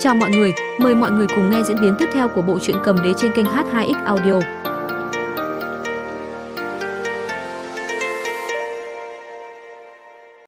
Chào mọi người, mời mọi người cùng nghe diễn biến tiếp theo của bộ truyện cầm đế trên kênh H2X Audio.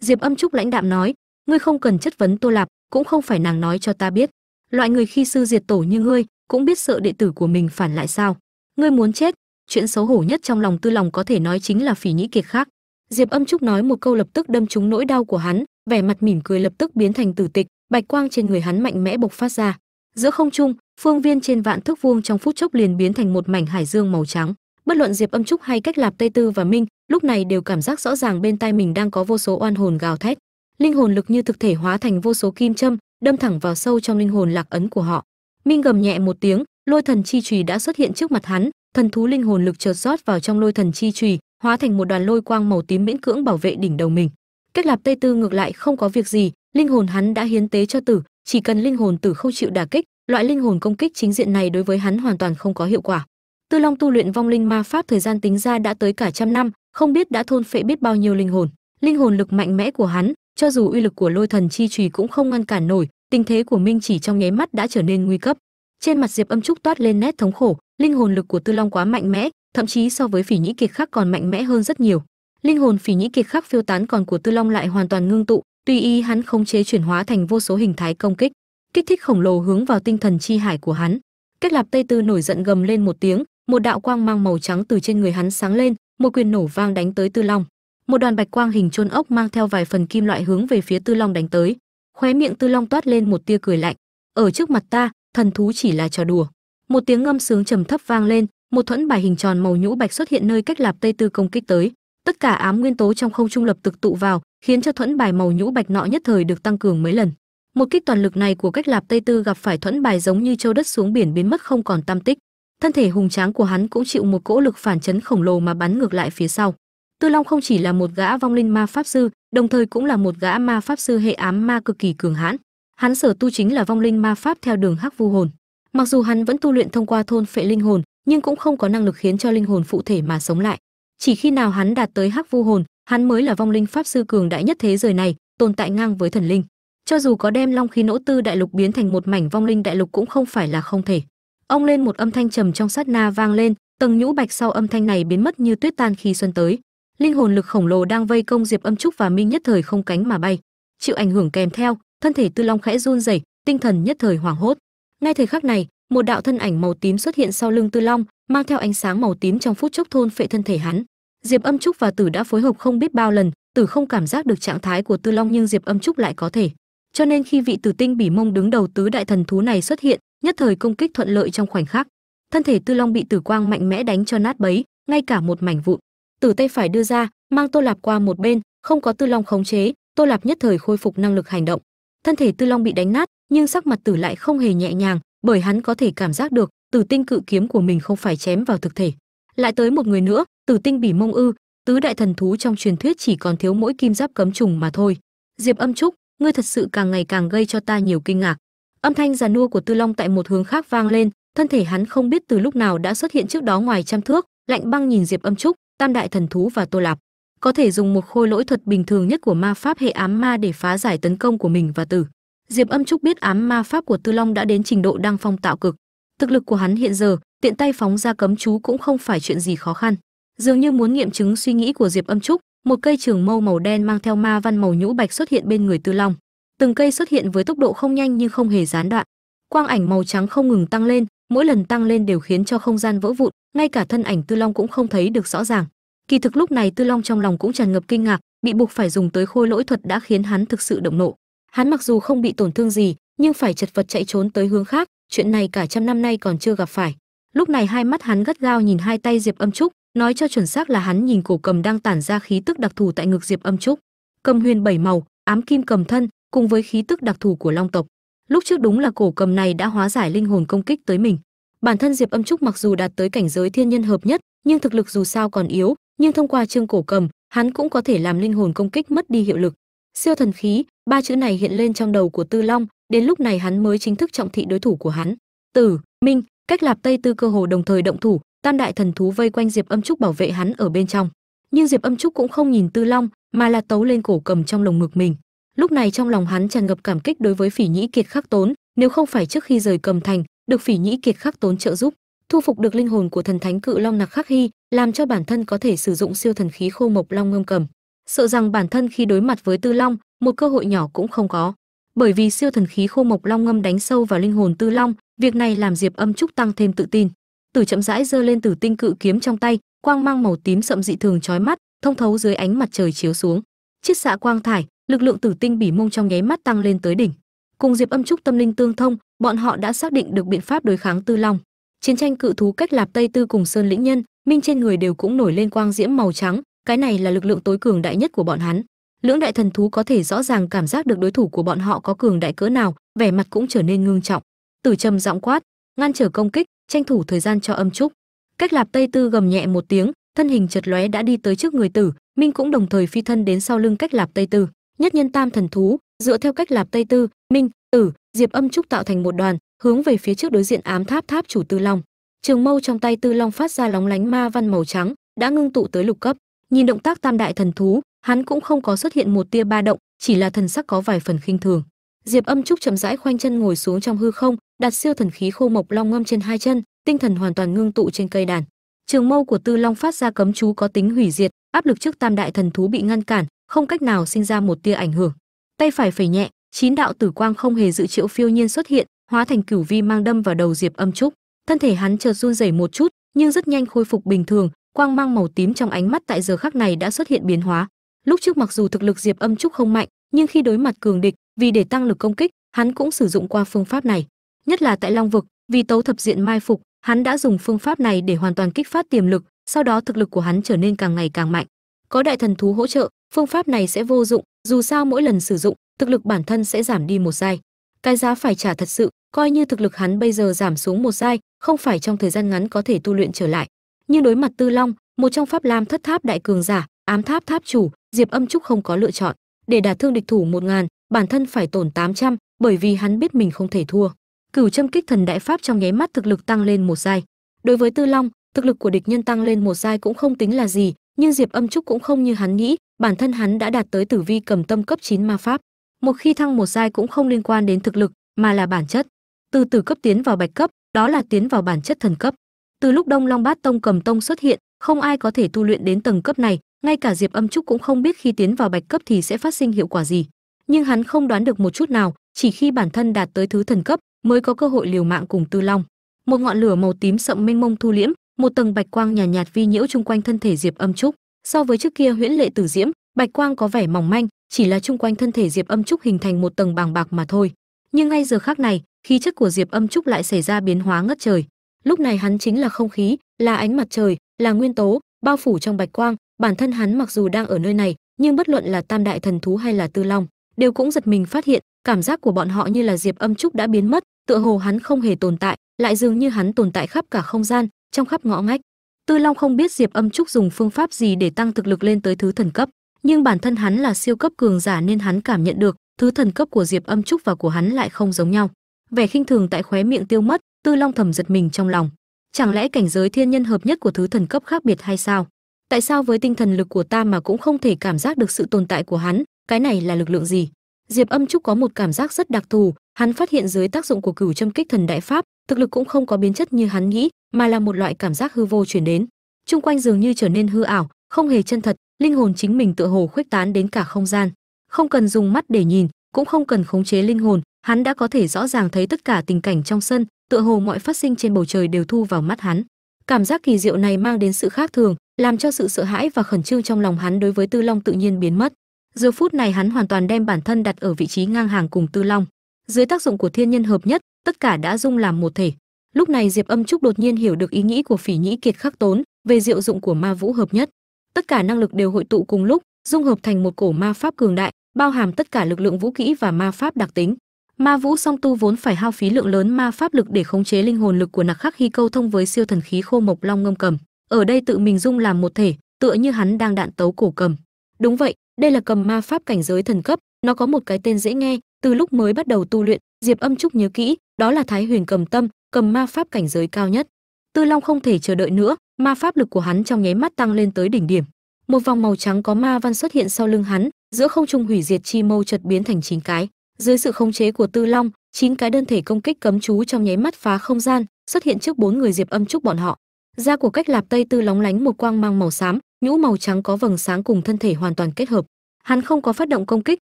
Diệp Âm Trúc lãnh đạm nói, ngươi không cần chất vấn Tô Lạp, cũng không phải nàng nói cho ta biết. Loại người khi sư diệt tổ như ngươi, cũng biết sợ đệ tử của mình phản lại sao? Ngươi muốn chết? Chuyện xấu hổ nhất trong lòng Tư Lòng có thể nói chính là Phỉ Nhĩ Kiệt khác. Diệp Âm Trúc nói một câu lập tức đâm trúng nỗi đau của hắn, vẻ mặt mỉm cười lập tức biến thành tử tịch, bạch quang trên người hắn mạnh mẽ bộc phát ra. Giữa không trung, phương viên trên vạn thước vuông trong phút chốc liền biến thành một mảnh hải dương màu trắng. Bất luận Diệp Âm Trúc hay cách Lạp Tây Tư và Minh, lúc này đều cảm giác rõ ràng bên tai mình đang có vô số oan hồn gào thét. Linh hồn lực như thực thể hóa thành vô số kim châm, đâm thẳng vào sâu trong linh hồn lạc ấn của họ. Minh gầm nhẹ một tiếng, lôi thần chi trùy đã xuất hiện trước mặt hắn, thần thú linh hồn lực chợt rót vào trong lôi thần chi trùy hóa thành một đoàn lôi quang màu tím miễn cưỡng bảo vệ đỉnh đầu mình. Cách Lạp Tây Tư ngược lại không có việc gì, linh hồn hắn đã hiến tế cho tử, chỉ cần linh hồn tử không chịu đả kích, loại linh hồn công kích chính diện này đối với hắn hoàn toàn không có hiệu quả. Tư Long tu luyện vong linh ma pháp thời gian tính ra đã tới cả trăm năm, không biết đã thôn phệ biết bao nhiêu linh hồn. Linh hồn lực mạnh mẽ của hắn, cho dù uy lực của lôi thần chi trùy cũng không ngăn cản nổi, tình thế của Minh chỉ trong nháy mắt đã trở nên nguy cấp. Trên mặt Diệp Âm Trúc toát lên nét thống khổ, linh hồn lực của Tư Long quá mạnh mẽ, thậm chí so với Phỉ Nhĩ Kiệt khác còn mạnh mẽ hơn rất nhiều. Linh hồn Phỉ Nhĩ Kiệt khắc phiêu tán còn của Tư Long lại hoàn toàn ngưng tụ, tùy ý hắn khống chế chuyển hóa thành vô số hình thái công kích, kích thích khổng lồ hướng vào tinh thần chi hải của hắn. Cách Lạp Tây Tư nổi giận gầm lên một tiếng, một đạo quang mang màu trắng từ trên người hắn sáng lên, một quyền nổ vang đánh tới Tư Long. Một đoàn bạch quang hình chôn ốc mang theo vài phần kim loại hướng về phía Tư Long đánh tới. Khóe miệng Tư Long toát lên một tia cười lạnh, "Ở trước mặt ta, thần thú chỉ là trò đùa." Một tiếng ngâm sướng trầm thấp vang lên, một thuẫn bài hình tròn màu nhũ bạch xuất hiện nơi cách Lạp Tây Tư công kích tới. Tất cả ám nguyên tố trong không trung lập tức tụ vào, khiến cho thuẫn bài màu nhũ bạch nọ nhất thời được tăng cường mấy lần. Một kích toàn lực này của cách Lạp Tây Tư gặp phải thuẫn bài giống như châu đất xuống biển biến mất không còn tam tích. Thân thể hùng tráng của hắn cũng chịu một cỗ lực phản chấn khổng lồ mà bắn ngược lại phía sau. Tư Long không chỉ là một gã vong linh ma pháp sư, đồng thời cũng là một gã ma pháp sư hệ ám ma cực kỳ cường hãn. Hắn sở tu chính là vong linh ma pháp theo đường hắc vu hồn. Mặc dù hắn vẫn tu luyện thông qua thôn phệ linh hồn, nhưng cũng không có năng lực khiến cho linh hồn phụ thể mà sống lại. Chỉ khi nào hắn đạt tới hắc vu hồn, hắn mới là vong linh pháp sư cường đại nhất thế giới này, tồn tại ngang với thần linh. Cho dù có đem long khí nỗ tư đại lục biến thành một mảnh vong linh đại lục cũng không phải là không thể. Ông lên một âm thanh trầm trong sát na vang lên, tầng nhũ bạch sau âm thanh này biến mất như tuyết tan khi xuân tới. Linh hồn lực khổng lồ đang vây công Diệp Âm Trúc và Minh nhất thời không cánh mà bay, chịu ảnh hưởng kèm theo, thân thể Tư Long khẽ run rẩy, tinh thần nhất thời hoảng hốt. Ngay thời khắc này, một đạo thân ảnh màu tím xuất hiện sau lưng Tư Long, mang theo ánh sáng màu tím trong phút chốc thôn phệ thân thể hắn. Diệp Âm Trúc và Tử đã phối hợp không biết bao lần, Tử không cảm giác được trạng thái của Tư Long nhưng Diệp Âm Trúc lại có thể. Cho nên khi vị Tử Tinh Bỉ Mông đứng đầu tứ đại thần thú này xuất hiện, nhất thời công kích thuận lợi trong khoảnh khắc. Thân thể Tư Long bị Tử Quang mạnh mẽ đánh cho nát bấy, ngay cả một mảnh vụn. Tử tay phải đưa ra, mang Tô Lạp qua một bên, không có Tư Long khống chế, Tô Lạp nhất thời khôi phục năng lực hành động. Thân thể Tư Long bị đánh nát, nhưng sắc mặt Tử lại không hề nhẹ nhàng, bởi hắn có thể cảm giác được, Tử Tinh cự kiếm của mình không phải chém vào thực thể. Lại tới một người nữa, Tử Tinh Bỉ Mông ư, tứ đại thần thú trong truyền thuyết chỉ còn thiếu mỗi kim giáp cấm trùng mà thôi. Diệp Âm Trúc, ngươi thật sự càng ngày càng gây cho ta nhiều kinh ngạc. Âm thanh già nua của Tư Long tại một hướng khác vang lên, thân thể hắn không biết từ lúc nào đã xuất hiện trước đó ngoài trăm thước, lạnh băng nhìn Diệp Âm Trúc, Tam đại thần thú và Tô Lạp. Có thể dùng một khôi lỗi thuật bình thường nhất của ma pháp hệ ám ma để phá giải tấn công của mình và tử. Diệp Âm Trúc biết ám ma pháp của Tư Long đã đến trình độ đăng phong tạo cực. Thực lực của hắn hiện giờ, tiện tay phóng ra cấm chú cũng không phải chuyện gì khó khăn. Dường như muốn nghiệm chứng suy nghĩ của Diệp Âm Trúc, một cây trường mâu màu đen mang theo ma văn màu nhũ bạch xuất hiện bên người Tư Long. Từng cây xuất hiện với tốc độ không nhanh nhưng không hề gián đoạn. Quang ảnh màu trắng không ngừng tăng lên, mỗi lần tăng lên đều khiến cho không gian vỡ vụn, ngay cả thân ảnh Tư Long cũng không thấy được rõ ràng. Kỳ thực lúc này Tư Long trong lòng cũng tràn ngập kinh ngạc, bị buộc phải dùng tới khôi lỗi thuật đã khiến hắn thực sự động nộ. Hắn mặc dù không bị tổn thương gì, nhưng phải chật vật chạy trốn tới hướng khác, chuyện này cả trăm năm nay còn chưa gặp phải. Lúc này hai mắt hắn gắt gao nhìn hai tay Diệp Âm Trúc, nói cho chuẩn xác là hắn nhìn cổ cầm đang tản ra khí tức đặc thù tại ngực Diệp Âm Trúc. Cầm huyền bảy màu, ám kim cầm thân, cùng với khí tức đặc thù của Long tộc. Lúc trước đúng là cổ cầm này đã hóa giải linh hồn công kích tới mình. Bản thân Diệp Âm Trúc mặc dù đạt tới cảnh giới thiên nhân hợp nhất, nhưng thực lực dù sao còn yếu, nhưng thông qua chương cổ cầm, hắn cũng có thể làm linh hồn công kích mất đi hiệu lực. Siêu thần khí, ba chữ này hiện lên trong đầu của Tư Long, đến lúc này hắn mới chính thức trọng thị đối thủ của hắn. Tử, Minh, cách Lạp Tây Tư cơ hồ đồng thời động thủ, tam đại thần thú vây quanh Diệp Âm Trúc bảo vệ hắn ở bên trong. Nhưng Diệp Âm Trúc cũng không nhìn Tư Long, mà là tấu lên cổ cầm trong lồng ngực mình. Lúc này trong lòng hắn tràn ngập cảm kích đối với Phỉ Nhĩ Kiệt khắc tốn, nếu không phải trước khi rời cầm thành được phỉ nhĩ kiệt khắc tốn trợ giúp thu phục được linh hồn của thần thánh cự long nặc khắc hy làm cho bản thân có thể sử dụng siêu thần khí khô mộc long ngâm cầm sợ rằng bản thân khi đối mặt với tư long một cơ hội nhỏ cũng không có bởi vì siêu thần khí khô mộc long ngâm đánh sâu vào linh hồn tư long, việc này làm diệp âm trúc tăng thêm tự tin. Tử chậm rãi giơ lên tử tinh cự kiếm trong tay, quang mang màu tím sậm dị thường chói mắt, thông thấu dưới ánh mặt trời chiếu xuống. Chiết xạ quang thải, lực lượng tử tinh bỉ mông trong nháy mắt tăng lên tới đỉnh. Cùng diệp âm trúc tâm linh tương thông, bọn họ đã xác định được biện pháp đối kháng tư long. Chiến tranh cự thú cách lạp tây tư cùng sơn lĩnh nhân, minh trên người đều cũng nổi lên quang diễm màu trắng, cái này là lực lượng tối cường đại nhất của bọn hắn lưỡng đại thần thú có thể rõ ràng cảm giác được đối thủ của bọn họ có cường đại cỡ nào, vẻ mặt cũng trở nên ngưng trọng. Tử trầm giọng quát, ngăn trở công kích, tranh thủ thời gian cho âm trúc. Cách lạp tây tư gầm nhẹ một tiếng, thân hình chật lóe đã đi tới trước người tử, minh cũng đồng thời phi thân đến sau lưng cách lạp tây tư. Nhất nhân tam thần thú, dựa theo cách lạp tây tư, minh, tử, diệp âm trúc tạo thành một đoàn, hướng về phía trước đối diện ám tháp tháp chủ tư long. Trường mâu trong tay tư long phát ra lóng lánh ma văn màu trắng, đã ngưng tụ tới lục cấp. Nhìn động tác tam đại thần thú hắn cũng không có xuất hiện một tia ba động, chỉ là thần sắc có vài phần khinh thường. Diệp âm trúc chậm rãi khoanh chân ngồi xuống trong hư không, đặt siêu thần khí khô mộc long ngâm trên hai chân, tinh thần hoàn toàn ngưng tụ trên cây đàn. Trường mâu của tư long phát ra cấm chú có tính hủy diệt, áp lực trước tam đại thần thú bị ngăn cản, không cách nào sinh ra một tia ảnh hưởng. Tay phải phẩy nhẹ, chín đạo tử quang không hề dự triệu phiêu nhiên xuất hiện, hóa thành cửu vi mang đâm vào đầu diệp âm trúc. Thân thể hắn chợt run rẩy một chút, nhưng rất nhanh khôi phục bình thường, quang mang màu tím trong ánh mắt tại giờ khắc này đã xuất hiện biến hóa lúc trước mặc dù thực lực diệp âm trúc không mạnh, nhưng khi đối mặt cường địch, vì để tăng lực công kích, hắn cũng sử dụng qua phương pháp này. Nhất là tại long vực, vì tấu thập diện mai phục, hắn đã dùng phương pháp này để hoàn toàn kích phát tiềm lực, sau đó thực lực của hắn trở nên càng ngày càng mạnh. Có đại thần thú hỗ trợ, phương pháp này sẽ vô dụng, dù sao mỗi lần sử dụng, thực lực bản thân sẽ giảm đi một giai. Cái giá phải trả thật sự, coi như thực lực hắn bây giờ giảm xuống một giai, không phải trong thời gian ngắn có thể tu luyện trở lại. Nhưng đối mặt tư long, một trong pháp lam thất tháp đại cường giả ám tháp tháp chủ diệp âm trúc không có lựa chọn. Để đả thương địch thủ một ngàn bản thân phải tổn 800, bởi vì hắn biết mình không thể thua. Cửu châm kích thần đại pháp trong nháy mắt thực lực tăng lên một giai. Đối với tư long thực lực của địch nhân tăng lên một giai cũng không tính là gì nhưng diệp âm trúc cũng không như hắn nghĩ bản thân hắn đã đạt tới tử vi cầm tâm cấp 9 ma pháp. Một khi thăng một giai cũng không liên quan đến thực lực mà là bản chất. Từ từ cấp tiến vào bạch cấp đó là tiến vào bản chất thần cấp. Từ lúc đông long bát tông cầm tông xuất hiện không ai có thể tu luyện đến tầng cấp này ngay cả diệp âm trúc cũng không biết khi tiến vào bạch cấp thì sẽ phát sinh hiệu quả gì. Nhưng hắn không đoán được một chút nào chỉ khi bản thân đạt tới thứ thần cấp mới có cơ hội liều mạng cùng tư long. Một ngọn lửa màu tím sậm mênh mông thu liễm một tầng bạch quang nhàn nhạt, nhạt vi nhiễu chung quanh thân thể diệp âm trúc. So với trước kia huyễn lệ tử diễm bạch quang có vẻ mỏng manh chỉ là chung quanh thân thể diệp âm trúc hình thành một tầng bàng bạc mà thôi. Nhưng ngay giờ khác này khí chất của diệp âm trúc lại xảy ra biến hóa ngất trời. Lúc này hắn chính là không khí là ánh mặt trời là nguyên tố bao phủ trong bạch quang bản thân hắn mặc dù đang ở nơi này, nhưng bất luận là tam đại thần thú hay là tư long, đều cũng giật mình phát hiện, cảm giác của bọn họ như là diệp âm trúc đã biến mất, tựa hồ hắn không hề tồn tại, lại dường như hắn tồn tại khắp cả không gian, trong khắp ngõ ngách. Tư long không biết diệp âm trúc dùng phương pháp gì để tăng thực lực lên tới thứ thần cấp, nhưng bản thân hắn là siêu cấp cường giả nên hắn cảm nhận được, thứ thần cấp của diệp âm trúc và của hắn lại không giống nhau. Vẻ khinh thường tại khóe miệng tiêu mất, tư long thầm giật mình trong lòng. Chẳng lẽ cảnh giới thiên nhân hợp nhất của thứ thần cấp khác biệt hay sao? Tại sao với tinh thần lực của ta mà cũng không thể cảm giác được sự tồn tại của hắn? Cái này là lực lượng gì? Diệp âm trúc có một cảm giác rất đặc thù. Hắn phát hiện dưới tác dụng của cửu châm kích thần đại pháp, thực lực cũng không có biến chất như hắn nghĩ, mà là một loại cảm giác hư vô chuyển đến. Chung quanh dường như trở nên hư ảo, không hề chân thật, linh hồn chính mình tựa hồ khuếch tán đến cả không gian. Không cần dùng mắt để nhìn, cũng không cần khống chế linh hồn, hắn đã có thể rõ ràng thấy tất cả tình cảnh trong sân, tựa hồ mọi phát sinh trên bầu trời đều thu vào mắt hắn. Cảm giác kỳ diệu này mang đến sự khác thường làm cho sự sợ hãi và khẩn trương trong lòng hắn đối với tư long tự nhiên biến mất. Giờ phút này hắn hoàn toàn đem bản thân đặt ở vị trí ngang hàng cùng tư long. Dưới tác dụng của thiên nhân hợp nhất, tất cả đã dung làm một thể. Lúc này diệp âm trúc đột nhiên hiểu được ý nghĩ của phỉ nhĩ kiệt khắc tốn về diệu dụng của ma vũ hợp nhất. Tất cả năng lực đều hội tụ cùng lúc, dung hợp thành một cổ ma pháp cường đại, bao hàm tất cả lực lượng vũ kỹ và ma pháp đặc tính. Ma vũ song tu vốn phải hao phí lượng lớn ma pháp lực để khống chế linh hồn lực của nặc khắc khi câu thông với siêu thần khí khô mộc long ngâm cầm ở đây tự mình dung làm một thể, tựa như hắn đang đạn tấu cổ cầm. Đúng vậy, đây là cầm ma pháp cảnh giới thần cấp, nó có một cái tên dễ nghe, từ lúc mới bắt đầu tu luyện, diệp âm trúc nhớ kỹ, đó là thái huyền cầm tâm, cầm ma pháp cảnh giới cao nhất. Tư long không thể chờ đợi nữa, ma pháp lực của hắn trong nháy mắt tăng lên tới đỉnh điểm. Một vòng màu trắng có ma văn xuất hiện sau lưng hắn, giữa không trung hủy diệt chi mâu chợt biến thành chín cái. Dưới sự khống chế của tư long, chín cái đơn thể công kích cấm chú trong nháy mắt phá không gian, xuất hiện trước bốn người diệp âm trúc bọn họ da của cách lạp tây tư lóng lánh một quang mang màu xám, nhũ màu trắng có vầng sáng cùng thân thể hoàn toàn kết hợp. Hắn không có phát động công kích,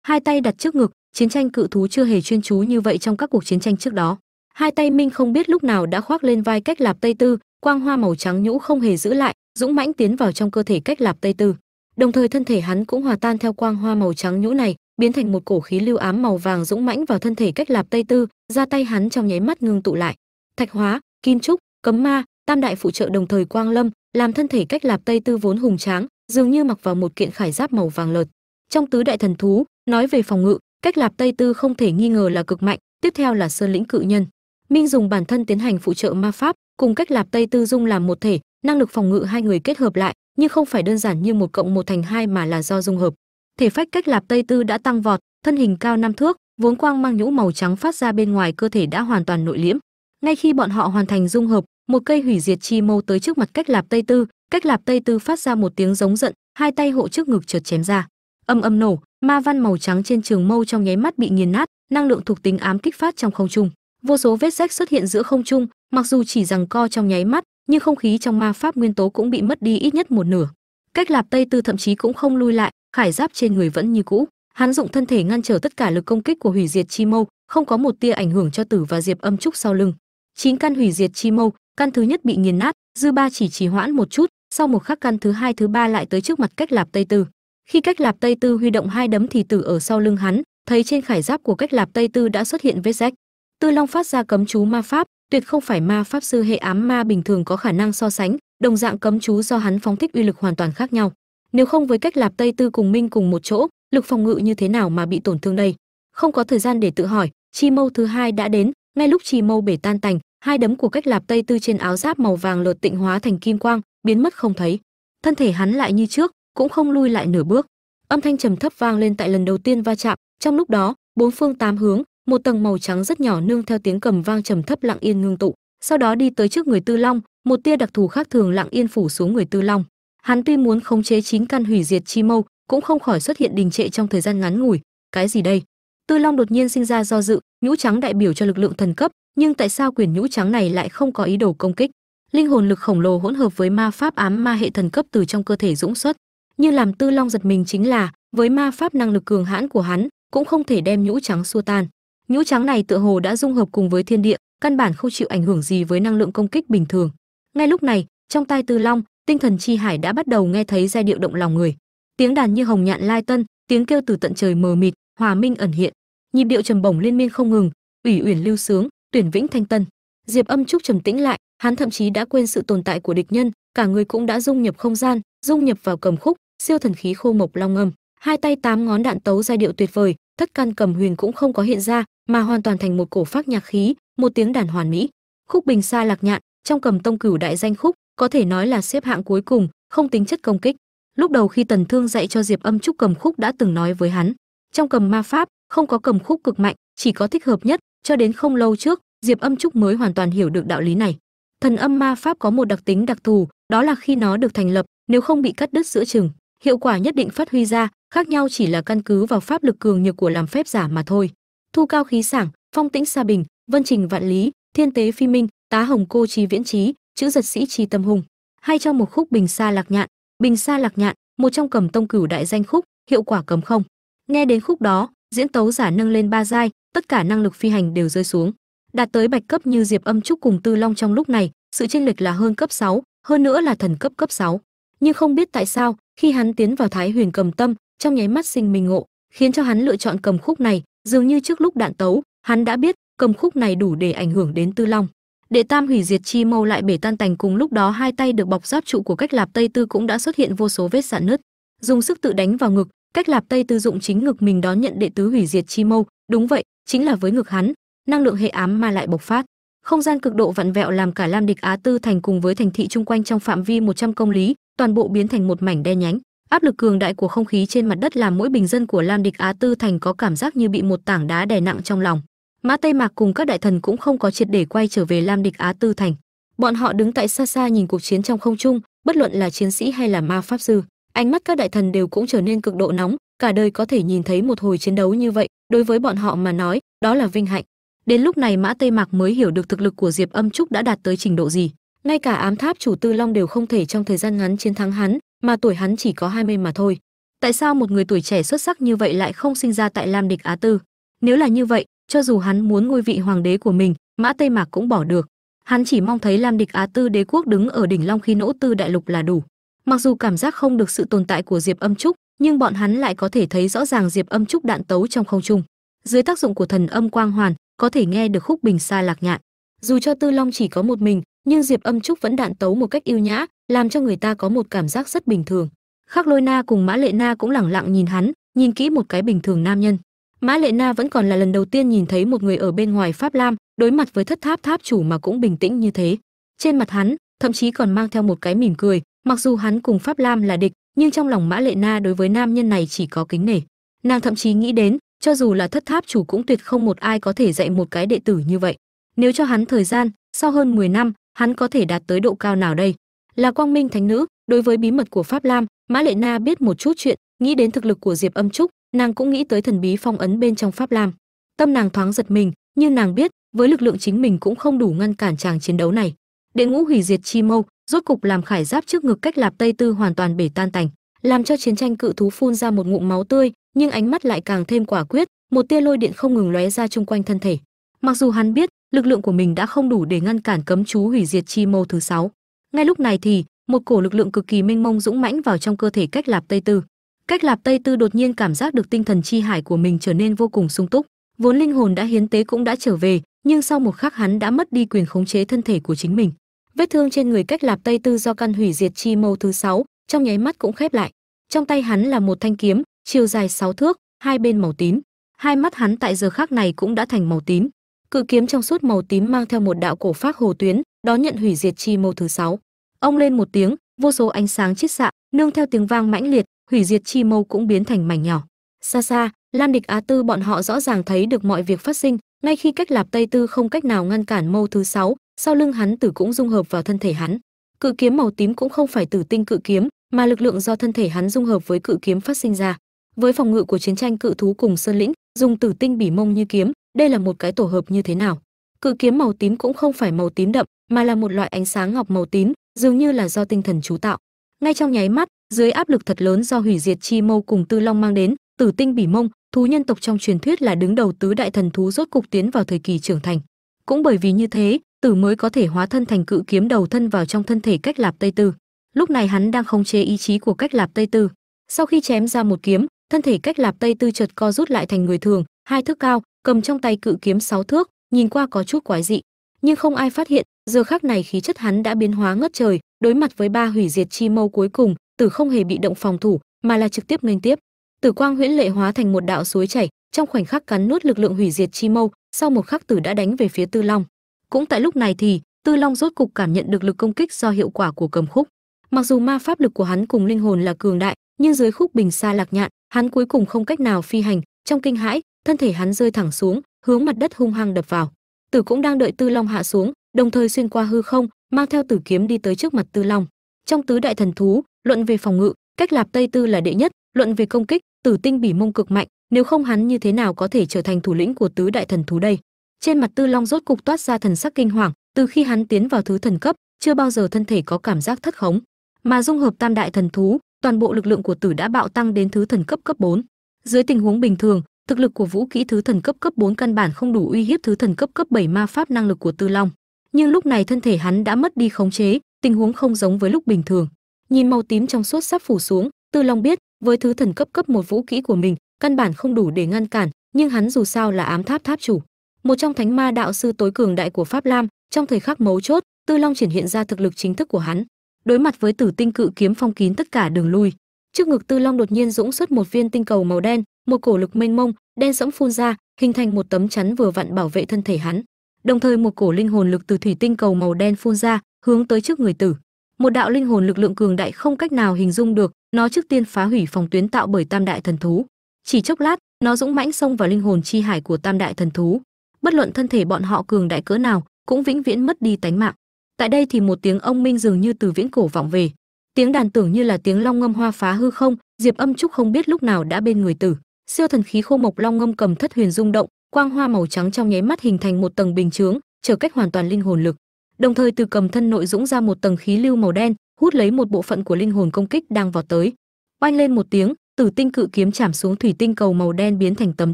hai tay đặt trước ngực, chiến tranh cự thú chưa hề chuyên chú như vậy trong các cuộc chiến tranh trước đó. Hai tay minh không biết lúc nào đã khoác lên vai cách lạp tây tư, quang hoa màu trắng nhũ không hề giữ lại, dũng mãnh tiến vào trong cơ thể cách lạp tây tư. Đồng thời thân thể hắn cũng hòa tan theo quang hoa màu trắng nhũ này, biến thành một cổ khí lưu ám màu vàng dũng mãnh vào thân thể cách lạp tây tư ra tay hắn trong nháy mắt ngưng tụ lại. Thạch hóa, kim trúc, cấm ma tam đại phụ trợ đồng thời quang lâm, làm thân thể cách lạp tây tư vốn hùng tráng, dường như mặc vào một kiện khải giáp màu vàng lợt. Trong tứ đại thần thú, nói về phòng ngự, cách lạp tây tư không thể nghi ngờ là cực mạnh, tiếp theo là sơn lĩnh cự nhân. Minh dùng bản thân tiến hành phụ trợ ma pháp, cùng cách lạp tây tư dung làm một thể, năng lực phòng ngự hai người kết hợp lại, nhưng không phải đơn giản như một cộng một thành hai mà là do dung hợp. Thể phách cách lạp tây tư đã tăng vọt, thân hình cao năm thước, vốn quang mang nhũ màu trắng phát ra bên ngoài cơ thể đã hoàn toàn nội liễm. Ngay khi bọn họ hoàn thành dung hợp một cây hủy diệt chi mâu tới trước mặt cách lạp tây tư, cách lạp tây tư phát ra một tiếng giống giận, hai tay hộ trước ngực chợt chém ra. Âm âm nổ, ma văn màu trắng trên trường mâu trong nháy mắt bị nghiền nát, năng lượng thuộc tính ám kích phát trong không trung. Vô số vết rách xuất hiện giữa không trung, mặc dù chỉ rằng co trong nháy mắt, nhưng không khí trong ma pháp nguyên tố cũng bị mất đi ít nhất một nửa. Cách lạp tây tư thậm chí cũng không lui lại, khải giáp trên người vẫn như cũ. Hắn dụng thân thể ngăn trở tất cả lực công kích của hủy diệt chi mâu, không có một tia ảnh hưởng cho tử và diệp âm trúc sau lưng. Chín căn hủy diệt chi mâu căn thứ nhất bị nghiền nát, dư ba chỉ trì hoãn một chút, sau một khắc căn thứ hai, thứ ba lại tới trước mặt cách lạp tây tư. Khi cách lạp tây tư huy động hai đấm thì tử ở sau lưng hắn, thấy trên khải giáp của cách lạp tây tư đã xuất hiện vết rách. Tư long phát ra cấm chú ma pháp, tuyệt không phải ma pháp sư hệ ám ma bình thường có khả năng so sánh, đồng dạng cấm chú do hắn phóng thích uy lực hoàn toàn khác nhau. Nếu không với cách lạp tây tư cùng minh cùng một chỗ, lực phòng ngự như thế nào mà bị tổn thương đây? Không có thời gian để tự hỏi, chi mâu thứ hai đã đến, ngay lúc chi mâu bể tan tành hai đấm của cách lạp tây tư trên áo giáp màu vàng lột tịnh hóa thành kim quang, biến mất không thấy. Thân thể hắn lại như trước, cũng không lui lại nửa bước. Âm thanh trầm thấp vang lên tại lần đầu tiên va chạm. Trong lúc đó, bốn phương tám hướng, một tầng màu trắng rất nhỏ nương theo tiếng cầm vang trầm thấp lặng yên ngưng tụ. Sau đó đi tới trước người tư long, một tia đặc thù khác thường lặng yên phủ xuống người tư long. Hắn tuy muốn khống chế chín căn hủy diệt chi mâu, cũng không khỏi xuất hiện đình trệ trong thời gian ngắn ngủi. Cái gì đây? Tư long đột nhiên sinh ra do dự, nhũ trắng đại biểu cho lực lượng thần cấp nhưng tại sao quyền nhũ trắng này lại không có ý đồ công kích? Linh hồn lực khổng lồ hỗn hợp với ma pháp ám ma hệ thần cấp từ trong cơ thể dũng xuất. Như làm tư long giật mình chính là, với ma pháp năng lực cường hãn của hắn, cũng không thể đem nhũ trắng xua tan. Nhũ trắng này tựa hồ đã dung hợp cùng với thiên địa, căn bản không chịu ảnh hưởng gì với năng lượng công kích bình thường. Ngay lúc này, trong tai tư long, tinh thần chi hải đã bắt đầu nghe thấy giai điệu động lòng người. Tiếng đàn như hồng nhạn lai tân, tiếng kêu từ tận trời mờ mịt, hòa minh ẩn hiện. Nhịp điệu trầm bổng liên miên không ngừng, ủy uyển lưu sướng tuyển vĩnh thanh tân. Diệp âm trúc trầm tĩnh lại, hắn thậm chí đã quên sự tồn tại của địch nhân, cả người cũng đã dung nhập không gian, dung nhập vào cầm khúc, siêu thần khí khô mộc long âm hai tay tám ngón đạn tấu giai điệu tuyệt vời, thất căn cầm huyền cũng không có hiện ra, mà hoàn toàn thành một cổ phát nhạc khí, một tiếng đàn hoàn mỹ. Khúc bình xa lạc nhạn, trong cầm tông cửu đại danh khúc, có thể nói là xếp hạng cuối cùng, không tính chất công kích. Lúc đầu khi tần thương dạy cho diệp âm trúc cầm khúc đã từng nói với hắn, trong cầm ma pháp, không có cầm khúc cực mạnh, chỉ có thích hợp nhất cho đến không lâu trước, diệp âm trúc mới hoàn toàn hiểu được đạo lý này. Thần âm ma pháp có một đặc tính đặc thù, đó là khi nó được thành lập, nếu không bị cắt đứt giữa chừng, hiệu quả nhất định phát huy ra, khác nhau chỉ là căn cứ vào pháp lực cường nhược của làm phép giả mà thôi. Thu cao khí sảng, phong tĩnh xa bình, vân trình vạn lý, thiên tế phi minh, tá hồng cô trí viễn trí, chữ giật sĩ trí tâm hùng. Hay trong một khúc bình xa lạc nhạn. Bình xa lạc nhạn, một trong cầm tông cửu đại danh khúc, hiệu quả cầm không. Nghe đến khúc đó, diễn tấu giả nâng lên ba giai tất cả năng lực phi hành đều rơi xuống. Đạt tới bạch cấp như diệp âm trúc cùng tư long trong lúc này sự chênh lệch là hơn cấp 6, hơn nữa là thần cấp cấp 6. nhưng không biết tại sao khi hắn tiến vào thái huyền cầm tâm trong nháy mắt sinh mình ngộ khiến cho hắn lựa chọn cầm khúc này dường như trước lúc đạn tấu hắn đã biết cầm khúc này đủ để ảnh hưởng đến tư long. Đệ tam hủy diệt chi mâu lại bể tan tành cùng lúc đó hai tay được bọc giáp trụ của cách lạp tây tư cũng đã xuất hiện vô số vết sạn nứt. Dùng sức tự đánh vào ngực cách lạp tây tư dụng chính ngực mình đón nhận đệ tứ hủy diệt chi mâu đúng vậy chính là với ngực hắn, năng lượng hệ ám mà lại bộc phát. Không gian cực độ vặn vẹo làm cả lam địch á tư thành cùng với thành thị chung quanh trong phạm vi 100 công lý, toàn bộ biến thành một mảnh đen nhánh. Áp lực cường đại của không khí trên mặt đất làm mỗi bình dân của lam địch á tư thành có cảm giác như bị một tảng đá đè nặng trong lòng. Mã tây mạc cùng các đại thần cũng không có triệt để quay trở về lam địch á tư thành. Bọn họ đứng tại xa xa nhìn cuộc chiến trong không trung, bất luận là chiến sĩ hay là ma pháp sư, ánh mắt các đại thần đều cũng trở nên cực độ nóng cả đời có thể nhìn thấy một hồi chiến đấu như vậy, đối với bọn họ mà nói, đó là vinh hạnh. Đến lúc này mã tây mạc mới hiểu được thực lực của diệp âm trúc đã đạt tới trình độ gì. Ngay cả ám tháp chủ tư long đều không thể trong thời gian ngắn chiến thắng hắn, mà tuổi hắn chỉ có 20 mà thôi. Tại sao một người tuổi trẻ xuất sắc như vậy lại không sinh ra tại lam địch á tư? Nếu là như vậy, cho dù hắn muốn ngôi vị hoàng đế của mình, mã tây mạc cũng bỏ được. Hắn chỉ mong thấy lam địch á tư đế quốc đứng ở đỉnh long khi nỗ tư đại lục là đủ. Mặc dù cảm giác không được sự tồn tại của diệp âm trúc nhưng bọn hắn lại có thể thấy rõ ràng diệp âm trúc đạn tấu trong không trung. Dưới tác dụng của thần âm quang hoàn, có thể nghe được khúc bình xa lạc nhạn. Dù cho tư long chỉ có một mình, nhưng diệp âm trúc vẫn đạn tấu một cách yêu nhã, làm cho người ta có một cảm giác rất bình thường. Khắc lôi na cùng mã lệ na cũng lẳng lặng nhìn hắn, nhìn kỹ một cái bình thường nam nhân. Mã lệ na vẫn còn là lần đầu tiên nhìn thấy một người ở bên ngoài pháp lam, đối mặt với thất tháp tháp chủ mà cũng bình tĩnh như thế. Trên mặt hắn, thậm chí còn mang theo một cái mỉm cười, mặc dù hắn cùng pháp lam là địch nhưng trong lòng mã lệ na đối với nam nhân này chỉ có kính nể. Nàng thậm chí nghĩ đến, cho dù là thất tháp chủ cũng tuyệt không một ai có thể dạy một cái đệ tử như vậy. Nếu cho hắn thời gian, sau hơn 10 năm, hắn có thể đạt tới độ cao nào đây? Là quang minh thánh nữ, đối với bí mật của pháp lam, mã lệ na biết một chút chuyện, nghĩ đến thực lực của diệp âm trúc, nàng cũng nghĩ tới thần bí phong ấn bên trong pháp lam. Tâm nàng thoáng giật mình, nhưng nàng biết, với lực lượng chính mình cũng không đủ ngăn cản chàng chiến đấu này đệ ngũ hủy diệt chi mâu, rốt cục làm khải giáp trước ngực cách lạp tây tư hoàn toàn bể tan tành, làm cho chiến tranh cự thú phun ra một ngụm máu tươi, nhưng ánh mắt lại càng thêm quả quyết, một tia lôi điện không ngừng lóe ra chung quanh thân thể. Mặc dù hắn biết, lực lượng của mình đã không đủ để ngăn cản cấm chú hủy diệt chi mâu thứ sáu. Ngay lúc này thì, một cổ lực lượng cực kỳ mênh mông dũng mãnh vào trong cơ thể cách lạp tây tư. Cách lạp tây tư đột nhiên cảm giác được tinh thần chi hải của mình trở nên vô cùng sung túc. Vốn linh hồn đã hiến tế cũng đã trở về, nhưng sau một khắc hắn đã mất đi quyền khống chế thân thể của chính mình vết thương trên người cách lạp tây tư do căn hủy diệt chi mâu thứ sáu, trong nháy mắt cũng khép lại. Trong tay hắn là một thanh kiếm, chiều dài sáu thước, hai bên màu tím. Hai mắt hắn tại giờ khác này cũng đã thành màu tím. Cự kiếm trong suốt màu tím mang theo một đạo cổ phác hồ tuyến, đón nhận hủy diệt chi mâu thứ sáu. Ông lên một tiếng, vô số ánh sáng chiết xạ, nương theo tiếng vang mãnh liệt, hủy diệt chi mâu cũng biến thành mảnh nhỏ. Xa xa lam địch á tư bọn họ rõ ràng thấy được mọi việc phát sinh, ngay khi cách lạp tây tư không cách nào ngăn cản mâu thứ sáu sau lưng hắn tử cũng dung hợp vào thân thể hắn. Cự kiếm màu tím cũng không phải tử tinh cự kiếm, mà lực lượng do thân thể hắn dung hợp với cự kiếm phát sinh ra. Với phòng ngự của chiến tranh cự thú cùng sơn lĩnh, dùng tử tinh bỉ mông như kiếm, đây là một cái tổ hợp như thế nào? Cự kiếm màu tím cũng không phải màu tím đậm, mà là một loại ánh sáng ngọc màu tím, dường như là do tinh thần chú tạo. Ngay trong nháy mắt, dưới áp lực thật lớn do hủy diệt chi mâu cùng tư long mang đến, tử tinh bỉ mông, thú nhân tộc trong truyền thuyết là đứng đầu tứ đại thần thú rốt cục tiến vào thời kỳ trưởng thành. Cũng bởi vì như thế tử mới có thể hóa thân thành cự kiếm đầu thân vào trong thân thể cách lạp tây tư. Lúc này hắn đang khống chế ý chí của cách lạp tây tư. Sau khi chém ra một kiếm, thân thể cách lạp tây tư chợt co rút lại thành người thường, hai thước cao, cầm trong tay cự kiếm sáu thước, nhìn qua có chút quái dị. Nhưng không ai phát hiện, giờ khắc này khí chất hắn đã biến hóa ngất trời, đối mặt với ba hủy diệt chi mâu cuối cùng, tử không hề bị động phòng thủ, mà là trực tiếp nghênh tiếp. Tử quang huyễn lệ hóa thành một đạo suối chảy, trong khoảnh khắc cắn nuốt lực lượng hủy diệt chi mâu, sau một khắc tử đã đánh về phía tư long cũng tại lúc này thì, tư long rốt cục cảm nhận được lực công kích do hiệu quả của cầm khúc. Mặc dù ma pháp lực của hắn cùng linh hồn là cường đại, nhưng dưới khúc bình xa lạc nhạn, hắn cuối cùng không cách nào phi hành. Trong kinh hãi, thân thể hắn rơi thẳng xuống, hướng mặt đất hung hăng đập vào. Tử cũng đang đợi tư long hạ xuống, đồng thời xuyên qua hư không, mang theo tử kiếm đi tới trước mặt tư long. Trong tứ đại thần thú, luận về phòng ngự, cách lạp tây tư là đệ nhất, luận về công kích, tử tinh bỉ mông cực mạnh, nếu không hắn như thế nào có thể trở thành thủ lĩnh của tứ đại thần thú đây? Trên mặt tư long rốt cục toát ra thần sắc kinh hoàng, từ khi hắn tiến vào thứ thần cấp, chưa bao giờ thân thể có cảm giác thất khống. Mà dung hợp tam đại thần thú, toàn bộ lực lượng của tử đã bạo tăng đến thứ thần cấp cấp 4. dưới tình huống bình thường, thực lực của vũ kỹ thứ thần cấp cấp 4 căn bản không đủ uy hiếp thứ thần cấp cấp 7 ma pháp năng lực của tư long. Nhưng lúc này thân thể hắn đã mất đi khống chế, tình huống không giống với lúc bình thường. Nhìn màu tím trong suốt sắp phủ xuống, tư long biết, với thứ thần cấp cấp một vũ kỹ của mình, căn bản không đủ để ngăn cản, nhưng hắn dù sao là ám tháp tháp chủ một trong thánh ma đạo sư tối cường đại của pháp lam, trong thời khắc mấu chốt, tư long triển hiện ra thực lực chính thức của hắn. Đối mặt với tử tinh cự kiếm phong kín tất cả đường lui, trước ngực tư long đột nhiên dũng xuất một viên tinh cầu màu đen, một cổ lực mênh mông, đen sẫm phun ra, hình thành một tấm chắn vừa vặn bảo vệ thân thể hắn. Đồng thời một cổ linh hồn lực từ thủy tinh cầu màu đen phun ra, hướng tới trước người tử. Một đạo linh hồn lực lượng cường đại không cách nào hình dung được, nó trước tiên phá hủy phòng tuyến tạo bởi tam đại thần thú. Chỉ chốc lát, nó dũng mãnh xông vào linh hồn chi hải của tam đại thần thú bất luận thân thể bọn họ cường đại cỡ nào cũng vĩnh viễn mất đi tánh mạng. Tại đây thì một tiếng ông minh dường như từ viễn cổ vọng về. Tiếng đàn tưởng như là tiếng long ngâm hoa phá hư không, diệp âm trúc không biết lúc nào đã bên người tử. Siêu thần khí khô mộc long ngâm cầm thất huyền rung động, quang hoa màu trắng trong nháy mắt hình thành một tầng bình chướng trở cách hoàn toàn linh hồn lực. Đồng thời từ cầm thân nội dũng ra một tầng khí lưu màu đen, hút lấy một bộ phận của linh hồn công kích đang vào tới. Oanh lên một tiếng, tử tinh cự kiếm chạm xuống thủy tinh cầu màu đen biến thành tấm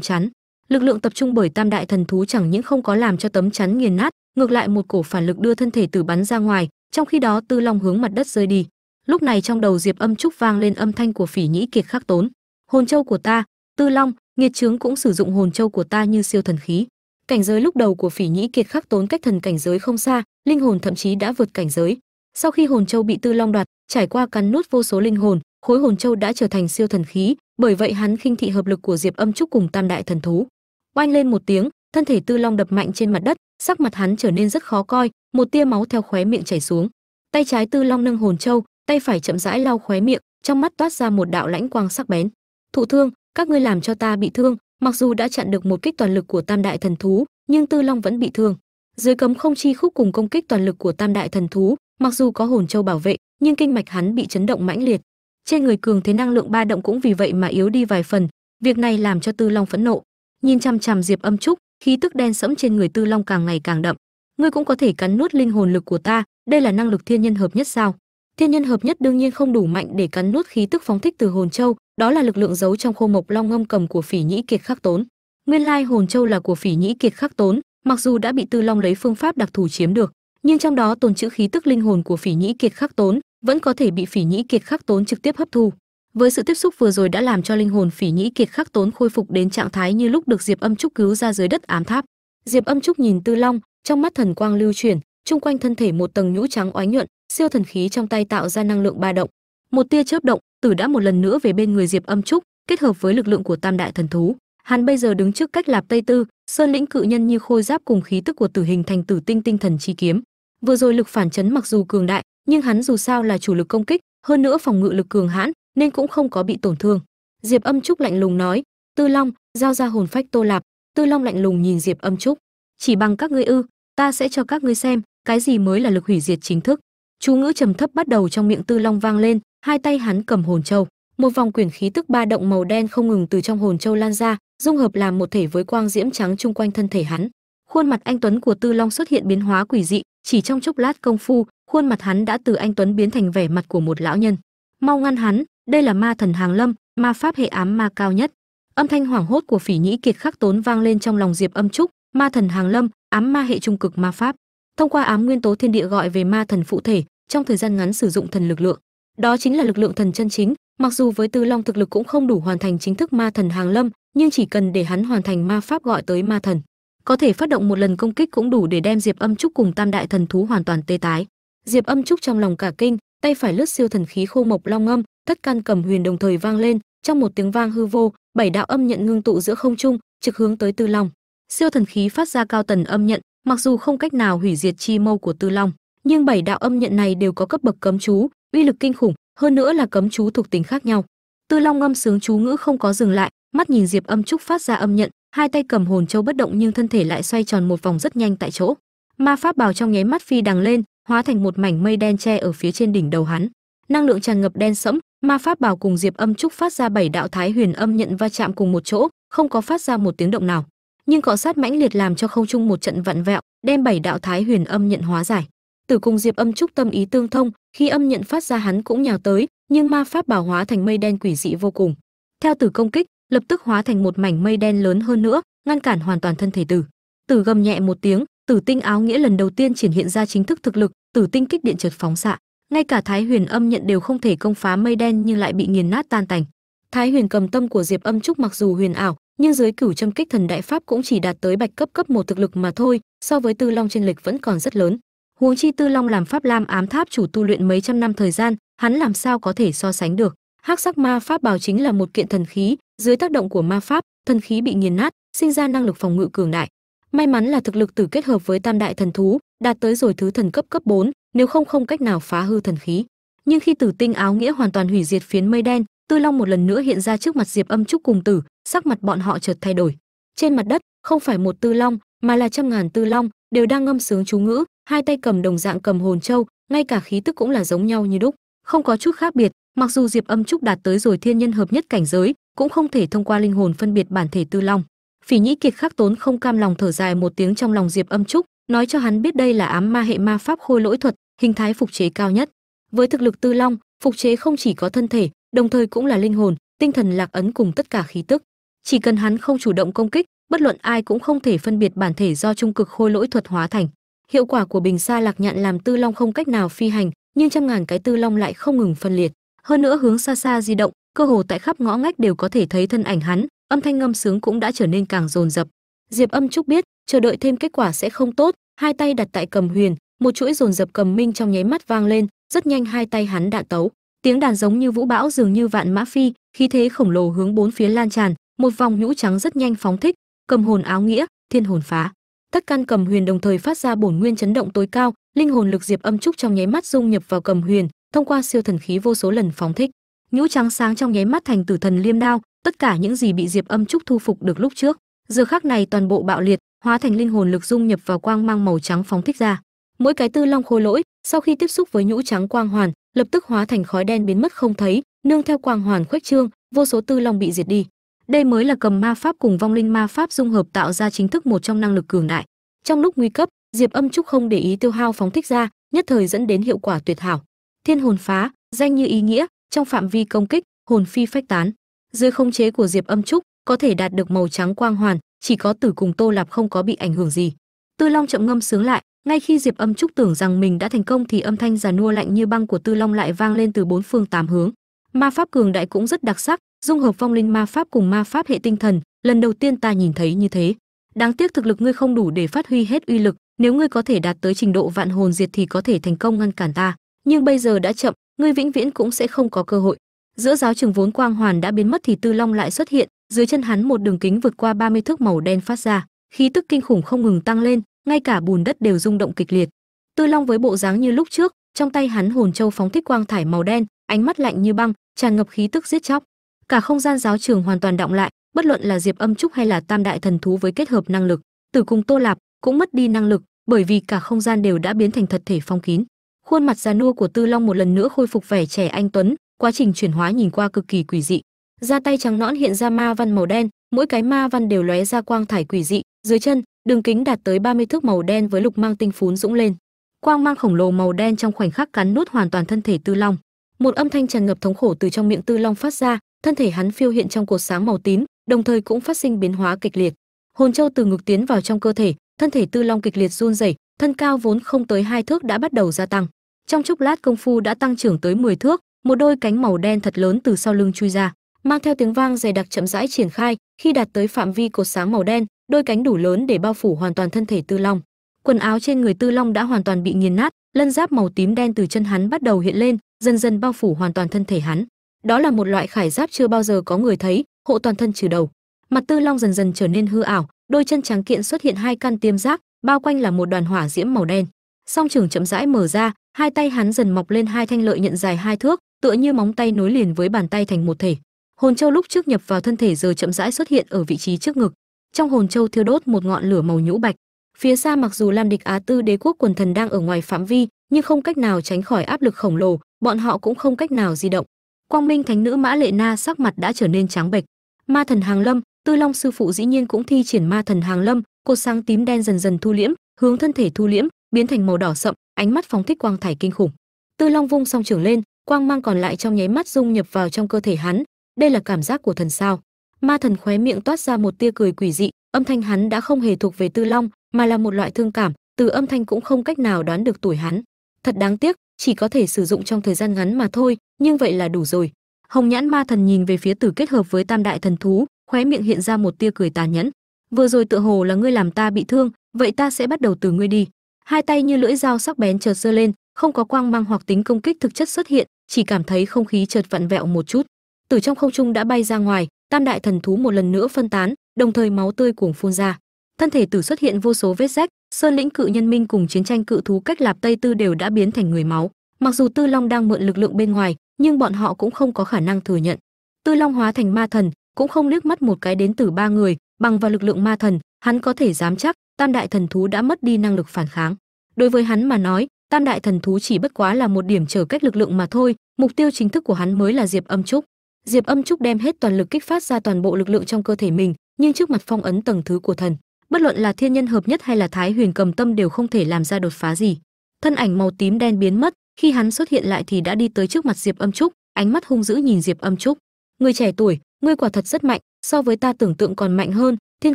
chắn lực lượng tập trung bởi tam đại thần thú chẳng những không có làm cho tấm chắn nghiền nát, ngược lại một cổ phản lực đưa thân thể tử bắn ra ngoài, trong khi đó tư long hướng mặt đất rơi đi. Lúc này trong đầu diệp âm trúc vang lên âm thanh của phỉ nhĩ kiệt khắc tốn. Hồn châu của ta, tư long, nghiệt trướng cũng sử dụng hồn châu của ta như siêu thần khí. Cảnh giới lúc đầu của phỉ nhĩ kiệt khắc tốn cách thần cảnh giới không xa, linh hồn thậm chí đã vượt cảnh giới. Sau khi hồn châu bị tư long đoạt, trải qua cắn nuốt vô số linh hồn, khối hồn châu đã trở thành siêu thần khí, bởi vậy hắn khinh thị hợp lực của diệp âm trúc cùng tam đại thần thú oanh lên một tiếng, thân thể tư long đập mạnh trên mặt đất, sắc mặt hắn trở nên rất khó coi, một tia máu theo khóe miệng chảy xuống. Tay trái tư long nâng hồn châu, tay phải chậm rãi lau khóe miệng, trong mắt toát ra một đạo lãnh quang sắc bén. Thụ thương, các ngươi làm cho ta bị thương, mặc dù đã chặn được một kích toàn lực của tam đại thần thú, nhưng tư long vẫn bị thương. Dưới cấm không chi khúc cùng công kích toàn lực của tam đại thần thú, mặc dù có hồn châu bảo vệ, nhưng kinh mạch hắn bị chấn động mãnh liệt. Trên người cường thế năng lượng ba động cũng vì vậy mà yếu đi vài phần, việc này làm cho tư long phẫn nộ nhìn chằm chằm diệp âm trúc, khí tức đen sẫm trên người tư long càng ngày càng đậm. Ngươi cũng có thể cắn nuốt linh hồn lực của ta, đây là năng lực thiên nhân hợp nhất sao? Thiên nhân hợp nhất đương nhiên không đủ mạnh để cắn nuốt khí tức phóng thích từ hồn châu, đó là lực lượng giấu trong khô mộc long ngâm cầm của phỉ nhĩ kiệt khắc tốn. Nguyên lai hồn châu là của phỉ nhĩ kiệt khắc tốn, mặc dù đã bị tư long lấy phương pháp đặc thù chiếm được, nhưng trong đó tồn chữ khí tức linh hồn của phỉ nhĩ kiệt khắc tốn vẫn có thể bị phỉ nhĩ kiệt khắc tốn trực tiếp hấp thu với sự tiếp xúc vừa rồi đã làm cho linh hồn phỉ nhĩ kiệt khắc tốn khôi phục đến trạng thái như lúc được diệp âm trúc cứu ra dưới đất ám tháp. Diệp âm trúc nhìn tư long, trong mắt thần quang lưu chuyển, chung quanh thân thể một tầng nhũ trắng oái nhuận, siêu thần khí trong tay tạo ra năng lượng ba động. Một tia chớp động, tử đã một lần nữa về bên người diệp âm trúc, kết hợp với lực lượng của tam đại thần thú. Hắn bây giờ đứng trước cách lạp tây tư, sơn lĩnh cự nhân như khôi giáp cùng khí tức của tử hình thành tử tinh tinh thần chi kiếm. Vừa rồi lực phản chấn mặc dù cường đại, nhưng hắn dù sao là chủ lực công kích, hơn nữa phòng ngự lực cường hãn nên cũng không có bị tổn thương. Diệp âm trúc lạnh lùng nói, tư long, giao ra hồn phách tô lạp. Tư long lạnh lùng nhìn diệp âm trúc, chỉ bằng các ngươi ư, ta sẽ cho các ngươi xem, cái gì mới là lực hủy diệt chính thức. Chú ngữ trầm thấp bắt đầu trong miệng tư long vang lên, hai tay hắn cầm hồn châu. Một vòng quyển khí tức ba động màu đen không ngừng từ trong hồn châu lan ra, dung hợp làm một thể với quang diễm trắng chung quanh thân thể hắn. Khuôn mặt anh tuấn của tư long xuất hiện biến hóa quỷ dị, chỉ trong chốc lát công phu, khuôn mặt hắn đã từ anh tuấn biến thành vẻ mặt của một lão nhân. Mau ngăn hắn đây là ma thần hàng lâm, ma pháp hệ ám ma cao nhất. Âm thanh hoảng hốt của phỉ nhĩ kiệt khắc tốn vang lên trong lòng diệp âm trúc, ma thần hàng lâm, ám ma hệ trung cực ma pháp. Thông qua ám nguyên tố thiên địa gọi về ma thần phụ thể, trong thời gian ngắn sử dụng thần lực lượng. Đó chính là lực lượng thần chân chính, mặc dù với tư long thực lực cũng không đủ hoàn thành chính thức ma thần hàng lâm, nhưng chỉ cần để hắn hoàn thành ma pháp gọi tới ma thần, có thể phát động một lần công kích cũng đủ để đem diệp âm trúc cùng tam đại thần thú hoàn toàn tê tái. Diệp âm trúc trong lòng cả kinh, tay phải lướt siêu thần khí khô mộc long âm thất can cầm huyền đồng thời vang lên, trong một tiếng vang hư vô, bảy đạo âm nhận ngưng tụ giữa không trung, trực hướng tới tư long. Siêu thần khí phát ra cao tần âm nhận, mặc dù không cách nào hủy diệt chi mâu của tư long, nhưng bảy đạo âm nhận này đều có cấp bậc cấm chú, uy lực kinh khủng, hơn nữa là cấm chú thuộc tính khác nhau. Tư long ngâm sướng chú ngữ không có dừng lại, mắt nhìn diệp âm trúc phát ra âm nhận, hai tay cầm hồn châu bất động nhưng thân thể lại xoay tròn một vòng rất nhanh tại chỗ. Ma pháp bào trong nháy mắt phi đằng lên, hóa thành một mảnh mây đen che ở phía trên đỉnh đầu hắn. Năng lượng tràn ngập đen sẫm ma pháp bảo cùng diệp âm trúc phát ra bảy đạo thái huyền âm nhận va chạm cùng một chỗ, không có phát ra một tiếng động nào. Nhưng cọ sát mãnh liệt làm cho không trung một trận vặn vẹo, đem bảy đạo thái huyền âm nhận hóa giải. Tử cùng diệp âm trúc tâm ý tương thông, khi âm nhận phát ra hắn cũng nhào tới, nhưng ma pháp bảo hóa thành mây đen quỷ dị vô cùng. Theo tử công kích, lập tức hóa thành một mảnh mây đen lớn hơn nữa, ngăn cản hoàn toàn thân thể tử. Tử gầm nhẹ một tiếng, tử tinh áo nghĩa lần đầu tiên triển hiện ra chính thức thực lực, tử tinh kích điện trượt phóng xạ ngay cả thái huyền âm nhận đều không thể công phá mây đen nhưng lại bị nghiền nát tan tành. Thái huyền cầm tâm của diệp âm trúc mặc dù huyền ảo nhưng dưới cửu châm kích thần đại pháp cũng chỉ đạt tới bạch cấp cấp một thực lực mà thôi so với tư long trên lịch vẫn còn rất lớn. Huống chi tư long làm pháp lam ám tháp chủ tu luyện mấy trăm năm thời gian hắn làm sao có thể so sánh được? Hắc sắc ma pháp bảo chính là một kiện thần khí dưới tác động của ma pháp thần khí bị nghiền nát sinh ra năng lực phòng ngự cường đại. May mắn là thực lực tử kết hợp với tam đại thần thú đạt tới rồi thứ thần cấp cấp 4, nếu không không cách nào phá hư thần khí. Nhưng khi tử tinh áo nghĩa hoàn toàn hủy diệt phiến mây đen, tư long một lần nữa hiện ra trước mặt diệp âm trúc cùng tử, sắc mặt bọn họ chợt thay đổi. Trên mặt đất, không phải một tư long, mà là trăm ngàn tư long, đều đang ngâm sướng chú ngữ, hai tay cầm đồng dạng cầm hồn châu, ngay cả khí tức cũng là giống nhau như đúc. Không có chút khác biệt, mặc dù diệp âm trúc đạt tới rồi thiên nhân hợp nhất cảnh giới, cũng không thể thông qua linh hồn phân biệt bản thể tư long. Phỉ nhĩ kiệt khắc tốn không cam lòng thở dài một tiếng trong lòng diệp âm trúc, nói cho hắn biết đây là ám ma hệ ma pháp khôi lỗi thuật hình thái phục chế cao nhất. Với thực lực tư long, phục chế không chỉ có thân thể, đồng thời cũng là linh hồn, tinh thần lạc ấn cùng tất cả khí tức. Chỉ cần hắn không chủ động công kích, bất luận ai cũng không thể phân biệt bản thể do trung cực khôi lỗi thuật hóa thành. Hiệu quả của bình xa lạc nhạn làm tư long không cách nào phi hành, nhưng trăm ngàn cái tư long lại không ngừng phân liệt. Hơn nữa hướng xa xa di động, cơ hồ tại khắp ngõ ngách đều có thể thấy thân ảnh hắn, âm thanh ngâm sướng cũng đã trở nên càng dồn dập diệp âm trúc biết, chờ đợi thêm kết quả sẽ không tốt, hai tay đặt tại cầm huyền một chuỗi dồn dập cầm minh trong nháy mắt vang lên, rất nhanh hai tay hắn đạn tấu. Tiếng đàn giống như vũ bão dường như vạn mã phi, khí thế khổng lồ hướng bốn phía lan tràn, một vòng nhũ trắng rất nhanh phóng thích, cầm hồn áo nghĩa, thiên hồn phá. Tất căn cầm huyền đồng thời phát ra bổn nguyên chấn động tối cao, linh hồn lực diệp âm trúc trong nháy mắt dung nhập vào cầm huyền, thông qua siêu thần khí vô số lần phóng thích. Nhũ trắng sáng trong nháy mắt thành tử thần liêm đao, tất cả những gì bị diệp âm trúc thu phục được lúc trước. Giờ khắc này toàn bộ bạo liệt, hóa thành linh hồn lực dung nhập vào quang mang màu trắng phóng thích ra mỗi cái tư long khôi lỗi, sau khi tiếp xúc với nhũ trắng quang hoàn, lập tức hóa thành khói đen biến mất không thấy, nương theo quang hoàn khuếch trương, vô số tư long bị diệt đi. Đây mới là cầm ma pháp cùng vong linh ma pháp dung hợp tạo ra chính thức một trong năng lực cường đại. Trong lúc nguy cấp, diệp âm trúc không để ý tiêu hao phóng thích ra, nhất thời dẫn đến hiệu quả tuyệt hảo. Thiên hồn phá, danh như ý nghĩa, trong phạm vi công kích, hồn phi phách tán. Dưới không chế của diệp âm trúc, có thể đạt được màu trắng quang hoàn, chỉ có tử cùng tô lạp không có bị ảnh hưởng gì. Tư long chậm ngâm sướng lại ngay khi diệp âm trúc tưởng rằng mình đã thành công thì âm thanh già nua lạnh như băng của tư long lại vang lên từ bốn phương tám hướng. Ma pháp cường đại cũng rất đặc sắc, dung hợp phong linh ma pháp cùng ma pháp hệ tinh thần, lần đầu tiên ta nhìn thấy như thế. Đáng tiếc thực lực ngươi không đủ để phát huy hết uy lực, nếu ngươi có thể đạt tới trình độ vạn hồn diệt thì có thể thành công ngăn cản ta. Nhưng bây giờ đã chậm, ngươi vĩnh viễn cũng sẽ không có cơ hội. Giữa giáo trường vốn quang hoàn đã biến mất thì tư long lại xuất hiện, dưới chân hắn một đường kính vượt qua 30 thước màu đen phát ra, khí tức kinh khủng không ngừng tăng lên ngay cả bùn đất đều rung động kịch liệt. Tư long với bộ dáng như lúc trước, trong tay hắn hồn châu phóng thích quang thải màu đen, ánh mắt lạnh như băng, tràn ngập khí tức giết chóc. Cả không gian giáo trường hoàn toàn động lại, bất luận là diệp âm trúc hay là tam đại thần thú với kết hợp năng lực, tử cùng tô lạp cũng mất đi năng lực, bởi vì cả không gian đều đã biến thành thật thể phong kín. Khuôn mặt già nua của tư long một lần nữa khôi phục vẻ trẻ anh tuấn, quá trình chuyển hóa nhìn qua cực kỳ quỷ dị. Ra tay trắng nõn hiện ra ma văn màu đen, mỗi cái ma văn đều lóe ra quang thải quỷ dị dưới chân, đường kính đạt tới 30 thước màu đen với lục mang tinh phún dũng lên. Quang mang khổng lồ màu đen trong khoảnh khắc cắn nuốt hoàn toàn thân thể tư long. Một âm thanh tràn ngập thống khổ từ trong miệng tư long phát ra, thân thể hắn phiêu hiện trong cột sáng màu tím, đồng thời cũng phát sinh biến hóa kịch liệt. Hồn châu từ ngực tiến vào trong cơ thể, thân thể tư long kịch liệt run rẩy, thân cao vốn không tới hai thước đã bắt đầu gia tăng. Trong chốc lát công phu đã tăng trưởng tới 10 thước, một đôi cánh màu đen thật lớn từ sau lưng chui ra, mang theo tiếng vang dày đặc chậm rãi triển khai, khi đạt tới phạm vi cột sáng màu đen đôi cánh đủ lớn để bao phủ hoàn toàn thân thể tư long. Quần áo trên người tư long đã hoàn toàn bị nghiền nát, lân giáp màu tím đen từ chân hắn bắt đầu hiện lên, dần dần bao phủ hoàn toàn thân thể hắn. Đó là một loại khải giáp chưa bao giờ có người thấy, hộ toàn thân trừ đầu. Mặt tư long dần dần trở nên hư ảo, đôi chân trắng kiện xuất hiện hai căn tiêm giác, bao quanh là một đoàn hỏa diễm màu đen. Song trường chậm rãi mở ra, hai tay hắn dần mọc lên hai thanh lợi nhận dài hai thước, tựa như móng tay nối liền với bàn tay thành một thể. Hồn châu lúc trước nhập vào thân thể giờ chậm rãi xuất hiện ở vị trí trước ngực trong hồn châu thiêu đốt một ngọn lửa màu nhũ bạch. Phía xa mặc dù lam địch á tư đế quốc quần thần đang ở ngoài phạm vi, nhưng không cách nào tránh khỏi áp lực khổng lồ, bọn họ cũng không cách nào di động. Quang minh thánh nữ mã lệ na sắc mặt đã trở nên trắng bệch. Ma thần hàng lâm, tư long sư phụ dĩ nhiên cũng thi triển ma thần hàng lâm, cột sáng tím đen dần dần thu liễm, hướng thân thể thu liễm, biến thành màu đỏ sậm, ánh mắt phóng thích quang thải kinh khủng. Tư long vung song trưởng lên, quang mang còn lại trong nháy mắt dung nhập vào trong cơ thể hắn. Đây là cảm giác của thần sao ma thần khóe miệng toát ra một tia cười quỷ dị, âm thanh hắn đã không hề thuộc về tư long, mà là một loại thương cảm, từ âm thanh cũng không cách nào đoán được tuổi hắn. Thật đáng tiếc, chỉ có thể sử dụng trong thời gian ngắn mà thôi, nhưng vậy là đủ rồi. Hồng nhãn ma thần nhìn về phía tử kết hợp với tam đại thần thú, khóe miệng hiện ra một tia cười tàn nhẫn. Vừa rồi tựa hồ là ngươi làm ta bị thương, vậy ta sẽ bắt đầu từ ngươi đi. Hai tay như lưỡi dao sắc bén chợt giơ lên, không có quang mang hoặc tính công kích thực chất xuất hiện, chỉ cảm thấy không khí chợt vặn vẹo một chút. Từ trong không trung đã bay ra ngoài tam đại thần thú một lần nữa phân tán, đồng thời máu tươi cuồng phun ra. Thân thể tử xuất hiện vô số vết rách, sơn lĩnh cự nhân minh cùng chiến tranh cự thú cách lạp tây tư đều đã biến thành người máu. Mặc dù tư long đang mượn lực lượng bên ngoài, nhưng bọn họ cũng không có khả năng thừa nhận. Tư long hóa thành ma thần, cũng không liếc mắt một cái đến từ ba người, bằng vào lực lượng ma thần, hắn có thể dám chắc tam đại thần thú đã mất đi năng lực phản kháng. Đối với hắn mà nói, tam đại thần thú chỉ bất quá là một điểm trở cách lực lượng mà thôi, mục tiêu chính thức của hắn mới là diệp âm trúc diệp âm trúc đem hết toàn lực kích phát ra toàn bộ lực lượng trong cơ thể mình, nhưng trước mặt phong ấn tầng thứ của thần, bất luận là thiên nhân hợp nhất hay là thái huyền cầm tâm đều không thể làm ra đột phá gì. Thân ảnh màu tím đen biến mất, khi hắn xuất hiện lại thì đã đi tới trước mặt diệp âm trúc, ánh mắt hung dữ nhìn diệp âm trúc. Người trẻ tuổi, ngươi quả thật rất mạnh, so với ta tưởng tượng còn mạnh hơn, thiên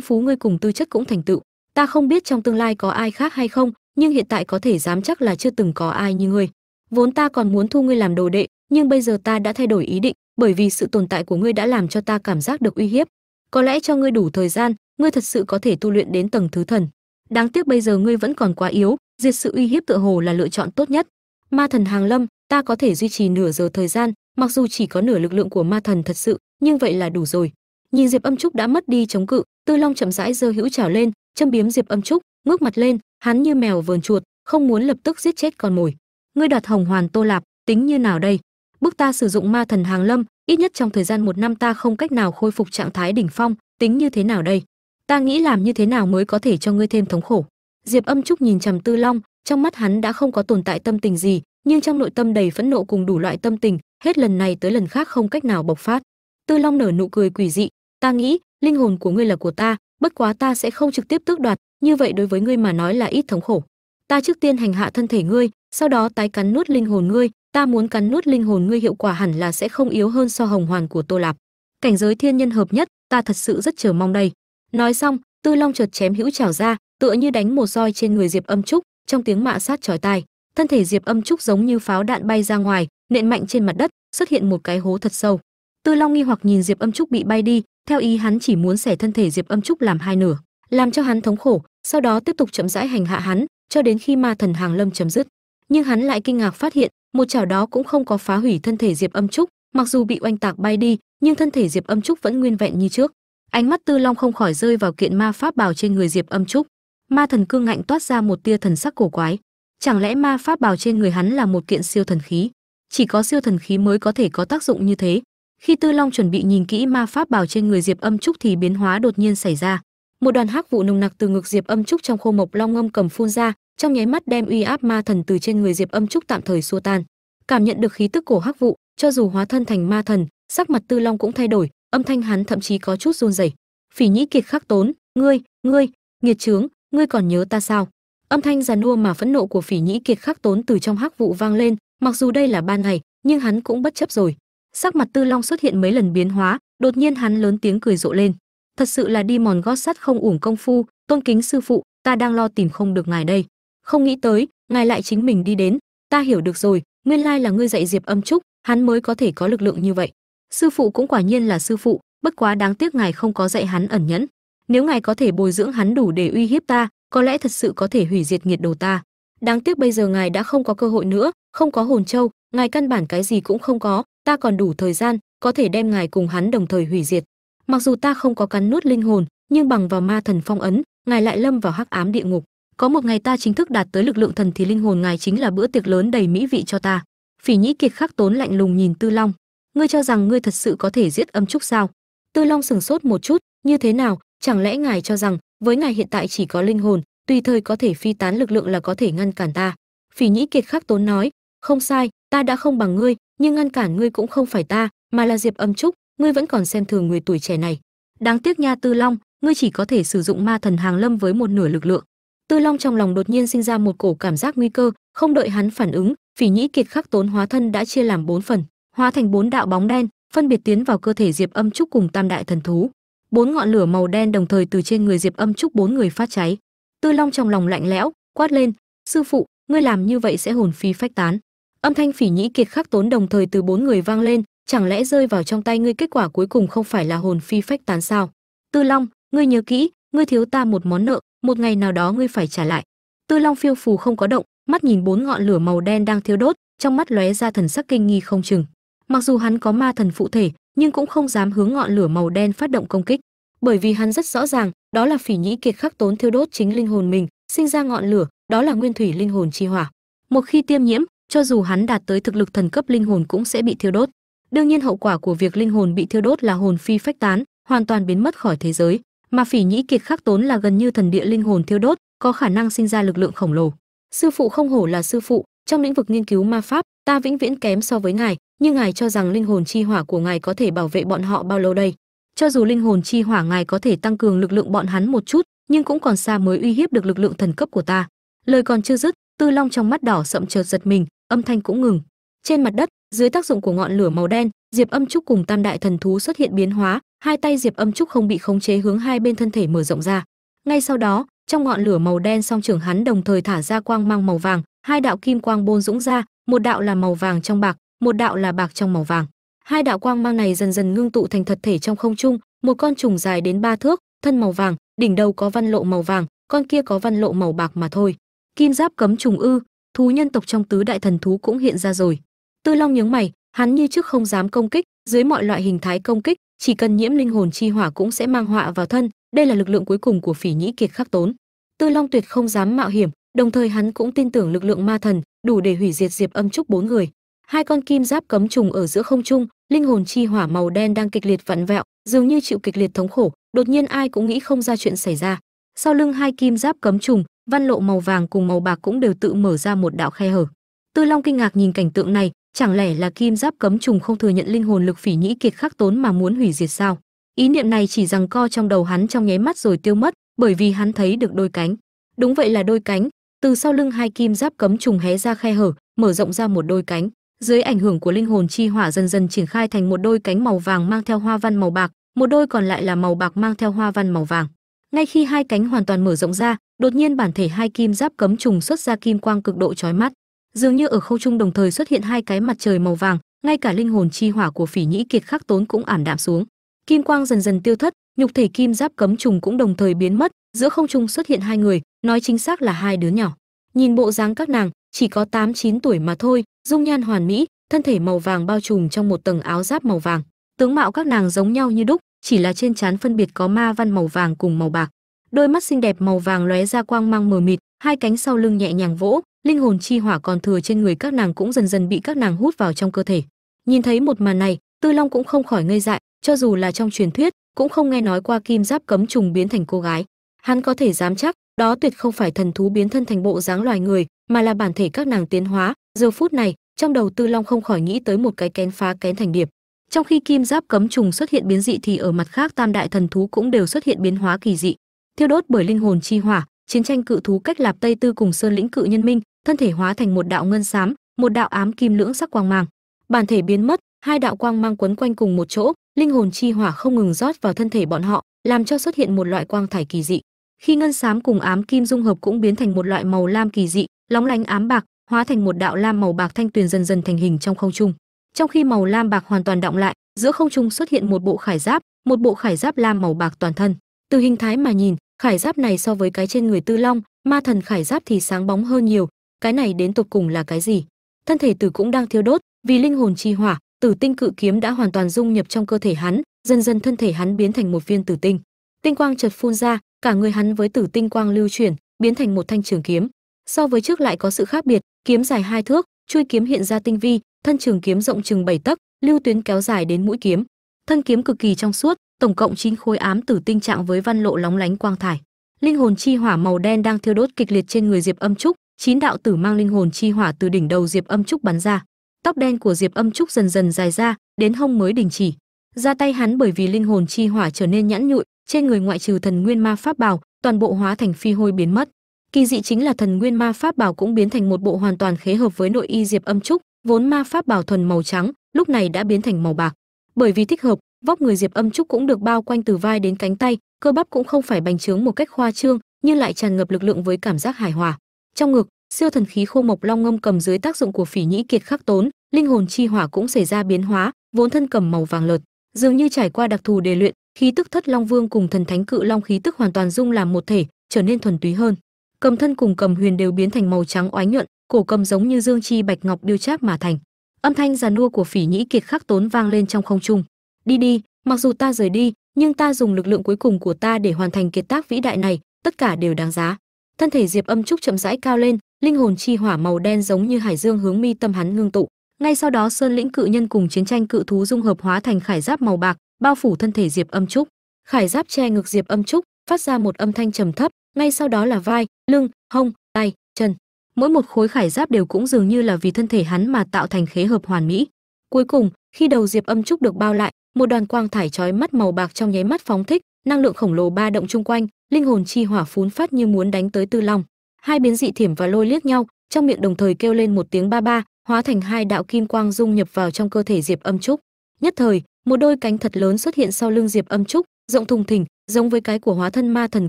phú ngươi cùng tư chất cũng thành tựu. Ta không biết trong tương lai có ai khác hay không, nhưng hiện tại có thể dám chắc là chưa từng có ai như ngươi. Vốn ta còn muốn thu ngươi làm đồ đệ, nhưng bây giờ ta đã thay đổi ý định bởi vì sự tồn tại của ngươi đã làm cho ta cảm giác được uy hiếp. Có lẽ cho ngươi đủ thời gian, ngươi thật sự có thể tu luyện đến tầng thứ thần. Đáng tiếc bây giờ ngươi vẫn còn quá yếu, diệt sự uy hiếp tựa hồ là lựa chọn tốt nhất. Ma thần hàng lâm, ta có thể duy trì nửa giờ thời gian, mặc dù chỉ có nửa lực lượng của ma thần thật sự, nhưng vậy là đủ rồi. Nhìn diệp âm trúc đã mất đi chống cự, tư long chậm rãi giơ hữu trào lên, châm biếm diệp âm trúc, ngước mặt lên, hắn như mèo vờn chuột, không muốn lập tức giết chết con mồi. Ngươi đoạt hồng hoàn tô lạp, tính như nào đây? Bức ta sử dụng ma thần hàng lâm, ít nhất trong thời gian một năm ta không cách nào khôi phục trạng thái đỉnh phong, tính như thế nào đây? Ta nghĩ làm như thế nào mới có thể cho ngươi thêm thống khổ? Diệp âm trúc nhìn trầm tư long, trong mắt hắn đã không có tồn tại tâm tình gì, nhưng trong nội tâm đầy phẫn nộ cùng đủ loại tâm tình, hết lần này tới lần khác không cách nào bộc phát. Tư long nở nụ cười quỷ dị, ta nghĩ, linh hồn của ngươi là của ta, bất quá ta sẽ không trực tiếp tước đoạt, như vậy đối với ngươi mà nói là ít thống khổ. Ta trước tiên hành hạ thân thể ngươi, sau đó tái cắn nuốt linh hồn ngươi ta muốn cắn nuốt linh hồn ngươi hiệu quả hẳn là sẽ không yếu hơn so hồng hoàn của tô lạp. Cảnh giới thiên nhân hợp nhất, ta thật sự rất chờ mong đây. Nói xong, tư long chợt chém hữu trảo ra, tựa như đánh một roi trên người diệp âm trúc, trong tiếng mạ sát chói tai. Thân thể diệp âm trúc giống như pháo đạn bay ra ngoài, nện mạnh trên mặt đất, xuất hiện một cái hố thật sâu. Tư long nghi hoặc nhìn diệp âm trúc bị bay đi, theo ý hắn chỉ muốn xẻ thân thể diệp âm trúc làm hai nửa, làm cho hắn thống khổ, sau đó tiếp tục chậm rãi hành hạ hắn, cho đến khi ma thần hàng lâm chấm dứt nhưng hắn lại kinh ngạc phát hiện, một chảo đó cũng không có phá hủy thân thể diệp âm trúc, mặc dù bị oanh tạc bay đi, nhưng thân thể diệp âm trúc vẫn nguyên vẹn như trước. Ánh mắt tư long không khỏi rơi vào kiện ma pháp bào trên người diệp âm trúc. Ma thần cương ngạnh toát ra một tia thần sắc cổ quái. Chẳng lẽ ma pháp bào trên người hắn là một kiện siêu thần khí? Chỉ có siêu thần khí mới có thể có tác dụng như thế. Khi tư long chuẩn bị nhìn kỹ ma pháp bào trên người diệp âm trúc thì biến hóa đột nhiên xảy ra. Một đoàn hắc vụ nồng nặc từ ngực diệp âm trúc trong khô mộc long ngâm cầm phun ra trong nháy mắt đem uy áp ma thần từ trên người diệp âm trúc tạm thời xua tan. Cảm nhận được khí tức cổ hắc vụ, cho dù hóa thân thành ma thần, sắc mặt tư long cũng thay đổi, âm thanh hắn thậm chí có chút run rẩy. Phỉ nhĩ kiệt khắc tốn, ngươi ngươi, nghiệt trướng, ngươi còn nhớ ta sao? Âm thanh giàn nua mà phẫn nộ của phỉ nhĩ kiệt khắc tốn từ trong hắc vụ vang lên, mặc dù đây là ban ngày, nhưng hắn cũng bất chấp rồi. Sắc mặt tư long xuất hiện mấy lần biến hóa, đột nhiên hắn lớn tiếng cười rộ lên. Thật sự là đi mòn gót sắt không uổng công phu, tôn kính sư phụ, ta đang lo tìm không được ngài đây không nghĩ tới, ngài lại chính mình đi đến. Ta hiểu được rồi, nguyên lai là ngươi dạy diệp âm trúc, hắn mới có thể có lực lượng như vậy. Sư phụ cũng quả nhiên là sư phụ, bất quá đáng tiếc ngài không có dạy hắn ẩn nhẫn. Nếu ngài có thể bồi dưỡng hắn đủ để uy hiếp ta, có lẽ thật sự có thể hủy diệt nghiệt đồ ta. Đáng tiếc bây giờ ngài đã không có cơ hội nữa, không có hồn châu, ngài căn bản cái gì cũng không có, ta còn đủ thời gian, có thể đem ngài cùng hắn đồng thời hủy diệt. Mặc dù ta không có cắn nuốt linh hồn, nhưng bằng vào ma thần phong ấn, ngài lại lâm vào hắc ám địa ngục có một ngày ta chính thức đạt tới lực lượng thần thì linh hồn ngài chính là bữa tiệc lớn đầy mỹ vị cho ta. Phỉ nhĩ kiệt khắc tốn lạnh lùng nhìn tư long. Ngươi cho rằng ngươi thật sự có thể giết âm trúc sao? Tư long sừng sốt một chút, như thế nào? Chẳng lẽ ngài cho rằng, với ngài hiện tại chỉ có linh hồn, tùy thời có thể phi tán lực lượng là có thể ngăn cản ta? Phỉ nhĩ kiệt khắc tốn nói, không sai, ta đã không bằng ngươi, nhưng ngăn cản ngươi cũng không phải ta, mà là diệp âm trúc, ngươi vẫn còn xem thường người tuổi trẻ này. Đáng tiếc nha tư long, ngươi chỉ có thể sử dụng ma thần hàng lâm với một nửa lực lượng tư long trong lòng đột nhiên sinh ra một cổ cảm giác nguy cơ, không đợi hắn phản ứng, phỉ nhĩ kiệt khắc tốn hóa thân đã chia làm bốn phần, hóa thành bốn đạo bóng đen, phân biệt tiến vào cơ thể diệp âm trúc cùng tam đại thần thú. Bốn ngọn lửa màu đen đồng thời từ trên người diệp âm trúc bốn người phát cháy. Tư long trong lòng lạnh lẽo, quát lên, sư phụ, ngươi làm như vậy sẽ hồn phi phách tán. Âm thanh phỉ nhĩ kiệt khắc tốn đồng thời từ bốn người vang lên, chẳng lẽ rơi vào trong tay ngươi kết quả cuối cùng không phải là hồn phi phách tán sao? Tư long, ngươi nhớ kỹ, ngươi thiếu ta một món nợ một ngày nào đó ngươi phải trả lại. Tư long phiêu phù không có động, mắt nhìn bốn ngọn lửa màu đen đang thiêu đốt, trong mắt lóe ra thần sắc kinh nghi không chừng. Mặc dù hắn có ma thần phụ thể, nhưng cũng không dám hướng ngọn lửa màu đen phát động công kích. Bởi vì hắn rất rõ ràng, đó là phỉ nhĩ kiệt khắc tốn thiêu đốt chính linh hồn mình, sinh ra ngọn lửa, đó là nguyên thủy linh hồn chi hỏa. Một khi tiêm nhiễm, cho dù hắn đạt tới thực lực thần cấp linh hồn cũng sẽ bị thiêu đốt. Đương nhiên hậu quả của việc linh hồn bị thiêu đốt là hồn phi phách tán, hoàn toàn biến mất khỏi thế giới mà phỉ nhĩ kiệt khắc tốn là gần như thần địa linh hồn thiêu đốt, có khả năng sinh ra lực lượng khổng lồ. Sư phụ không hổ là sư phụ, trong lĩnh vực nghiên cứu ma pháp, ta vĩnh viễn kém so với ngài, nhưng ngài cho rằng linh hồn chi hỏa của ngài có thể bảo vệ bọn họ bao lâu đây? Cho dù linh hồn chi hỏa ngài có thể tăng cường lực lượng bọn hắn một chút, nhưng cũng còn xa mới uy hiếp được lực lượng thần cấp của ta. Lời còn chưa dứt, tư long trong mắt đỏ sậm chợt giật mình, âm thanh cũng ngừng. Trên mặt đất, dưới tác dụng của ngọn lửa màu đen, diệp âm trúc cùng tam đại thần thú xuất hiện biến hóa hai tay diệp âm trúc không bị khống chế hướng hai bên thân thể mở rộng ra. Ngay sau đó, trong ngọn lửa màu đen song trưởng hắn đồng thời thả ra quang mang màu vàng, hai đạo kim quang bôn dũng ra, một đạo là màu vàng trong bạc, một đạo là bạc trong màu vàng. Hai đạo quang mang này dần dần ngưng tụ thành thật thể trong không trung, một con trùng dài đến ba thước, thân màu vàng, đỉnh đầu có văn lộ màu vàng, con kia có văn lộ màu bạc mà thôi. Kim giáp cấm trùng ư, thú nhân tộc trong tứ đại thần thú cũng hiện ra rồi. Tư long nhướng mày, hắn như trước không dám công kích, dưới mọi loại hình thái công kích chỉ cần nhiễm linh hồn chi hỏa cũng sẽ mang họa vào thân. Đây là lực lượng cuối cùng của phỉ nhĩ kiệt khắc tốn. Tư long tuyệt không dám mạo hiểm, đồng thời hắn cũng tin tưởng lực lượng ma thần, đủ để hủy diệt diệp âm trúc bốn người. Hai con kim giáp cấm trùng ở giữa không trung, linh hồn chi hỏa màu đen đang kịch liệt vặn vẹo, dường như chịu kịch liệt thống khổ. Đột nhiên ai cũng nghĩ không ra chuyện xảy ra. Sau lưng hai kim giáp cấm trùng, văn lộ màu vàng cùng màu bạc cũng đều tự mở ra một đạo khe hở. Tư long kinh ngạc nhìn cảnh tượng này chẳng lẽ là kim giáp cấm trùng không thừa nhận linh hồn lực phỉ nhĩ kiệt khắc tốn mà muốn hủy diệt sao? Ý niệm này chỉ rằng co trong đầu hắn trong nháy mắt rồi tiêu mất, bởi vì hắn thấy được đôi cánh. Đúng vậy là đôi cánh. Từ sau lưng hai kim giáp cấm trùng hé ra khe hở, mở rộng ra một đôi cánh. Dưới ảnh hưởng của linh hồn chi hỏa dần dần triển khai thành một đôi cánh màu vàng mang theo hoa văn màu bạc, một đôi còn lại là màu bạc mang theo hoa văn màu vàng. Ngay khi hai cánh hoàn toàn mở rộng ra, đột nhiên bản thể hai kim giáp cấm trùng xuất ra kim quang cực độ chói mắt dường như ở khâu trung đồng thời xuất hiện hai cái mặt trời màu vàng, ngay cả linh hồn chi hỏa của phỉ nhĩ kiệt khắc tốn cũng ảm đạm xuống. Kim quang dần dần tiêu thất, nhục thể kim giáp cấm trùng cũng đồng thời biến mất, giữa không trung xuất hiện hai người, nói chính xác là hai đứa nhỏ. Nhìn bộ dáng các nàng, chỉ có tám chín tuổi mà thôi, dung nhan hoàn mỹ, thân thể màu vàng bao trùm trong một tầng áo giáp màu vàng. Tướng mạo các nàng giống nhau như đúc, chỉ là trên trán phân biệt có ma văn màu vàng cùng màu bạc. Đôi mắt xinh đẹp màu vàng lóe ra quang mang mờ mịt, hai cánh sau lưng nhẹ nhàng vỗ linh hồn chi hỏa còn thừa trên người các nàng cũng dần dần bị các nàng hút vào trong cơ thể. Nhìn thấy một màn này, tư long cũng không khỏi ngây dại, cho dù là trong truyền thuyết, cũng không nghe nói qua kim giáp cấm trùng biến thành cô gái. Hắn có thể dám chắc, đó tuyệt không phải thần thú biến thân thành bộ dáng loài người, mà là bản thể các nàng tiến hóa. Giờ phút này, trong đầu tư long không khỏi nghĩ tới một cái kén phá kén thành điệp. Trong khi kim giáp cấm trùng xuất hiện biến dị thì ở mặt khác tam đại thần thú cũng đều xuất hiện biến hóa kỳ dị. Thiêu đốt bởi linh hồn chi hỏa, chiến tranh cự thú cách lạp tây tư cùng sơn lĩnh cự nhân minh thân thể hóa thành một đạo ngân xám, một đạo ám kim lưỡng sắc quang mang. Bản thể biến mất, hai đạo quang mang quấn quanh cùng một chỗ, linh hồn chi hỏa không ngừng rót vào thân thể bọn họ, làm cho xuất hiện một loại quang thải kỳ dị. Khi ngân xám cùng ám kim dung hợp cũng biến thành một loại màu lam kỳ dị, lóng lánh ám bạc, hóa thành một đạo lam màu bạc thanh tuyền dần dần thành hình trong không trung. Trong khi màu lam bạc hoàn toàn động lại, giữa không trung xuất hiện một bộ khải giáp, một bộ khải giáp lam màu bạc toàn thân. Từ hình thái mà nhìn, khải giáp này so với cái trên người tư long, ma thần khải giáp thì sáng bóng hơn nhiều cái này đến tột cùng là cái gì? Thân thể tử cũng đang thiêu đốt, vì linh hồn chi hỏa, tử tinh cự kiếm đã hoàn toàn dung nhập trong cơ thể hắn, dần dần thân thể hắn biến thành một viên tử tinh. Tinh quang chợt phun ra, cả người hắn với tử tinh quang lưu chuyển, biến thành một thanh trường kiếm. So với trước lại có sự khác biệt, kiếm dài hai thước chui kiếm hiện ra tinh vi, thân trường kiếm rộng chừng bảy tấc, lưu tuyến kéo dài đến mũi kiếm. Thân kiếm cực kỳ trong suốt, tổng cộng chín khối ám tử tinh trạng với văn lộ lóng lánh quang thải. Linh hồn chi hỏa màu đen đang thiêu đốt kịch liệt trên người diệp âm trúc chín đạo tử mang linh hồn chi hỏa từ đỉnh đầu diệp âm trúc bắn ra. Tóc đen của diệp âm trúc dần dần dài ra, đến hông mới đình chỉ. Ra tay hắn bởi vì linh hồn chi hỏa trở nên nhãn nhụi, trên người ngoại trừ thần nguyên ma pháp bảo, toàn bộ hóa thành phi hôi biến mất. Kỳ dị chính là thần nguyên ma pháp bảo cũng biến thành một bộ hoàn toàn khế hợp với nội y diệp âm trúc, vốn ma pháp bảo thuần màu trắng, lúc này đã biến thành màu bạc. Bởi vì thích hợp, vóc người diệp âm trúc cũng được bao quanh từ vai đến cánh tay, cơ bắp cũng không phải bành trướng một cách khoa trương, nhưng lại tràn ngập lực lượng với cảm giác hài hòa trong ngực, siêu thần khí khô mộc long ngâm cầm dưới tác dụng của phỉ nhĩ kiệt khắc tốn, linh hồn chi hỏa cũng xảy ra biến hóa, vốn thân cầm màu vàng lợt, dường như trải qua đặc thù đề luyện, khí tức thất long vương cùng thần thánh cự long khí tức hoàn toàn dung làm một thể, trở nên thuần túy hơn. Cầm thân cùng cầm huyền đều biến thành màu trắng oánh nhuận, cổ cầm giống như dương chi bạch ngọc điêu cháp mà thành. Âm thanh già nua của phỉ nhĩ kiệt khắc tốn vang lên trong không trung. Đi đi, mặc dù ta rời đi, nhưng ta dùng lực lượng cuối cùng của ta để hoàn thành kiệt tác vĩ đại này, tất cả đều đáng giá thân thể diệp âm trúc chậm rãi cao lên, linh hồn chi hỏa màu đen giống như hải dương hướng mi tâm hắn ngưng tụ. Ngay sau đó sơn lĩnh cự nhân cùng chiến tranh cự thú dung hợp hóa thành khải giáp màu bạc, bao phủ thân thể diệp âm trúc. Khải giáp che ngực diệp âm trúc, phát ra một âm thanh trầm thấp, ngay sau đó là vai, lưng, hông, tay, chân. Mỗi một khối khải giáp đều cũng dường như là vì thân thể hắn mà tạo thành khế hợp hoàn mỹ. Cuối cùng, khi đầu diệp âm trúc được bao lại, một đoàn quang thải trói mắt màu bạc trong nháy mắt phóng thích năng lượng khổng lồ ba động chung quanh, linh hồn chi hỏa phún phát như muốn đánh tới tư long. Hai biến dị thiểm và lôi liếc nhau, trong miệng đồng thời kêu lên một tiếng ba ba, hóa thành hai đạo kim quang dung nhập vào trong cơ thể diệp âm trúc. Nhất thời, một đôi cánh thật lớn xuất hiện sau lưng diệp âm trúc, rộng thùng thình, giống với cái của hóa thân ma thần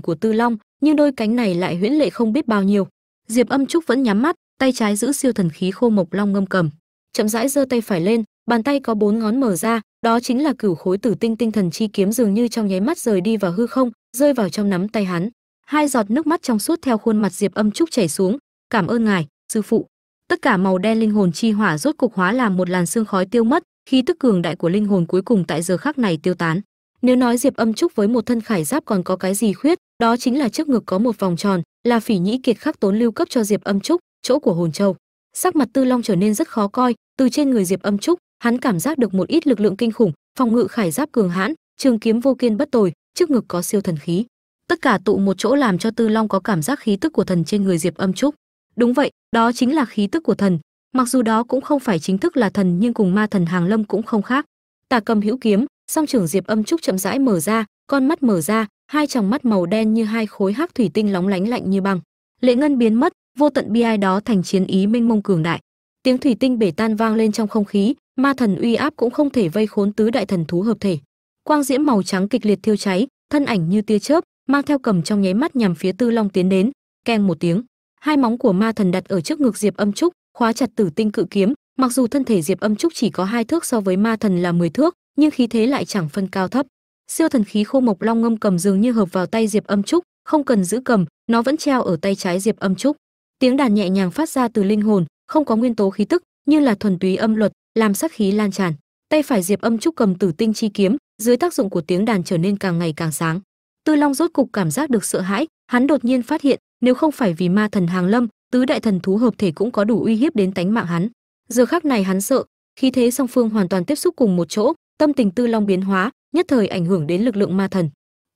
của tư long, nhưng đôi cánh này lại huyễn lệ không biết bao nhiêu. Diệp âm trúc vẫn nhắm mắt, tay trái giữ siêu thần khí khô mộc long ngâm cầm. Chậm rãi giơ tay phải lên, bàn tay có bốn ngón mở ra đó chính là cửu khối tử tinh tinh thần chi kiếm dường như trong nháy mắt rời đi vào hư không, rơi vào trong nắm tay hắn. Hai giọt nước mắt trong suốt theo khuôn mặt diệp âm trúc chảy xuống. Cảm ơn ngài, sư phụ. Tất cả màu đen linh hồn chi hỏa rốt cục hóa làm một làn sương khói tiêu mất khi tức cường đại của linh hồn cuối cùng tại giờ khắc này tiêu tán. Nếu nói diệp âm trúc với một thân khải giáp còn có cái gì khuyết, đó chính là trước ngực có một vòng tròn, là phỉ nhĩ kiệt khắc tốn lưu cấp cho diệp âm trúc, chỗ của hồn châu sắc mặt tư long trở nên rất khó coi, từ trên người diệp âm trúc, hắn cảm giác được một ít lực lượng kinh khủng, phòng ngự khải giáp cường hãn, trường kiếm vô kiên bất tồi, trước ngực có siêu thần khí. Tất cả tụ một chỗ làm cho tư long có cảm giác khí tức của thần trên người diệp âm trúc. Đúng vậy, đó chính là khí tức của thần. Mặc dù đó cũng không phải chính thức là thần, nhưng cùng ma thần hàng lâm cũng không khác. Tà cầm hữu kiếm, song trưởng diệp âm trúc chậm rãi mở ra, con mắt mở ra, hai tròng mắt màu đen như hai khối hắc thủy tinh lóng lánh lạnh như băng. Lệ ngân biến mất vô tận bi ai đó thành chiến ý minh mông cường đại. Tiếng thủy tinh bể tan vang lên trong không khí, ma thần uy áp cũng không thể vây khốn tứ đại thần thú hợp thể. Quang diễm màu trắng kịch liệt thiêu cháy, thân ảnh như tia chớp, mang theo cầm trong nháy mắt nhằm phía tư long tiến đến, keng một tiếng. Hai móng của ma thần đặt ở trước ngực diệp âm trúc, khóa chặt tử tinh cự kiếm. Mặc dù thân thể diệp âm trúc chỉ có hai thước so với ma thần là 10 thước, nhưng khí thế lại chẳng phân cao thấp. Siêu thần khí khô mộc long ngâm cầm dường như hợp vào tay diệp âm trúc, không cần giữ cầm, nó vẫn treo ở tay trái diệp âm trúc tiếng đàn nhẹ nhàng phát ra từ linh hồn, không có nguyên tố khí tức, như là thuần túy âm luật, làm sắc khí lan tràn. Tay phải diệp âm trúc cầm tử tinh chi kiếm, dưới tác dụng của tiếng đàn trở nên càng ngày càng sáng. Tư long rốt cục cảm giác được sợ hãi, hắn đột nhiên phát hiện, nếu không phải vì ma thần hàng lâm, tứ đại thần thú hợp thể cũng có đủ uy hiếp đến tánh mạng hắn. Giờ khắc này hắn sợ, khi thế song phương hoàn toàn tiếp xúc cùng một chỗ, tâm tình tư long biến hóa, nhất thời ảnh hưởng đến lực lượng ma thần.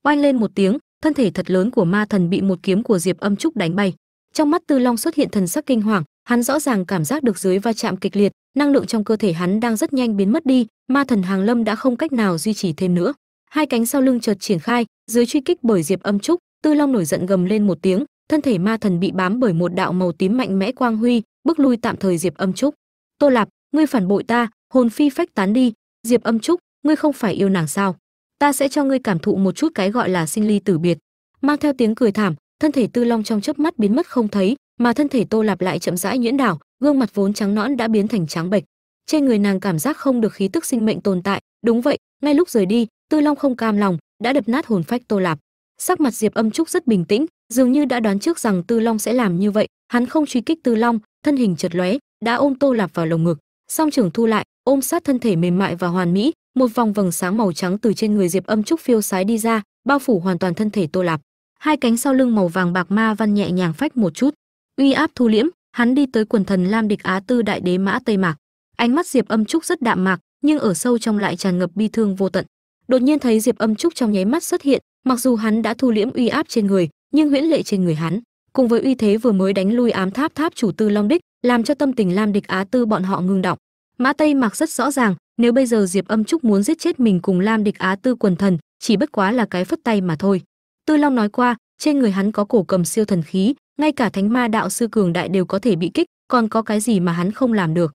Oanh lên một tiếng, thân thể thật lớn của ma thần bị một kiếm của diệp âm trúc đánh bay trong mắt tư long xuất hiện thần sắc kinh hoàng, hắn rõ ràng cảm giác được dưới va chạm kịch liệt, năng lượng trong cơ thể hắn đang rất nhanh biến mất đi, ma thần hàng lâm đã không cách nào duy trì thêm nữa. Hai cánh sau lưng chợt triển khai, dưới truy kích bởi diệp âm trúc, tư long nổi giận gầm lên một tiếng, thân thể ma thần bị bám bởi một đạo màu tím mạnh mẽ quang huy, bước lui tạm thời diệp âm trúc. Tô lạp, ngươi phản bội ta, hồn phi phách tán đi, diệp âm trúc, ngươi không phải yêu nàng sao? Ta sẽ cho ngươi cảm thụ một chút cái gọi là sinh ly tử biệt. Mang theo tiếng cười thảm thân thể tư long trong chớp mắt biến mất không thấy, mà thân thể tô lạp lại chậm rãi nhuyễn đảo, gương mặt vốn trắng nõn đã biến thành trắng bệch. Trên người nàng cảm giác không được khí tức sinh mệnh tồn tại. Đúng vậy, ngay lúc rời đi, tư long không cam lòng, đã đập nát hồn phách tô lạp. Sắc mặt diệp âm trúc rất bình tĩnh, dường như đã đoán trước rằng tư long sẽ làm như vậy. Hắn không truy kích tư long, thân hình chật lóe, đã ôm tô lạp vào lồng ngực. Song trưởng thu lại, ôm sát thân thể mềm mại và hoàn mỹ, một vòng vầng sáng màu trắng từ trên người diệp âm trúc phiêu sái đi ra, bao phủ hoàn toàn thân thể tô lạp hai cánh sau lưng màu vàng bạc ma văn nhẹ nhàng phách một chút. Uy áp thu liễm, hắn đi tới quần thần lam địch á tư đại đế mã tây mạc. Ánh mắt diệp âm trúc rất đạm mạc, nhưng ở sâu trong lại tràn ngập bi thương vô tận. Đột nhiên thấy diệp âm trúc trong nháy mắt xuất hiện, mặc dù hắn đã thu liễm uy áp trên người, nhưng huyễn lệ trên người hắn, cùng với uy thế vừa mới đánh lui ám tháp tháp chủ tư long đích, làm cho tâm tình lam địch á tư bọn họ ngưng động. Mã tây mặc rất rõ ràng, nếu bây giờ diệp âm trúc muốn giết chết mình cùng lam địch á tư quần thần, chỉ bất quá là cái phất tay mà thôi tư long nói qua, trên người hắn có cổ cầm siêu thần khí, ngay cả thánh ma đạo sư cường đại đều có thể bị kích, còn có cái gì mà hắn không làm được.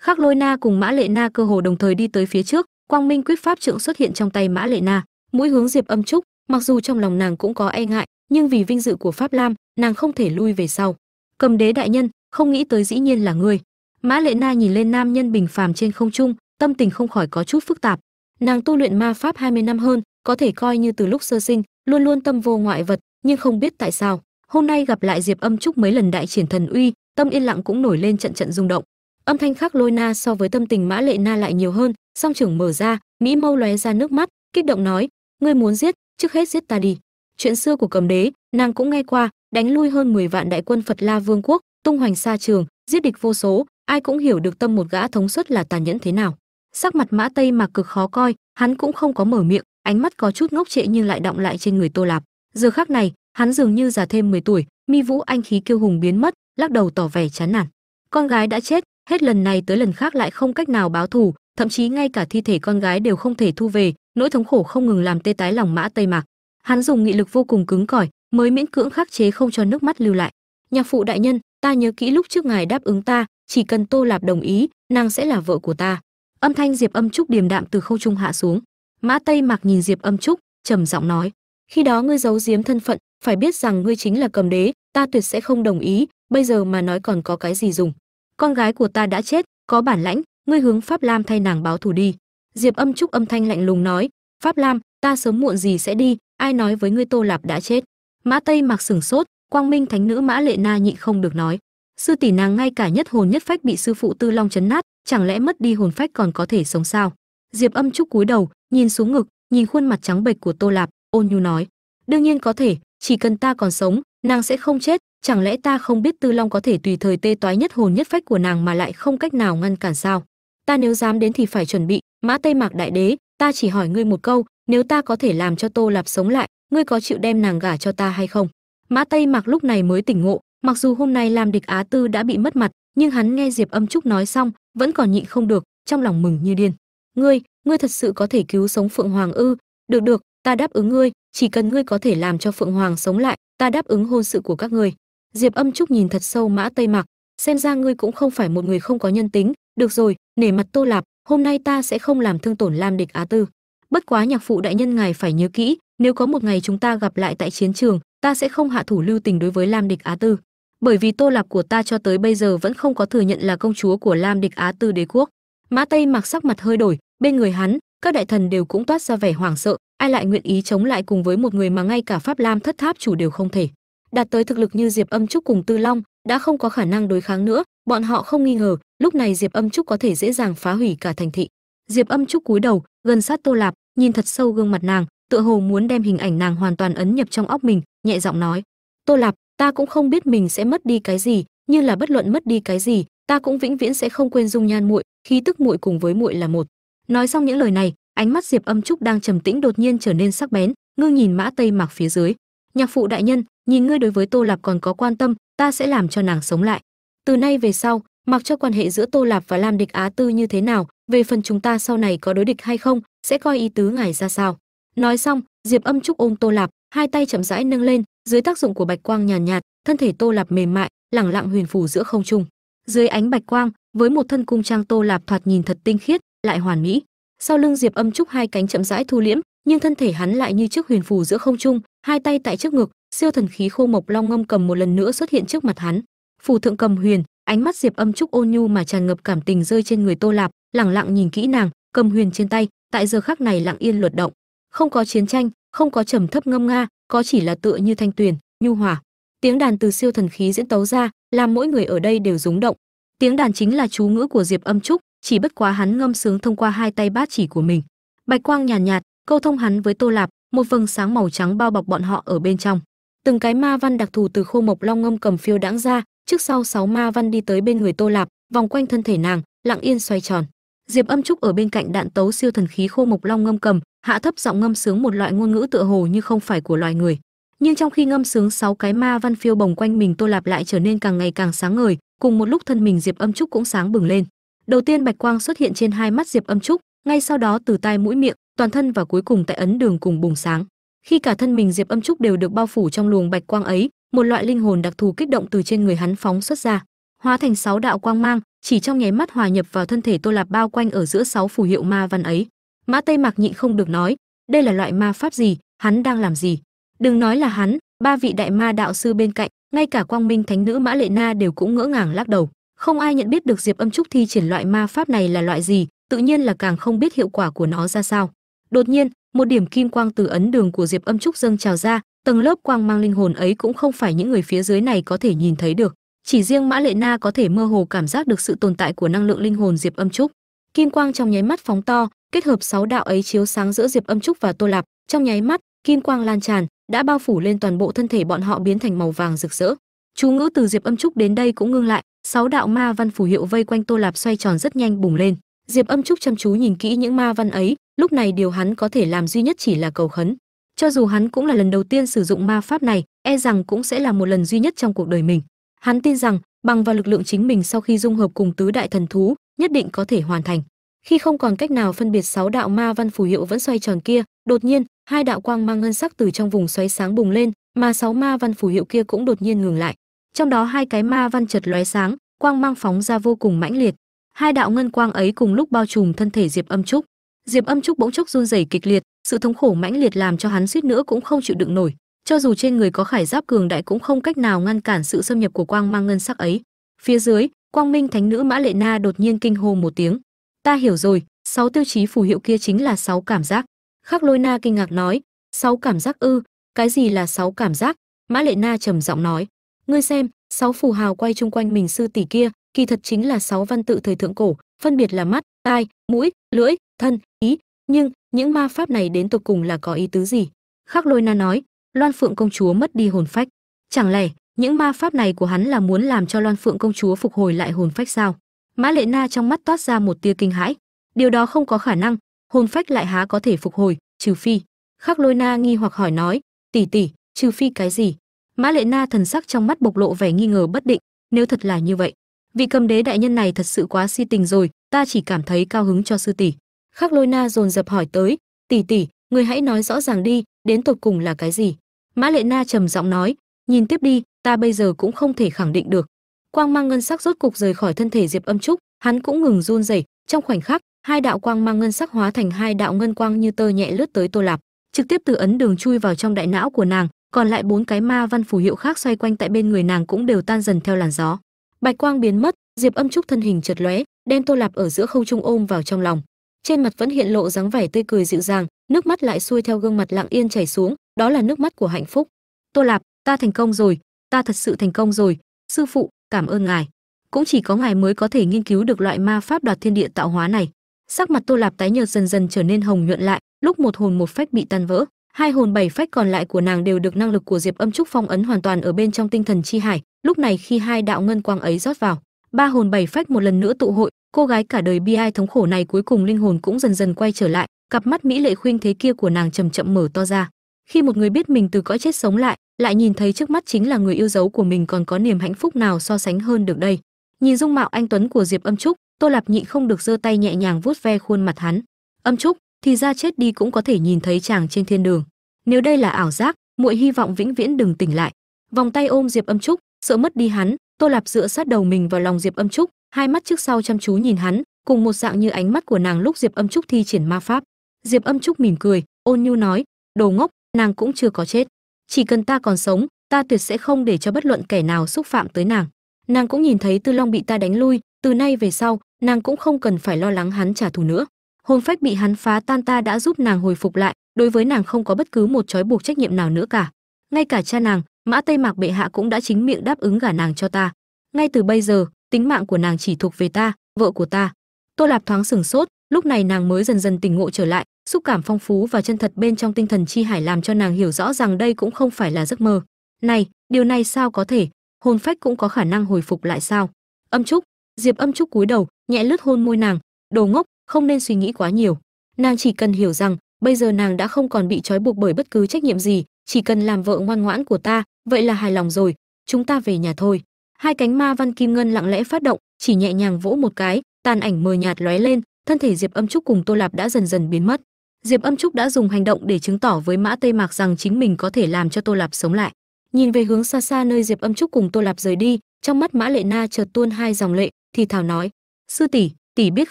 Khắc lôi na cùng mã lệ na cơ hồ đồng thời đi tới phía trước, quang minh quyết pháp trượng xuất hiện trong tay mã lệ na. Mũi hướng diệp âm trúc, mặc dù trong lòng nàng cũng có e ngại, nhưng vì vinh dự của pháp lam, nàng không thể lui về sau. Cầm đế đại nhân, không nghĩ tới dĩ nhiên là ngươi. Mã lệ na nhìn lên nam nhân bình phàm trên không trung, tâm tình không khỏi có chút phức tạp. Nàng tu luyện ma pháp 20 năm hơn có thể coi như từ lúc sơ sinh, luôn luôn tâm vô ngoại vật, nhưng không biết tại sao, hôm nay gặp lại diệp âm trúc mấy lần đại triển thần uy, tâm yên lặng cũng nổi lên trận trận rung động. Âm thanh khác lôi na so với tâm tình mã lệ na lại nhiều hơn, song trưởng mở ra, mỹ mâu lóe ra nước mắt, kích động nói, ngươi muốn giết, trước hết giết ta đi. Chuyện xưa của cầm đế, nàng cũng nghe qua, đánh lui hơn 10 vạn đại quân phật la vương quốc, tung hoành xa trường, giết địch vô số, ai cũng hiểu được tâm một gã thống suất là tàn nhẫn thế nào. Sắc mặt mã tây mà cực khó coi, hắn cũng không có mở miệng ánh mắt có chút ngốc trệ nhưng lại động lại trên người tô lạp. Giờ khác này, hắn dường như già thêm 10 tuổi, mi vũ anh khí kiêu hùng biến mất, lắc đầu tỏ vẻ chán nản. Con gái đã chết, hết lần này tới lần khác lại không cách nào báo thù, thậm chí ngay cả thi thể con gái đều không thể thu về, nỗi thống khổ không ngừng làm tê tái lòng mã tây mạc. Hắn dùng nghị lực vô cùng cứng cỏi, mới miễn cưỡng khắc chế không cho nước mắt lưu lại. Nhạc phụ đại nhân, ta nhớ kỹ lúc trước ngài đáp ứng ta, chỉ cần tô lạp đồng ý, nàng sẽ là vợ của ta. Âm thanh diệp âm trúc điềm đạm từ khâu trung hạ xuống mã tây mặc nhìn diệp âm trúc, trầm giọng nói, khi đó ngươi giấu giếm thân phận, phải biết rằng ngươi chính là cầm đế, ta tuyệt sẽ không đồng ý, bây giờ mà nói còn có cái gì dùng? Con gái của ta đã chết, có bản lãnh, ngươi hướng pháp lam thay nàng báo thù đi. Diệp âm trúc âm thanh lạnh lùng nói, pháp lam, ta sớm muộn gì sẽ đi, ai nói với ngươi tô lạp đã chết? Mã tây mặc sừng sốt, quang minh thánh nữ mã lệ na nhịn không được nói, sư tỷ nàng ngay cả nhất hồn nhất phách bị sư phụ tư long chấn nát, chẳng lẽ mất đi hồn phách còn có thể sống sao? Diệp âm trúc cúi đầu, nhìn xuống ngực, nhìn khuôn mặt trắng bệch của tô lạp, ôn nhu nói, đương nhiên có thể, chỉ cần ta còn sống, nàng sẽ không chết, chẳng lẽ ta không biết tư long có thể tùy thời tê toái nhất hồn nhất phách của nàng mà lại không cách nào ngăn cản sao? Ta nếu dám đến thì phải chuẩn bị, mã tây mạc đại đế, ta chỉ hỏi ngươi một câu, nếu ta có thể làm cho tô lạp sống lại, ngươi có chịu đem nàng gả cho ta hay không? Mã tây mạc lúc này mới tỉnh ngộ, mặc dù hôm nay làm địch á tư đã bị mất mặt, nhưng hắn nghe diệp âm trúc nói xong, vẫn còn nhịn không được, trong lòng mừng như điên ngươi ngươi thật sự có thể cứu sống phượng hoàng ư? Được được, ta đáp ứng ngươi, chỉ cần ngươi có thể làm cho phượng hoàng sống lại, ta đáp ứng hôn sự của các ngươi. Diệp âm trúc nhìn thật sâu mã tây mặc xem ra ngươi cũng không phải một người không có nhân tính. Được rồi, nể mặt tô lạp, hôm nay ta sẽ không làm thương tổn lam địch á tư. Bất quá nhạc phụ đại nhân ngài phải nhớ kỹ, nếu có một ngày chúng ta gặp lại tại chiến trường, ta sẽ không hạ thủ lưu tình đối với lam địch á tư. Bởi vì tô lạp của ta cho tới bây giờ vẫn không có thừa nhận là công chúa của lam địch á tư đế quốc. Mã tây mặc sắc mặt hơi đổi bên người hắn, các đại thần đều cũng toát ra vẻ hoảng sợ, ai lại nguyện ý chống lại cùng với một người mà ngay cả pháp lam thất tháp chủ đều không thể. Đạt tới thực lực như diệp âm trúc cùng tư long, đã không có khả năng đối kháng nữa, bọn họ không nghi ngờ, lúc này diệp âm trúc có thể dễ dàng phá hủy cả thành thị. Diệp âm trúc cúi đầu, gần sát tô lạp, nhìn thật sâu gương mặt nàng, tựa hồ muốn đem hình ảnh nàng hoàn toàn ấn nhập trong óc mình, nhẹ giọng nói, tô lạp, ta cũng không biết mình sẽ mất đi cái gì, như là bất luận mất đi cái gì, ta cũng vĩnh viễn sẽ không quên dung nhan muội, khí tức muội cùng với muội là một nói xong những lời này ánh mắt diệp âm trúc đang trầm tĩnh đột nhiên trở nên sắc bén ngưng nhìn mã tây mặc phía dưới. Nhạc phụ đại nhân nhìn ngươi đối với tô lạp còn có quan tâm ta sẽ làm cho nàng sống lại. Từ nay về sau mặc cho quan hệ giữa tô lạp và lam địch á tư như thế nào về phần chúng ta sau này có đối địch hay không sẽ coi ý tứ ngài ra sao. Nói xong diệp âm trúc ôm tô lạp hai tay chậm rãi nâng lên dưới tác dụng của bạch quang nhàn nhạt, nhạt thân thể tô lạp mềm mại lẳng lặng huyền phù giữa không trung. Dưới ánh bạch quang với một thân cung trang tô lạp thoạt nhìn thật tinh khiết lại hoàn mỹ. Sau lưng diệp âm trúc hai cánh chậm rãi thu liễm, nhưng thân thể hắn lại như trước huyền phù giữa không trung, hai tay tại trước ngực, siêu thần khí khô mộc long ngâm cầm một lần nữa xuất hiện trước mặt hắn. Phù thượng cầm huyền, ánh mắt diệp âm trúc ôn nhu mà tràn ngập cảm tình rơi trên người tô lạp, lẳng lặng nhìn kỹ nàng, cầm huyền trên tay, tại giờ khắc này lặng yên luật động. Không có chiến tranh, không có trầm thấp ngâm nga, có chỉ là tựa như thanh tuyền, nhu hòa. Tiếng đàn từ siêu thần khí diễn tấu ra, làm mỗi người ở đây đều rúng động. Tiếng đàn chính là chú ngữ của diệp âm trúc chỉ bất quá hắn ngâm sướng thông qua hai tay bát chỉ của mình. Bạch quang nhàn nhạt, nhạt câu thông hắn với tô lạp một vầng sáng màu trắng bao bọc bọn họ ở bên trong. Từng cái ma văn đặc thù từ khô mộc long ngâm cầm phiêu đãng ra trước sau sáu ma văn đi tới bên người tô lạp vòng quanh thân thể nàng lặng yên xoay tròn. Diệp âm trúc ở bên cạnh đạn tấu siêu thần khí khô mộc long ngâm cầm hạ thấp giọng ngâm sướng một loại ngôn ngữ tựa hồ như không phải của loài người. Nhưng trong khi ngâm sướng sáu cái ma văn phiêu bồng quanh mình tô lạp lại trở nên càng ngày càng sáng ngời cùng một lúc thân mình diệp âm trúc cũng sáng bừng lên đầu tiên bạch quang xuất hiện trên hai mắt diệp âm trúc, ngay sau đó từ tai mũi miệng, toàn thân và cuối cùng tại ấn đường cùng bùng sáng. Khi cả thân mình diệp âm trúc đều được bao phủ trong luồng bạch quang ấy, một loại linh hồn đặc thù kích động từ trên người hắn phóng xuất ra, hóa thành sáu đạo quang mang, chỉ trong nháy mắt hòa nhập vào thân thể tô lạp bao quanh ở giữa sáu phù hiệu ma văn ấy. Mã tây mạc nhịn không được nói, đây là loại ma pháp gì? Hắn đang làm gì? Đừng nói là hắn, ba vị đại ma đạo sư bên cạnh, ngay cả quang minh thánh nữ mã lệ na đều cũng ngỡ ngàng lắc đầu không ai nhận biết được diệp âm trúc thi triển loại ma pháp này là loại gì, tự nhiên là càng không biết hiệu quả của nó ra sao. Đột nhiên, một điểm kim quang từ ấn đường của diệp âm trúc dâng trào ra, tầng lớp quang mang linh hồn ấy cũng không phải những người phía dưới này có thể nhìn thấy được. Chỉ riêng mã lệ na có thể mơ hồ cảm giác được sự tồn tại của năng lượng linh hồn diệp âm trúc. Kim quang trong nháy mắt phóng to, kết hợp sáu đạo ấy chiếu sáng giữa diệp âm trúc và tô lạp. Trong nháy mắt, kim quang lan tràn, đã bao phủ lên toàn bộ thân thể bọn họ biến thành màu vàng rực rỡ chú ngữ từ diệp âm trúc đến đây cũng ngưng lại, sáu đạo ma văn phủ hiệu vây quanh tô lạp xoay tròn rất nhanh bùng lên. Diệp âm trúc chăm chú nhìn kỹ những ma văn ấy, lúc này điều hắn có thể làm duy nhất chỉ là cầu khấn. Cho dù hắn cũng là lần đầu tiên sử dụng ma pháp này e rằng cũng sẽ là một lần duy nhất trong cuộc đời mình. Hắn tin rằng, bằng vào lực lượng chính mình sau khi dung hợp cùng tứ đại thần thú, nhất định có thể hoàn thành. Khi không còn cách nào phân biệt sáu đạo ma văn phù hiệu vẫn xoay tròn kia, đột nhiên, hai đạo quang mang ngân sắc từ trong vùng xoáy sáng bùng lên, mà sáu ma văn phù hiệu kia cũng đột nhiên ngừng lại trong đó hai cái ma văn chật lóe sáng, quang mang phóng ra vô cùng mãnh liệt. Hai đạo ngân quang ấy cùng lúc bao trùm thân thể diệp âm trúc. Diệp âm trúc bỗng chốc run rẩy kịch liệt, sự thống khổ mãnh liệt làm cho hắn suýt nữa cũng không chịu đựng nổi. Cho dù trên người có khải giáp cường đại cũng không cách nào ngăn cản sự xâm nhập của quang mang ngân sắc ấy. Phía dưới, quang minh thánh nữ mã lệ na đột nhiên kinh hô một tiếng. Ta hiểu rồi, sáu tiêu chí phù hiệu kia chính là sáu cảm giác. Khắc lôi na kinh ngạc nói, sáu cảm giác ư? Cái gì là sáu cảm giác? Mã lệ na trầm giọng nói ngươi xem, sáu phù hào quay chung quanh mình sư tỷ kia, kỳ thật chính là sáu văn tự thời thượng cổ, phân biệt là mắt, tai, mũi, lưỡi, thân, ý. Nhưng, những ma pháp này đến tột cùng là có ý tứ gì? Khắc lôi na nói, loan phượng công chúa mất đi hồn phách. Chẳng lẽ, những ma pháp này của hắn là muốn làm cho loan phượng công chúa phục hồi lại hồn phách sao? Mã lệ na trong mắt toát ra một tia kinh hãi. Điều đó không có khả năng, hồn phách lại há có thể phục hồi, trừ phi. Khắc lôi na nghi hoặc hỏi nói, tỷ tỷ, trừ phi cái gì? Mã lệ na thần sắc trong mắt bộc lộ vẻ nghi ngờ bất định, nếu thật là như vậy, vị cầm đế đại nhân này thật sự quá si tình rồi, ta chỉ cảm thấy cao hứng cho sư tỷ. Khắc lôi na dồn dập hỏi tới, tỷ tỷ người hãy nói rõ ràng đi, đến tột cùng là cái gì? Mã lệ na trầm giọng nói, nhìn tiếp đi, ta bây giờ cũng không thể khẳng định được. Quang mang ngân sắc rốt cục rời khỏi thân thể diệp âm trúc, hắn cũng ngừng run rẩy, trong khoảnh khắc, hai đạo quang mang ngân sắc hóa thành hai đạo ngân quang như tơ nhẹ lướt tới tô lạp, trực tiếp từ ấn đường chui vào trong đại não của nàng còn lại bốn cái ma văn phù hiệu khác xoay quanh tại bên người nàng cũng đều tan dần theo làn gió. Bạch quang biến mất, diệp âm trúc thân hình chợt lóe, đem tô lạp ở giữa không trung ôm vào trong lòng. Trên mặt vẫn hiện lộ dáng vẻ tươi cười dịu dàng, nước mắt lại xuôi theo gương mặt lặng yên chảy xuống, đó là nước mắt của hạnh phúc. Tô lạp, ta thành công rồi, ta thật sự thành công rồi, sư phụ, cảm ơn ngài. Cũng chỉ có ngài mới có thể nghiên cứu được loại ma pháp đoạt thiên địa tạo hóa này. Sắc mặt tô lạp tái nhợt dần dần trở nên hồng nhuận lại, lúc một hồn một phách bị tan vỡ hai hồn bảy phách còn lại của nàng đều được năng lực của diệp âm trúc phong ấn hoàn toàn ở bên trong tinh thần chi hải. Lúc này khi hai đạo ngân quang ấy rót vào, ba hồn bảy phách một lần nữa tụ hội, cô gái cả đời bi ai thống khổ này cuối cùng linh hồn cũng dần dần quay trở lại, cặp mắt mỹ lệ khuynh thế kia của nàng chậm chậm mở to ra. Khi một người biết mình từ cõi chết sống lại lại nhìn thấy trước mắt chính là người yêu dấu của mình còn có niềm hạnh phúc nào so sánh hơn được đây. Nhìn dung mạo anh tuấn của diệp âm trúc, tô lạp nhị không được giơ tay nhẹ nhàng vuốt ve khuôn mặt hắn. Âm trúc thì ra chết đi cũng có thể nhìn thấy chàng trên thiên đường. Nếu đây là ảo giác, muội hy vọng vĩnh viễn đừng tỉnh lại. Vòng tay ôm diệp âm trúc, sợ mất đi hắn, tô lạp dựa sát đầu mình vào lòng diệp âm trúc, hai mắt trước sau chăm chú nhìn hắn, cùng một dạng như ánh mắt của nàng lúc diệp âm trúc thi triển ma pháp. Diệp âm trúc mỉm cười, ôn nhu nói, đồ ngốc, nàng cũng chưa có chết. Chỉ cần ta còn sống, ta tuyệt sẽ không để cho bất luận kẻ nào xúc phạm tới nàng. Nàng cũng nhìn thấy tư long bị ta đánh lui, từ nay về sau, nàng cũng không cần phải lo lắng hắn trả thù nữa hồn phách bị hắn phá tan ta đã giúp nàng hồi phục lại, đối với nàng không có bất cứ một trói buộc trách nhiệm nào nữa cả. Ngay cả cha nàng, mã tây mạc bệ hạ cũng đã chính miệng đáp ứng gả nàng cho ta. Ngay từ bây giờ, tính mạng của nàng chỉ thuộc về ta, vợ của ta. Tô lạp thoáng sửng sốt, lúc này nàng mới dần dần tỉnh ngộ trở lại, xúc cảm phong phú và chân thật bên trong tinh thần chi hải làm cho nàng hiểu rõ rằng đây cũng không phải là giấc mơ. Này, điều này sao có thể? Hồn phách cũng có khả năng hồi phục lại sao? Âm trúc, diệp âm trúc cúi đầu, nhẹ lướt hôn môi nàng, đồ ngốc không nên suy nghĩ quá nhiều. Nàng chỉ cần hiểu rằng, bây giờ nàng đã không còn bị trói buộc bởi bất cứ trách nhiệm gì, chỉ cần làm vợ ngoan ngoãn của ta, vậy là hài lòng rồi, chúng ta về nhà thôi. Hai cánh ma văn kim ngân lặng lẽ phát động, chỉ nhẹ nhàng vỗ một cái, tàn ảnh mờ nhạt lóe lên, thân thể diệp âm trúc cùng tô lạp đã dần dần biến mất. Diệp âm trúc đã dùng hành động để chứng tỏ với mã tây mạc rằng chính mình có thể làm cho tô lạp sống lại. Nhìn về hướng xa xa nơi diệp âm trúc cùng tô lạp rời đi, trong mắt mã lệ na chợt tuôn hai dòng lệ, thì thảo nói, sư tỷ tỷ biết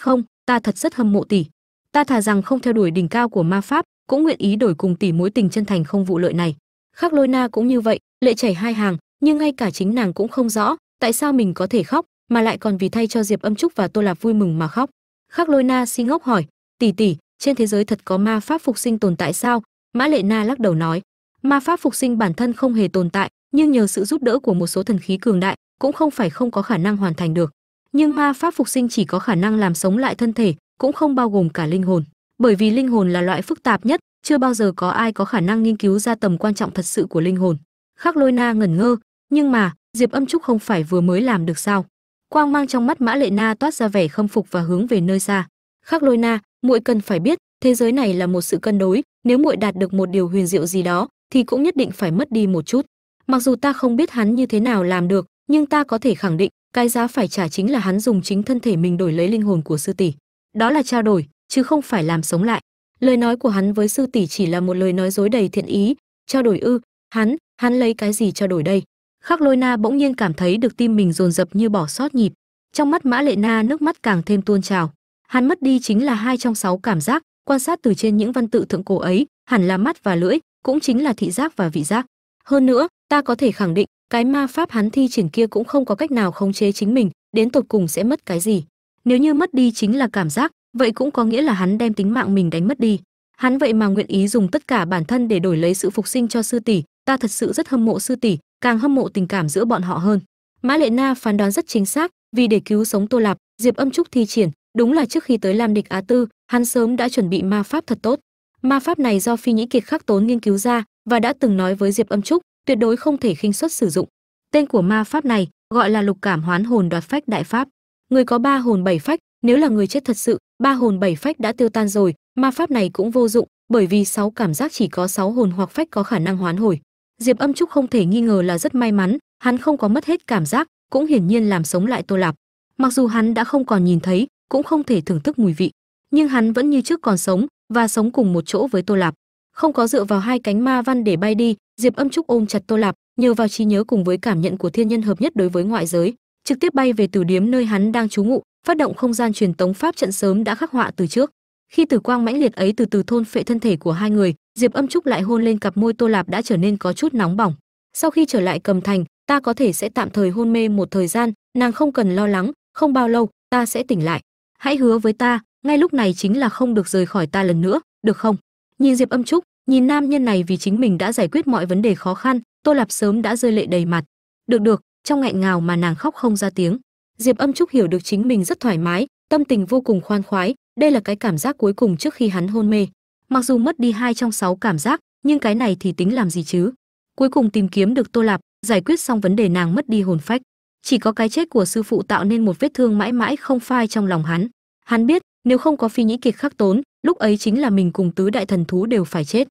không ta thật rất hâm mộ tỷ. Ta thà rằng không theo đuổi đỉnh cao của ma pháp, cũng nguyện ý đổi cùng tỷ mối tình chân thành không vụ lợi này. Khắc lôi na cũng như vậy, lệ chảy hai hàng, nhưng ngay cả chính nàng cũng không rõ, tại sao mình có thể khóc, mà lại còn vì thay cho diệp âm trúc và tô lạp vui mừng mà khóc. Khắc lôi na si ngốc hỏi, tỷ tỷ, trên thế giới thật có ma pháp phục sinh tồn tại sao? Mã lệ na lắc đầu nói, ma pháp phục sinh bản thân không hề tồn tại, nhưng nhờ sự giúp đỡ của một số thần khí cường đại, cũng không phải không có khả năng hoàn thành được nhưng ma pháp phục sinh chỉ có khả năng làm sống lại thân thể, cũng không bao gồm cả linh hồn. Bởi vì linh hồn là loại phức tạp nhất, chưa bao giờ có ai có khả năng nghiên cứu ra tầm quan trọng thật sự của linh hồn. Khắc lôi na ngẩn ngơ, nhưng mà, diệp âm trúc không phải vừa mới làm được sao? Quang mang trong mắt mã lệ na toát ra vẻ khâm phục và hướng về nơi xa. Khắc lôi na, muội cần phải biết, thế giới này là một sự cân đối, nếu muội đạt được một điều huyền diệu gì đó, thì cũng nhất định phải mất đi một chút. Mặc dù ta không biết hắn như thế nào làm được, nhưng ta có thể khẳng định cái giá phải trả chính là hắn dùng chính thân thể mình đổi lấy linh hồn của sư tỷ. Đó là trao đổi, chứ không phải làm sống lại. Lời nói của hắn với sư tỷ chỉ là một lời nói dối đầy thiện ý. Trao đổi ư, hắn hắn lấy cái gì trao đổi đây? Khắc lôi na bỗng nhiên cảm thấy được tim mình dồn dập như bỏ sót nhịp. Trong mắt mã lệ na, nước mắt càng thêm tuôn trào. Hắn mất đi chính là hai trong sáu cảm giác, quan sát từ trên những văn tự thượng cổ ấy, hẳn là mắt và lưỡi, cũng chính là thị giác và vị giác. Hơn nữa, ta có thể khẳng định cái ma pháp hắn thi triển kia cũng không có cách nào khống chế chính mình, đến tột cùng sẽ mất cái gì? Nếu như mất đi chính là cảm giác, vậy cũng có nghĩa là hắn đem tính mạng mình đánh mất đi. Hắn vậy mà nguyện ý dùng tất cả bản thân để đổi lấy sự phục sinh cho sư tỷ, ta thật sự rất hâm mộ sư tỷ, càng hâm mộ tình cảm giữa bọn họ hơn. Mã lệ na phán đoán rất chính xác, vì để cứu sống tô lạp, diệp âm trúc thi triển, đúng là trước khi tới lam địch á tư, hắn sớm đã chuẩn bị ma pháp thật tốt. Ma pháp này do phi nhĩ kiệt khắc tốn nghiên cứu ra và đã từng nói với diệp âm trúc tuyệt đối không thể khinh suất sử dụng. Tên của ma pháp này gọi là lục cảm hoán hồn đoạt phách đại pháp. Người có ba hồn bảy phách, nếu là người chết thật sự, ba hồn bảy phách đã tiêu tan rồi, ma pháp này cũng vô dụng, bởi vì sáu cảm giác chỉ có sáu hồn hoặc phách có khả năng hoán hồi. Diệp âm trúc không thể nghi ngờ là rất may mắn, hắn không có mất hết cảm giác, cũng hiển nhiên làm sống lại tô lạp. Mặc dù hắn đã không còn nhìn thấy, cũng không thể thưởng thức mùi vị, nhưng hắn vẫn như trước còn sống và sống cùng một chỗ với tô lạp không có dựa vào hai cánh ma văn để bay đi, diệp âm trúc ôm chặt tô lạp, nhờ vào trí nhớ cùng với cảm nhận của thiên nhân hợp nhất đối với ngoại giới, trực tiếp bay về tử điếm nơi hắn đang trú ngụ, phát động không gian truyền tống pháp trận sớm đã khắc họa từ trước. Khi tử quang mãnh liệt ấy từ từ thôn phệ thân thể của hai người, diệp âm trúc lại hôn lên cặp môi tô lạp đã trở nên có chút nóng bỏng. Sau khi trở lại cầm thành, ta có thể sẽ tạm thời hôn mê một thời gian, nàng không cần lo lắng, không bao lâu, ta sẽ tỉnh lại. Hãy hứa với ta, ngay lúc này chính là không được rời khỏi ta lần nữa, được không? Nhìn diệp âm trúc, nhìn nam nhân này vì chính mình đã giải quyết mọi vấn đề khó khăn, tô lạp sớm đã rơi lệ đầy mặt. Được được, trong nghẹn ngào mà nàng khóc không ra tiếng. Diệp âm trúc hiểu được chính mình rất thoải mái, tâm tình vô cùng khoan khoái, đây là cái cảm giác cuối cùng trước khi hắn hôn mê. Mặc dù mất đi hai trong sáu cảm giác, nhưng cái này thì tính làm gì chứ? Cuối cùng tìm kiếm được tô lạp, giải quyết xong vấn đề nàng mất đi hồn phách. Chỉ có cái chết của sư phụ tạo nên một vết thương mãi mãi không phai trong lòng hắn. Hắn biết, nếu không có phi nhĩ kiệt khắc tốn lúc ấy chính là mình cùng tứ đại thần thú đều phải chết.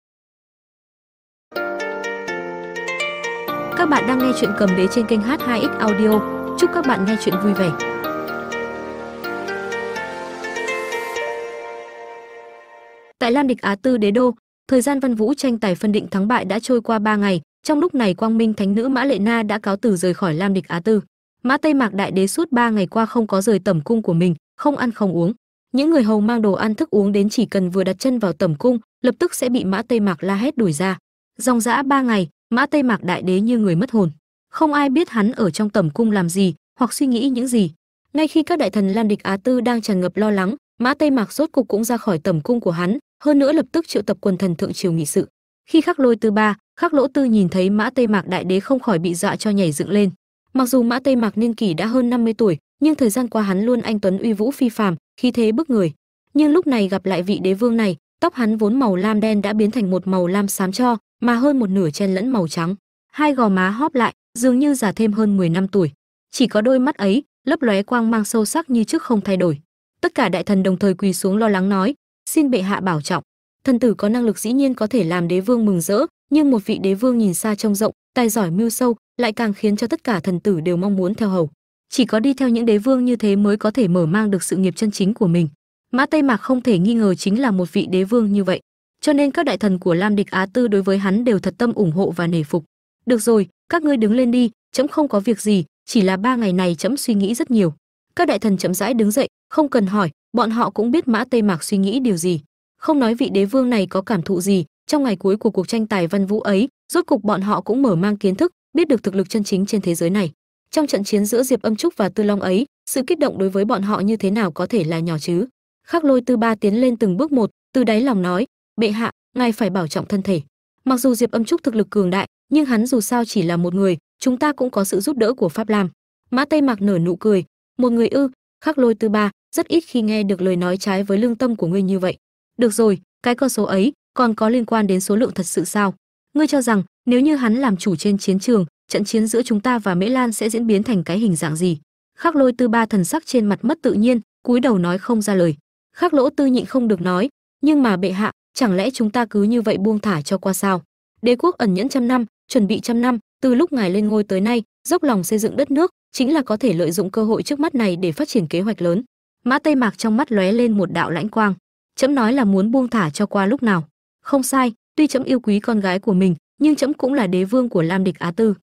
Các bạn đang nghe chuyện cầm đế trên kênh h2x audio. Chúc các bạn nghe chuyện vui vẻ. Tại lam địch á tư đế đô, thời gian văn vũ tranh tài phân định thắng bại đã trôi qua 3 ngày. Trong lúc này quang minh thánh nữ mã lệ na đã cáo từ rời khỏi lam địch á tư. Mã tây mạc đại đế suốt 3 ngày qua không có rời tẩm cung của mình, không ăn không uống những người hầu mang đồ ăn thức uống đến chỉ cần vừa đặt chân vào tẩm cung, lập tức sẽ bị mã tây mạc la hét đuổi ra. Dòng dã ba ngày, mã tây mạc đại đế như người mất hồn. Không ai biết hắn ở trong tẩm cung làm gì, hoặc suy nghĩ những gì. Ngay khi các đại thần lan địch á tư đang tràn ngập lo lắng, mã tây mạc rốt cục cũng ra khỏi tẩm cung của hắn, hơn nữa lập tức triệu tập quần thần thượng triều nghị sự. Khi khắc lôi tư ba, khắc lỗ tư nhìn thấy mã tây mạc đại đế không khỏi bị dọa cho nhảy dựng lên. Mặc dù mã tây mạc niên kỷ đã hơn 50 tuổi, nhưng thời gian qua hắn luôn anh tuấn uy vũ phi phàm khí thế bức người. Nhưng lúc này gặp lại vị đế vương này, tóc hắn vốn màu lam đen đã biến thành một màu lam xám cho, mà hơn một nửa chen lẫn màu trắng. Hai gò má hóp lại, dường như già thêm hơn 10 năm tuổi. Chỉ có đôi mắt ấy, lấp lóe quang mang sâu sắc như trước không thay đổi. Tất cả đại thần đồng thời quỳ xuống lo lắng nói, xin bệ hạ bảo trọng. Thần tử có năng lực dĩ nhiên có thể làm đế vương mừng rỡ, nhưng một vị đế vương nhìn xa trông rộng, tài giỏi mưu sâu, lại càng khiến cho tất cả thần tử đều mong muốn theo hầu chỉ có đi theo những đế vương như thế mới có thể mở mang được sự nghiệp chân chính của mình. Mã tây mạc không thể nghi ngờ chính là một vị đế vương như vậy. Cho nên các đại thần của lam địch á tư đối với hắn đều thật tâm ủng hộ và nể phục. Được rồi, các ngươi đứng lên đi, chấm không có việc gì, chỉ là ba ngày này chấm suy nghĩ rất nhiều. Các đại thần chậm rãi đứng dậy, không cần hỏi, bọn họ cũng biết mã tây mạc suy nghĩ điều gì. Không nói vị đế vương này có cảm thụ gì, trong ngày cuối của cuộc tranh tài văn vũ ấy, rốt cục bọn họ cũng mở mang kiến thức, biết được thực lực chân chính trên thế giới này trong trận chiến giữa diệp âm trúc và tư long ấy, sự kích động đối với bọn họ như thế nào có thể là nhỏ chứ? Khắc lôi tư ba tiến lên từng bước một, từ đáy lòng nói, bệ hạ, ngài phải bảo trọng thân thể. Mặc dù diệp âm trúc thực lực cường đại, nhưng hắn dù sao chỉ là một người, chúng ta cũng có sự giúp đỡ của pháp lam. Mã tây mạc nở nụ cười, một người ư? Khắc lôi tư ba, rất ít khi nghe được lời nói trái với lương tâm của ngươi như vậy. Được rồi, cái con số ấy còn có liên quan đến số lượng thật sự sao? Ngươi cho rằng nếu như hắn làm chủ trên chiến trường trận chiến giữa chúng ta và mễ lan sẽ diễn biến thành cái hình dạng gì? Khắc lôi tư ba thần sắc trên mặt mất tự nhiên, cúi đầu nói không ra lời. Khắc lỗ tư nhịn không được nói, nhưng mà bệ hạ, chẳng lẽ chúng ta cứ như vậy buông thả cho qua sao? Đế quốc ẩn nhẫn trăm năm, chuẩn bị trăm năm, từ lúc ngài lên ngôi tới nay, dốc lòng xây dựng đất nước, chính là có thể lợi dụng cơ hội trước mắt này để phát triển kế hoạch lớn. Mã tây mạc trong mắt lóe lên một đạo lãnh quang, chấm nói là muốn buông thả cho qua lúc nào. Không sai, tuy chấm yêu quý con gái của mình, nhưng chấm cũng là đế vương của lam địch á tư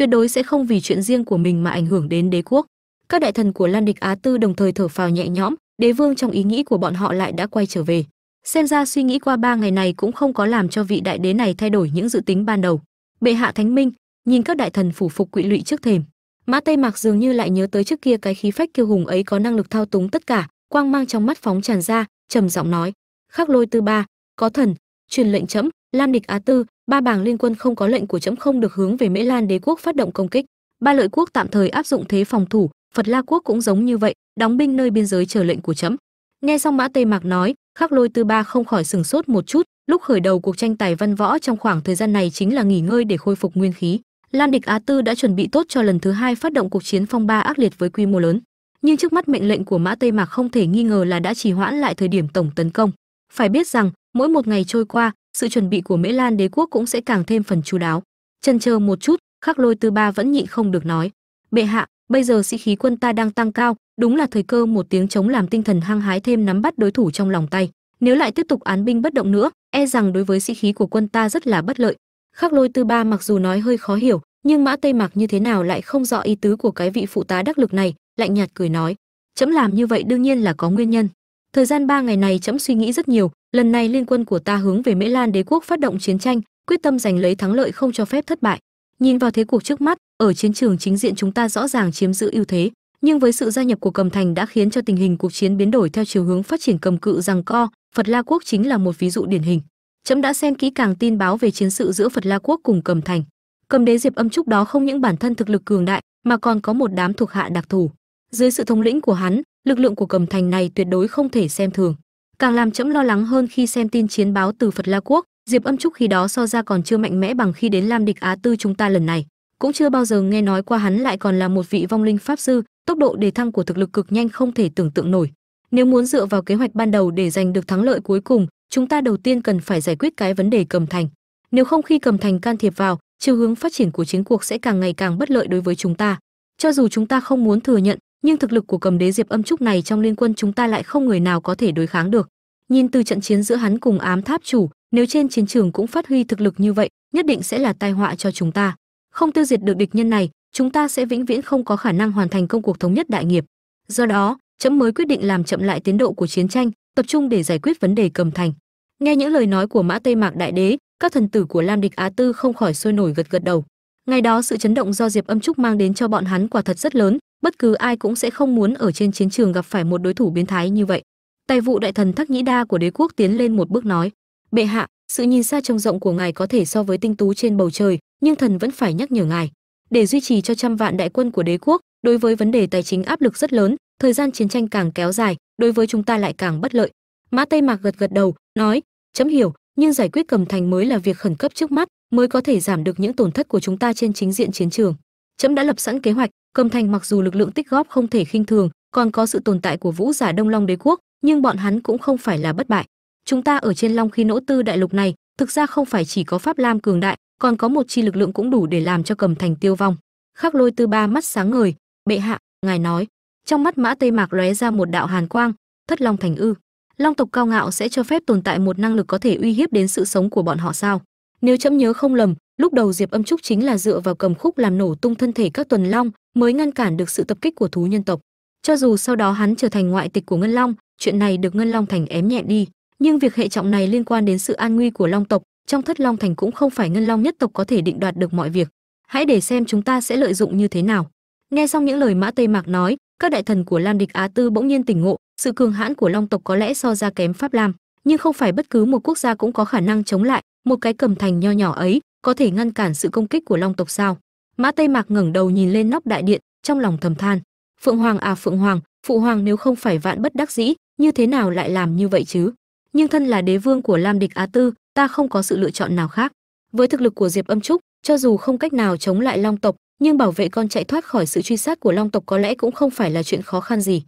tuyệt đối sẽ không vì chuyện riêng của mình mà ảnh hưởng đến đế quốc. Các đại thần của lam địch á tư đồng thời thở phào nhẹ nhõm, đế vương trong ý nghĩ của bọn họ lại đã quay trở về. Xem ra suy nghĩ qua ba ngày này cũng không có làm cho vị đại đế này thay đổi những dự tính ban đầu. Bệ hạ thánh minh, nhìn các đại thần phủ phục quỵ lụy trước thềm. Mã tây mạc dường như lại nhớ tới trước kia cái khí phách kiêu hùng ấy có năng lực thao túng tất cả, quang mang trong mắt phóng tràn ra, trầm giọng nói, khắc lôi tư ba, có thần, truyền lệnh chấm lam địch á tư ba bảng liên quân không có lệnh của chấm không được hướng về mễ lan đế quốc phát động công kích. Ba lợi quốc tạm thời áp dụng thế phòng thủ, phật la quốc cũng giống như vậy, đóng binh nơi biên giới chờ lệnh của chấm. Nghe xong mã tây mạc nói, khắc lôi tư ba không khỏi sừng sốt một chút, lúc khởi đầu cuộc tranh tài văn võ trong khoảng thời gian này chính là nghỉ ngơi để khôi phục nguyên khí. Lan địch á tư đã chuẩn bị tốt cho lần thứ hai phát động cuộc chiến phong ba ác liệt với quy mô lớn. Nhưng trước mắt mệnh lệnh của mã tây mạc không thể nghi ngờ là đã trì hoãn lại thời điểm tổng tấn công. Phải biết rằng mỗi một ngày trôi qua, sự chuẩn bị của mễ lan đế quốc cũng sẽ càng thêm phần chú đáo. Chân chờ một chút, khắc lôi tư ba vẫn nhịn không được nói. Bệ hạ, bây giờ sĩ khí quân ta đang tăng cao, đúng là thời cơ một tiếng chống làm tinh thần hăng hái thêm nắm bắt đối thủ trong lòng tay. Nếu lại tiếp tục án binh bất động nữa e rằng đối với sĩ khí của quân ta rất là bất lợi. Khắc lôi tư ba mặc dù nói hơi khó hiểu, nhưng mã tây mặc như thế nào lại không rõ ý tứ của cái vị phụ tá đắc lực này, lạnh nhạt cười nói. Chấm làm như vậy đương nhiên là có nguyên nhân. Thời gian ba ngày này chấm suy nghĩ rất nhiều lần này liên quân của ta hướng về mễ lan đế quốc phát động chiến tranh, quyết tâm giành lấy thắng lợi không cho phép thất bại. Nhìn vào thế cuộc trước mắt, ở chiến trường chính diện chúng ta rõ ràng chiếm giữ ưu thế, nhưng với sự gia nhập của cầm thành đã khiến cho tình hình cuộc chiến biến đổi theo chiều hướng phát triển cầm cự rằng co, phật la quốc chính là một ví dụ điển hình. Trẫm đã xem kỹ càng tin báo về chiến sự giữa phật la quốc cùng cầm thành. Cầm đế diệp âm trúc đó không những bản thân thực lực cường đại, mà còn có một đám thuộc hạ đặc thù. Dưới sự thống lĩnh của hắn, lực lượng của cầm thành này tuyệt đối không thể xem thường càng làm chậm lo lắng hơn khi xem tin chiến báo từ phật la quốc. Diệp âm trúc khi đó so ra còn chưa mạnh mẽ bằng khi đến lam địch á tư chúng ta lần này. Cũng chưa bao giờ nghe nói qua hắn lại còn là một vị vong linh pháp sư, tốc độ đề thăng của thực lực cực nhanh không thể tưởng tượng nổi. Nếu muốn dựa vào kế hoạch ban đầu để giành được thắng lợi cuối cùng, chúng ta đầu tiên cần phải giải quyết cái vấn đề cầm thành. Nếu không khi cầm thành can thiệp vào, chiều hướng phát triển của chiến cuộc sẽ càng ngày càng bất lợi đối với chúng ta. Cho dù chúng ta không muốn thừa nhận nhưng thực lực của cầm đế diệp âm trúc này trong liên quân chúng ta lại không người nào có thể đối kháng được. Nhìn từ trận chiến giữa hắn cùng ám tháp chủ, nếu trên chiến trường cũng phát huy thực lực như vậy, nhất định sẽ là tai họa cho chúng ta. Không tiêu diệt được địch nhân này, chúng ta sẽ vĩnh viễn không có khả năng hoàn thành công cuộc thống nhất đại nghiệp. Do đó, chấm mới quyết định làm chậm lại tiến độ của chiến tranh, tập trung để giải quyết vấn đề cầm thành. Nghe những lời nói của mã tây mạc đại đế, các thần tử của lam địch á tư không khỏi sôi nổi gật gật đầu. Ngày đó sự chấn động do diệp âm trúc mang đến cho bọn hắn quả thật rất lớn bất cứ ai cũng sẽ không muốn ở trên chiến trường gặp phải một đối thủ biến thái như vậy. Tài vụ đại thần thắc nhĩ đa của đế quốc tiến lên một bước nói, bệ hạ, sự nhìn xa trông rộng của ngài có thể so với tinh tú trên bầu trời, nhưng thần vẫn phải nhắc nhở ngài. Để duy trì cho trăm vạn đại quân của đế quốc, đối với vấn đề tài chính áp lực rất lớn, thời gian chiến tranh càng kéo dài, đối với chúng ta lại càng bất lợi. Mã tây mạc gật gật đầu, nói, chấm hiểu, nhưng giải quyết cầm thành mới là việc khẩn cấp trước mắt, mới có thể giảm được những tổn thất của chúng ta trên chính diện chiến trường. Chấm đã lập sẵn kế hoạch cầm thành mặc dù lực lượng tích góp không thể khinh thường, còn có sự tồn tại của vũ giả đông long đế quốc, nhưng bọn hắn cũng không phải là bất bại. Chúng ta ở trên long khí nỗ tư đại lục này, thực ra không phải chỉ có pháp lam cường đại, còn có một chi lực lượng cũng đủ để làm cho cầm thành tiêu vong. Khắc lôi tư ba mắt sáng ngời, bệ hạ, ngài nói. Trong mắt mã tây mạc lóe ra một đạo hàn quang, thất long thành ư? Long tộc cao ngạo sẽ cho phép tồn tại một năng lực có thể uy hiếp đến sự sống của bọn họ sao? Nếu chấm nhớ không lầm, lúc đầu diệp âm trúc chính là dựa vào cầm khúc làm nổ tung thân thể các tuần long mới ngăn cản được sự tập kích của thú nhân tộc. Cho dù sau đó hắn trở thành ngoại tịch của ngân long, chuyện này được ngân long thành ém nhẹ đi. Nhưng việc hệ trọng này liên quan đến sự an nguy của long tộc, trong thất long thành cũng không phải ngân long nhất tộc có thể định đoạt được mọi việc. Hãy để xem chúng ta sẽ lợi dụng như thế nào. Nghe xong những lời mã tây mạc nói, các đại thần của lam địch á tư bỗng nhiên tỉnh ngộ. Sự cường hãn của long tộc có lẽ so ra kém pháp lam, nhưng không phải bất cứ một quốc gia cũng có khả năng chống lại một cái cầm thành nho nhỏ ấy có thể ngăn cản sự công kích của long tộc sao? Mã tây mạc ngẩng đầu nhìn lên nóc đại điện, trong lòng thầm than, phượng hoàng à phượng hoàng, phụ hoàng nếu không phải vạn bất đắc dĩ, như thế nào lại làm như vậy chứ? Nhưng thân là đế vương của lam địch á tư, ta không có sự lựa chọn nào khác. Với thực lực của diệp âm trúc, cho dù không cách nào chống lại long tộc, nhưng bảo vệ con chạy thoát khỏi sự truy sát của long tộc có lẽ cũng không phải là chuyện khó khăn gì.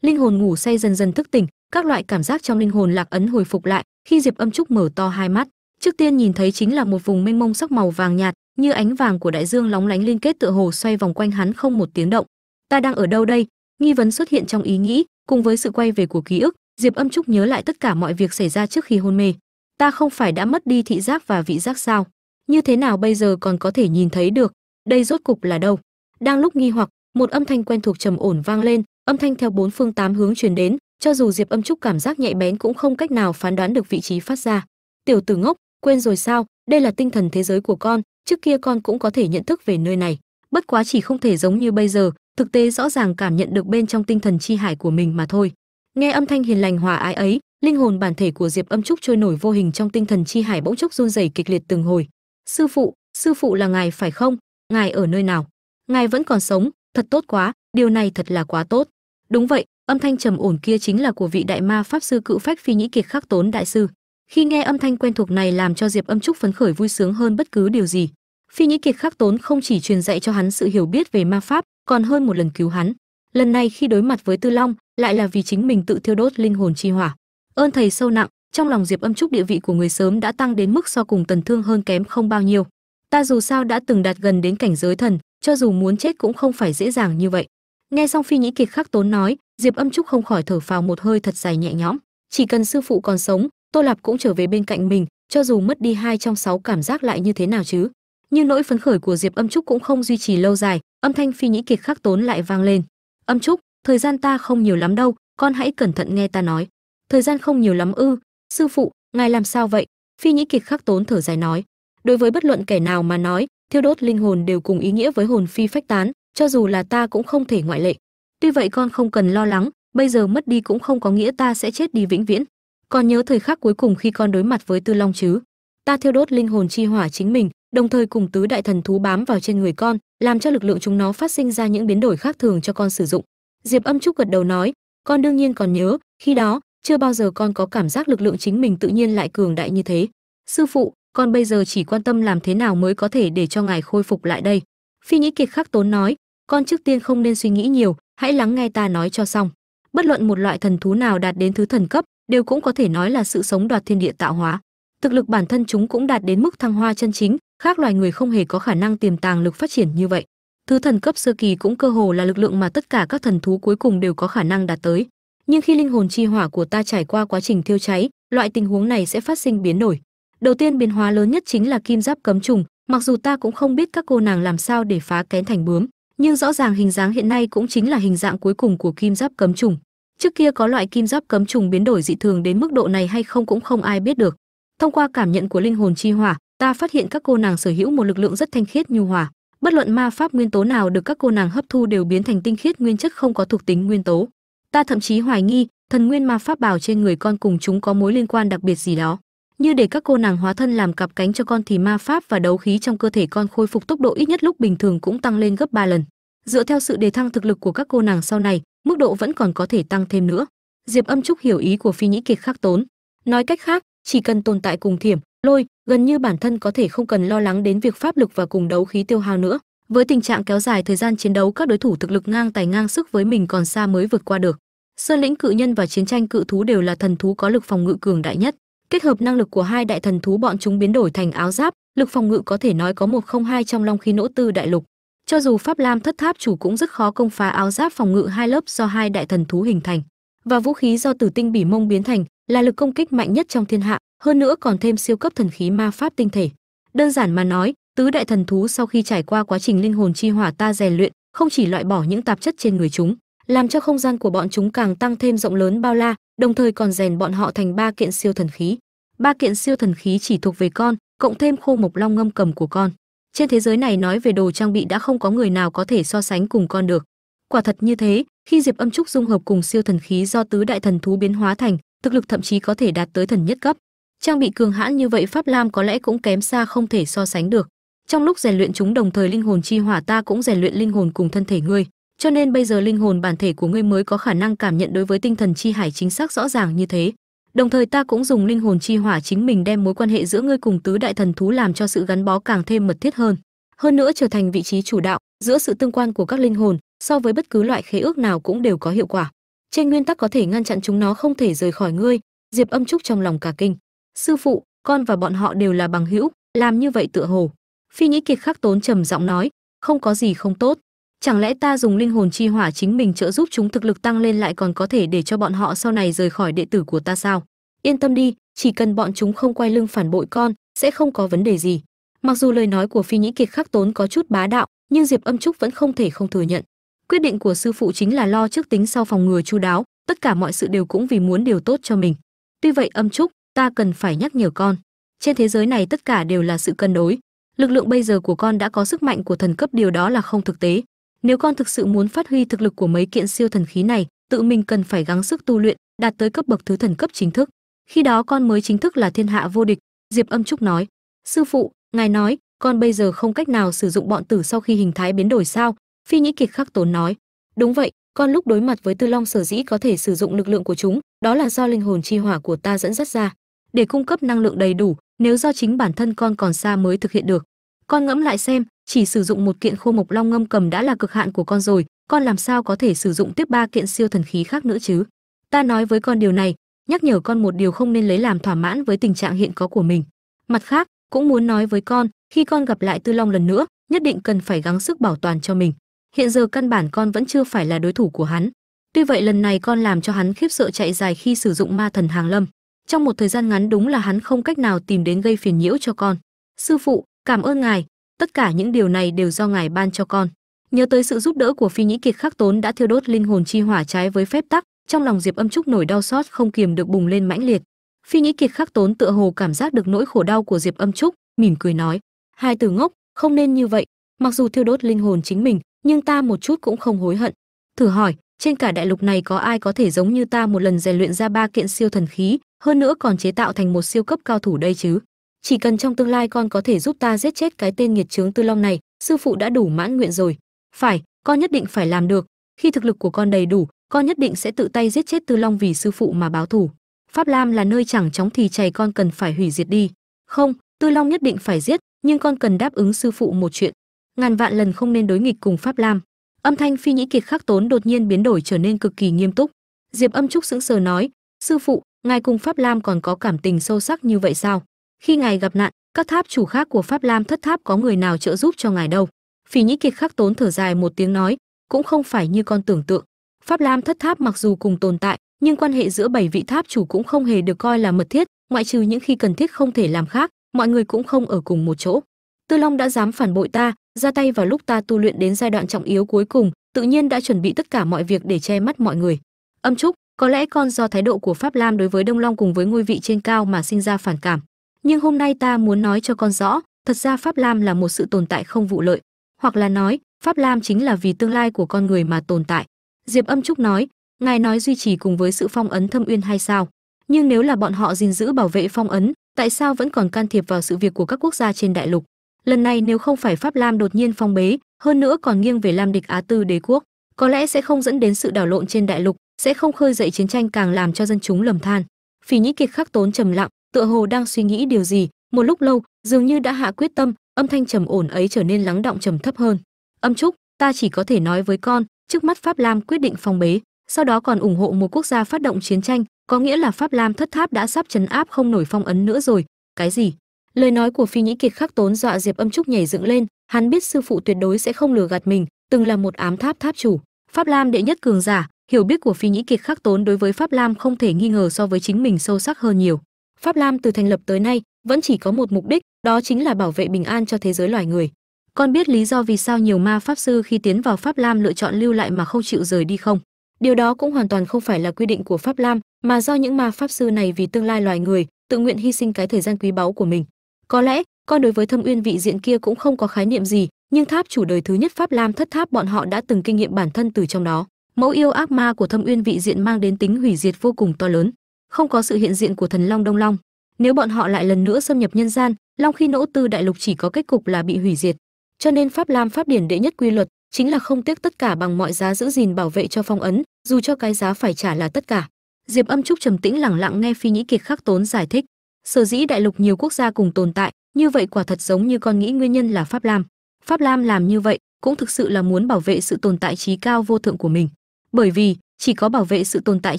Linh hồn ngủ say dần dần thức tỉnh các loại cảm giác trong linh hồn lạc ấn hồi phục lại, khi diệp âm trúc mở to hai mắt. Trước tiên nhìn thấy chính là một vùng mênh mông sắc màu vàng nhạt, như ánh vàng của đại dương lóng lánh liên kết tựa hồ xoay vòng quanh hắn không một tiếng động. Ta đang ở đâu đây? Nghi vấn xuất hiện trong ý nghĩ, cùng với sự quay về của ký ức, diệp âm trúc nhớ lại tất cả mọi việc xảy ra trước khi hôn mê. Ta không phải đã mất đi thị giác và vị giác sao? Như thế nào bây giờ còn có thể nhìn thấy được? Đây rốt cục là đâu? Đang lúc nghi hoặc, một âm thanh quen thuộc trầm ổn vang lên, âm thanh theo bốn phương tám hướng truyền đến cho dù diệp âm trúc cảm giác nhạy bén cũng không cách nào phán đoán được vị trí phát ra. Tiểu tử ngốc, quên rồi sao? Đây là tinh thần thế giới của con, trước kia con cũng có thể nhận thức về nơi này. Bất quá chỉ không thể giống như bây giờ, thực tế rõ ràng cảm nhận được bên trong tinh thần chi hải của mình mà thôi. Nghe âm thanh hiền lành hòa ái ấy, linh hồn bản thể của diệp âm trúc trôi nổi vô hình trong tinh thần chi hải bỗng chốc run rẩy kịch liệt từng hồi. Sư phụ sư phụ là ngài phải không? Ngài ở nơi nào? Ngài vẫn còn sống, thật tốt quá, điều này thật là quá tốt đúng vậy, âm thanh trầm ổn kia chính là của vị đại ma pháp sư cự phách phi nhĩ kiệt khắc tốn đại sư. Khi nghe âm thanh quen thuộc này làm cho diệp âm trúc phấn khởi vui sướng hơn bất cứ điều gì. Phi nhĩ kiệt khắc tốn không chỉ truyền dạy cho hắn sự hiểu biết về ma pháp, còn hơn một lần cứu hắn. Lần này khi đối mặt với tư long, lại là vì chính mình tự thiêu đốt linh hồn chi hỏa. Ơn thầy sâu nặng, trong lòng diệp âm trúc địa vị của người sớm đã tăng đến mức so cùng tần thương hơn kém không bao nhiêu. Ta dù sao đã từng đạt gần đến cảnh giới thần, cho dù muốn chết cũng không phải dễ dàng như vậy nghe xong phi nhĩ kiệt khắc tốn nói, diệp âm trúc không khỏi thở phào một hơi thật dài nhẹ nhõm. Chỉ cần sư phụ còn sống, tô lạp cũng trở về bên cạnh mình, cho dù mất đi hai trong sáu cảm giác lại như thế nào chứ. Nhưng nỗi phấn khởi của diệp âm trúc cũng không duy trì lâu dài, âm thanh phi nhĩ kiệt khắc tốn lại vang lên. Âm trúc, thời gian ta không nhiều lắm đâu, con hãy cẩn thận nghe ta nói. Thời gian không nhiều lắm ư, sư phụ, ngài làm sao vậy? Phi nhĩ kiệt khắc tốn thở dài nói. Đối với bất luận kẻ nào mà nói, thiêu đốt linh hồn đều cùng ý nghĩa với hồn phi phách tán cho dù là ta cũng không thể ngoại lệ. Tuy vậy con không cần lo lắng, bây giờ mất đi cũng không có nghĩa ta sẽ chết đi vĩnh viễn. Còn nhớ thời khắc cuối cùng khi con đối mặt với tư long chứ. Ta thiêu đốt linh hồn chi hỏa chính mình, đồng thời cùng tứ đại thần thú bám vào trên người con, làm cho lực lượng chúng nó phát sinh ra những biến đổi khác thường cho con sử dụng. Diệp âm trúc gật đầu nói, con đương nhiên còn nhớ, khi đó, chưa bao giờ con có cảm giác lực lượng chính mình tự nhiên lại cường đại như thế. Sư phụ, con bây giờ chỉ quan tâm làm thế nào mới có thể để cho ngài khôi phục lại đây phi nhĩ kiệt khắc tốn nói, con trước tiên không nên suy nghĩ nhiều, hãy lắng nghe ta nói cho xong. Bất luận một loại thần thú nào đạt đến thứ thần cấp, đều cũng có thể nói là sự sống đoạt thiên địa tạo hóa. Thực lực bản thân chúng cũng đạt đến mức thăng hoa chân chính, khác loài người không hề có khả năng tiềm tàng lực phát triển như vậy. Thứ thần cấp sơ kỳ cũng cơ hồ là lực lượng mà tất cả các thần thú cuối cùng đều có khả năng đạt tới. Nhưng khi linh hồn chi hỏa của ta trải qua quá trình thiêu cháy, loại tình huống này sẽ phát sinh biến đổi. Đầu tiên biến hóa lớn nhất chính là kim giáp cấm trùng mặc dù ta cũng không biết các cô nàng làm sao để phá kén thành bướm, nhưng rõ ràng hình dáng hiện nay cũng chính là hình dạng cuối cùng của kim giáp cấm trùng. Trước kia có loại kim giáp cấm trùng biến đổi dị thường đến mức độ này hay không cũng không ai biết được. Thông qua cảm nhận của linh hồn chi hỏa, ta phát hiện các cô nàng sở hữu một lực lượng rất thanh khiết nhu hòa. Bất luận ma pháp nguyên tố nào được các cô nàng hấp thu đều biến thành tinh khiết nguyên chất không có thuộc tính nguyên tố. Ta thậm chí hoài nghi, thần nguyên ma pháp bảo trên người con cùng chúng có mối liên quan đặc biệt gì đó như để các cô nàng hóa thân làm cặp cánh cho con thì ma pháp và đấu khí trong cơ thể con khôi phục tốc độ ít nhất lúc bình thường cũng tăng lên gấp 3 lần. Dựa theo sự đề thăng thực lực của các cô nàng sau này, mức độ vẫn còn có thể tăng thêm nữa. Diệp âm trúc hiểu ý của phi nhĩ kiệt khắc tốn. Nói cách khác, chỉ cần tồn tại cùng thiểm, lôi, gần như bản thân có thể không cần lo lắng đến việc pháp lực và cùng đấu khí tiêu hao nữa. Với tình trạng kéo dài thời gian chiến đấu, các đối thủ thực lực ngang tài ngang sức với mình còn xa mới vượt qua được. Sơn lĩnh cự nhân và chiến tranh cự thú đều là thần thú có lực phòng ngự cường đại nhất kết hợp năng lực của hai đại thần thú bọn chúng biến đổi thành áo giáp, lực phòng ngự có thể nói có một không hai trong long khí nỗ tư đại lục. Cho dù pháp lam thất tháp chủ cũng rất khó công phá áo giáp phòng ngự hai lớp do hai đại thần thú hình thành. Và vũ khí do tử tinh bỉ mông biến thành là lực công kích mạnh nhất trong thiên hạ, hơn nữa còn thêm siêu cấp thần khí ma pháp tinh thể. Đơn giản mà nói, tứ đại thần thú sau khi trải qua quá trình linh hồn chi hỏa ta rèn luyện, không chỉ loại bỏ những tạp chất trên người chúng làm cho không gian của bọn chúng càng tăng thêm rộng lớn bao la, đồng thời còn rèn bọn họ thành ba kiện siêu thần khí. Ba kiện siêu thần khí chỉ thuộc về con, cộng thêm khô mộc long ngâm cầm của con. Trên thế giới này nói về đồ trang bị đã không có người nào có thể so sánh cùng con được. Quả thật như thế, khi diệp âm trúc dung hợp cùng siêu thần khí do tứ đại thần thú biến hóa thành, thực lực thậm chí có thể đạt tới thần nhất cấp. Trang bị cường hãn như vậy pháp lam có lẽ cũng kém xa không thể so sánh được. Trong lúc rèn luyện chúng đồng thời linh hồn chi hỏa ta cũng rèn luyện linh hồn cùng thân thể ngươi cho nên bây giờ linh hồn bản thể của ngươi mới có khả năng cảm nhận đối với tinh thần chi hải chính xác rõ ràng như thế. Đồng thời ta cũng dùng linh hồn chi hỏa chính mình đem mối quan hệ giữa ngươi cùng tứ đại thần thú làm cho sự gắn bó càng thêm mật thiết hơn. Hơn nữa trở thành vị trí chủ đạo giữa sự tương quan của các linh hồn so với bất cứ loại khế ước nào cũng đều có hiệu quả. Trên nguyên tắc có thể ngăn chặn chúng nó không thể rời khỏi ngươi, diệp âm trúc trong lòng cả kinh. Sư phụ, con và bọn họ đều là bằng hữu, làm như vậy tựa hồ. Phi nhĩ kiệt khắc tốn trầm giọng nói, không có gì không tốt chẳng lẽ ta dùng linh hồn chi hỏa chính mình trợ giúp chúng thực lực tăng lên lại còn có thể để cho bọn họ sau này rời khỏi đệ tử của ta sao? Yên tâm đi, chỉ cần bọn chúng không quay lưng phản bội con, sẽ không có vấn đề gì. Mặc dù lời nói của phi nhĩ kiệt khắc tốn có chút bá đạo, nhưng diệp âm trúc vẫn không thể không thừa nhận. Quyết định của sư phụ chính là lo trước tính sau phòng ngừa chu đáo, tất cả mọi sự đều cũng vì muốn điều tốt cho mình. Tuy vậy âm trúc, ta cần phải nhắc nhở con. Trên thế giới này tất cả đều là sự cân đối. Lực lượng bây giờ của con đã có sức mạnh của thần cấp, điều đó là không thực tế nếu con thực sự muốn phát huy thực lực của mấy kiện siêu thần khí này, tự mình cần phải gắng sức tu luyện, đạt tới cấp bậc thứ thần cấp chính thức. Khi đó con mới chính thức là thiên hạ vô địch, diệp âm trúc nói. Sư phụ, ngài nói, con bây giờ không cách nào sử dụng bọn tử sau khi hình thái biến đổi sao? Phi nhĩ kiệt khắc tốn nói. Đúng vậy, con lúc đối mặt với tư long sở dĩ có thể sử dụng lực lượng của chúng, đó là do linh hồn chi hỏa của ta dẫn dắt ra. Để cung cấp năng lượng đầy đủ, nếu do chính bản thân con còn xa mới thực hiện được. Con ngẫm lại xem chỉ sử dụng một kiện khô mộc long ngâm cầm đã là cực hạn của con rồi, con làm sao có thể sử dụng tiếp ba kiện siêu thần khí khác nữa chứ? Ta nói với con điều này, nhắc nhở con một điều không nên lấy làm thỏa mãn với tình trạng hiện có của mình. Mặt khác, cũng muốn nói với con, khi con gặp lại tư long lần nữa, nhất định cần phải gắng sức bảo toàn cho mình. Hiện giờ căn bản con vẫn chưa phải là đối thủ của hắn. Tuy vậy lần này con làm cho hắn khiếp sợ chạy dài khi sử dụng ma thần hàng lâm. Trong một thời gian ngắn đúng là hắn không cách nào tìm đến gây phiền nhiễu cho con. Sư phụ, cảm ơn ngài tất cả những điều này đều do ngài ban cho con. Nhớ tới sự giúp đỡ của phi nhĩ kiệt khắc tốn đã thiêu đốt linh hồn chi hỏa trái với phép tắc, trong lòng diệp âm trúc nổi đau xót không kiềm được bùng lên mãnh liệt. Phi nhĩ kiệt khắc tốn tựa hồ cảm giác được nỗi khổ đau của diệp âm trúc, mỉm cười nói, hai từ ngốc, không nên như vậy. Mặc dù thiêu đốt linh hồn chính mình, nhưng ta một chút cũng không hối hận. Thử hỏi, trên cả đại lục này có ai có thể giống như ta một lần rèn luyện ra ba kiện siêu thần khí, hơn nữa còn chế tạo thành một siêu cấp cao thủ đây chứ? Chỉ cần trong tương lai con có thể giúp ta giết chết cái tên nghiệt chướng tư long này, sư phụ đã đủ mãn nguyện rồi. Phải, con nhất định phải làm được. Khi thực lực của con đầy đủ, con nhất định sẽ tự tay giết chết tư long vì sư phụ mà báo thù. Pháp lam là nơi chẳng chóng thì chày con cần phải hủy diệt đi. Không, tư long nhất định phải giết, nhưng con cần đáp ứng sư phụ một chuyện. Ngàn vạn lần không nên đối nghịch cùng pháp lam. Âm thanh phi nhĩ kiệt khắc tốn đột nhiên biến đổi trở nên cực kỳ nghiêm túc. Diệp âm trúc sững sờ nói, sư phụ, ngài cùng pháp lam còn có cảm tình sâu sắc như vậy sao? Khi ngài gặp nạn, các tháp chủ khác của pháp lam thất tháp có người nào trợ giúp cho ngài đâu? Phỉ nhĩ kiệt khắc tốn thở dài một tiếng nói, cũng không phải như con tưởng tượng. Pháp lam thất tháp mặc dù cùng tồn tại, nhưng quan hệ giữa bảy vị tháp chủ cũng không hề được coi là mật thiết, ngoại trừ những khi cần thiết không thể làm khác, mọi người cũng không ở cùng một chỗ. Tư long đã dám phản bội ta, ra tay vào lúc ta tu luyện đến giai đoạn trọng yếu cuối cùng, tự nhiên đã chuẩn bị tất cả mọi việc để che mắt mọi người. Âm trúc, có lẽ con do thái độ của pháp lam đối với đông long cùng với ngôi vị trên cao mà sinh ra phản cảm nhưng hôm nay ta muốn nói cho con rõ, thật ra pháp lam là một sự tồn tại không vụ lợi. Hoặc là nói, pháp lam chính là vì tương lai của con người mà tồn tại. Diệp âm trúc nói, ngài nói duy trì cùng với sự phong ấn thâm uyên hay sao? Nhưng nếu là bọn họ gìn giữ bảo vệ phong ấn, tại sao vẫn còn can thiệp vào sự việc của các quốc gia trên đại lục? Lần này nếu không phải pháp lam đột nhiên phong bế, hơn nữa còn nghiêng về lam địch á tư đế quốc, có lẽ sẽ không dẫn đến sự đảo lộn trên đại lục, sẽ không khơi dậy chiến tranh càng làm cho dân chúng lầm than. Phỉ nhĩ kiệt khắc tốn trầm lặng tựa hồ đang suy nghĩ điều gì. Một lúc lâu, dường như đã hạ quyết tâm, âm thanh trầm ổn ấy trở nên lắng động trầm thấp hơn. Âm trúc, ta chỉ có thể nói với con, trước mắt pháp lam quyết định phòng bế, sau đó còn ủng hộ một quốc gia phát động chiến tranh, có nghĩa là pháp lam thất tháp đã sắp chấn áp không nổi phong ấn nữa rồi. Cái gì? Lời nói của phi nhĩ kiệt khắc tốn dọa diệp âm trúc nhảy dựng lên. Hắn biết sư phụ tuyệt đối sẽ không lừa gạt mình, từng là một ám tháp tháp chủ. Pháp lam đệ nhất cường giả, hiểu biết của phi nhĩ kiệt khắc tốn đối với pháp lam không thể nghi ngờ so với chính mình sâu sắc hơn nhiều pháp lam từ thành lập tới nay vẫn chỉ có một mục đích, đó chính là bảo vệ bình an cho thế giới loài người. Con biết lý do vì sao nhiều ma pháp sư khi tiến vào pháp lam lựa chọn lưu lại mà không chịu rời đi không? Điều đó cũng hoàn toàn không phải là quy định của pháp lam, mà do những ma pháp sư này vì tương lai loài người, tự nguyện hy sinh cái thời gian quý báu của mình. Có lẽ, con đối với thâm uyên vị diện kia cũng không có khái niệm gì, nhưng tháp chủ đời thứ nhất pháp lam thất tháp bọn họ đã từng kinh nghiệm bản thân từ trong đó. Mẫu yêu ác ma của thâm uyên vị diện mang đến tính hủy diệt vô cùng to lớn không có sự hiện diện của thần long đông long. Nếu bọn họ lại lần nữa xâm nhập nhân gian, long khi nỗ tư đại lục chỉ có kết cục là bị hủy diệt. Cho nên pháp lam pháp điển đệ nhất quy luật chính là không tiếc tất cả bằng mọi giá giữ gìn bảo vệ cho phong ấn, dù cho cái giá phải trả là tất cả. Diệp âm trúc trầm tĩnh lẳng lặng nghe phi nhĩ kiệt khắc tốn giải thích. Sở dĩ đại lục nhiều quốc gia cùng tồn tại, như vậy quả thật giống như con nghĩ nguyên nhân là pháp lam. Pháp lam làm như vậy cũng thực sự là muốn bảo vệ sự tồn tại trí cao vô thượng của mình. Bởi vì, chỉ có bảo vệ sự tồn tại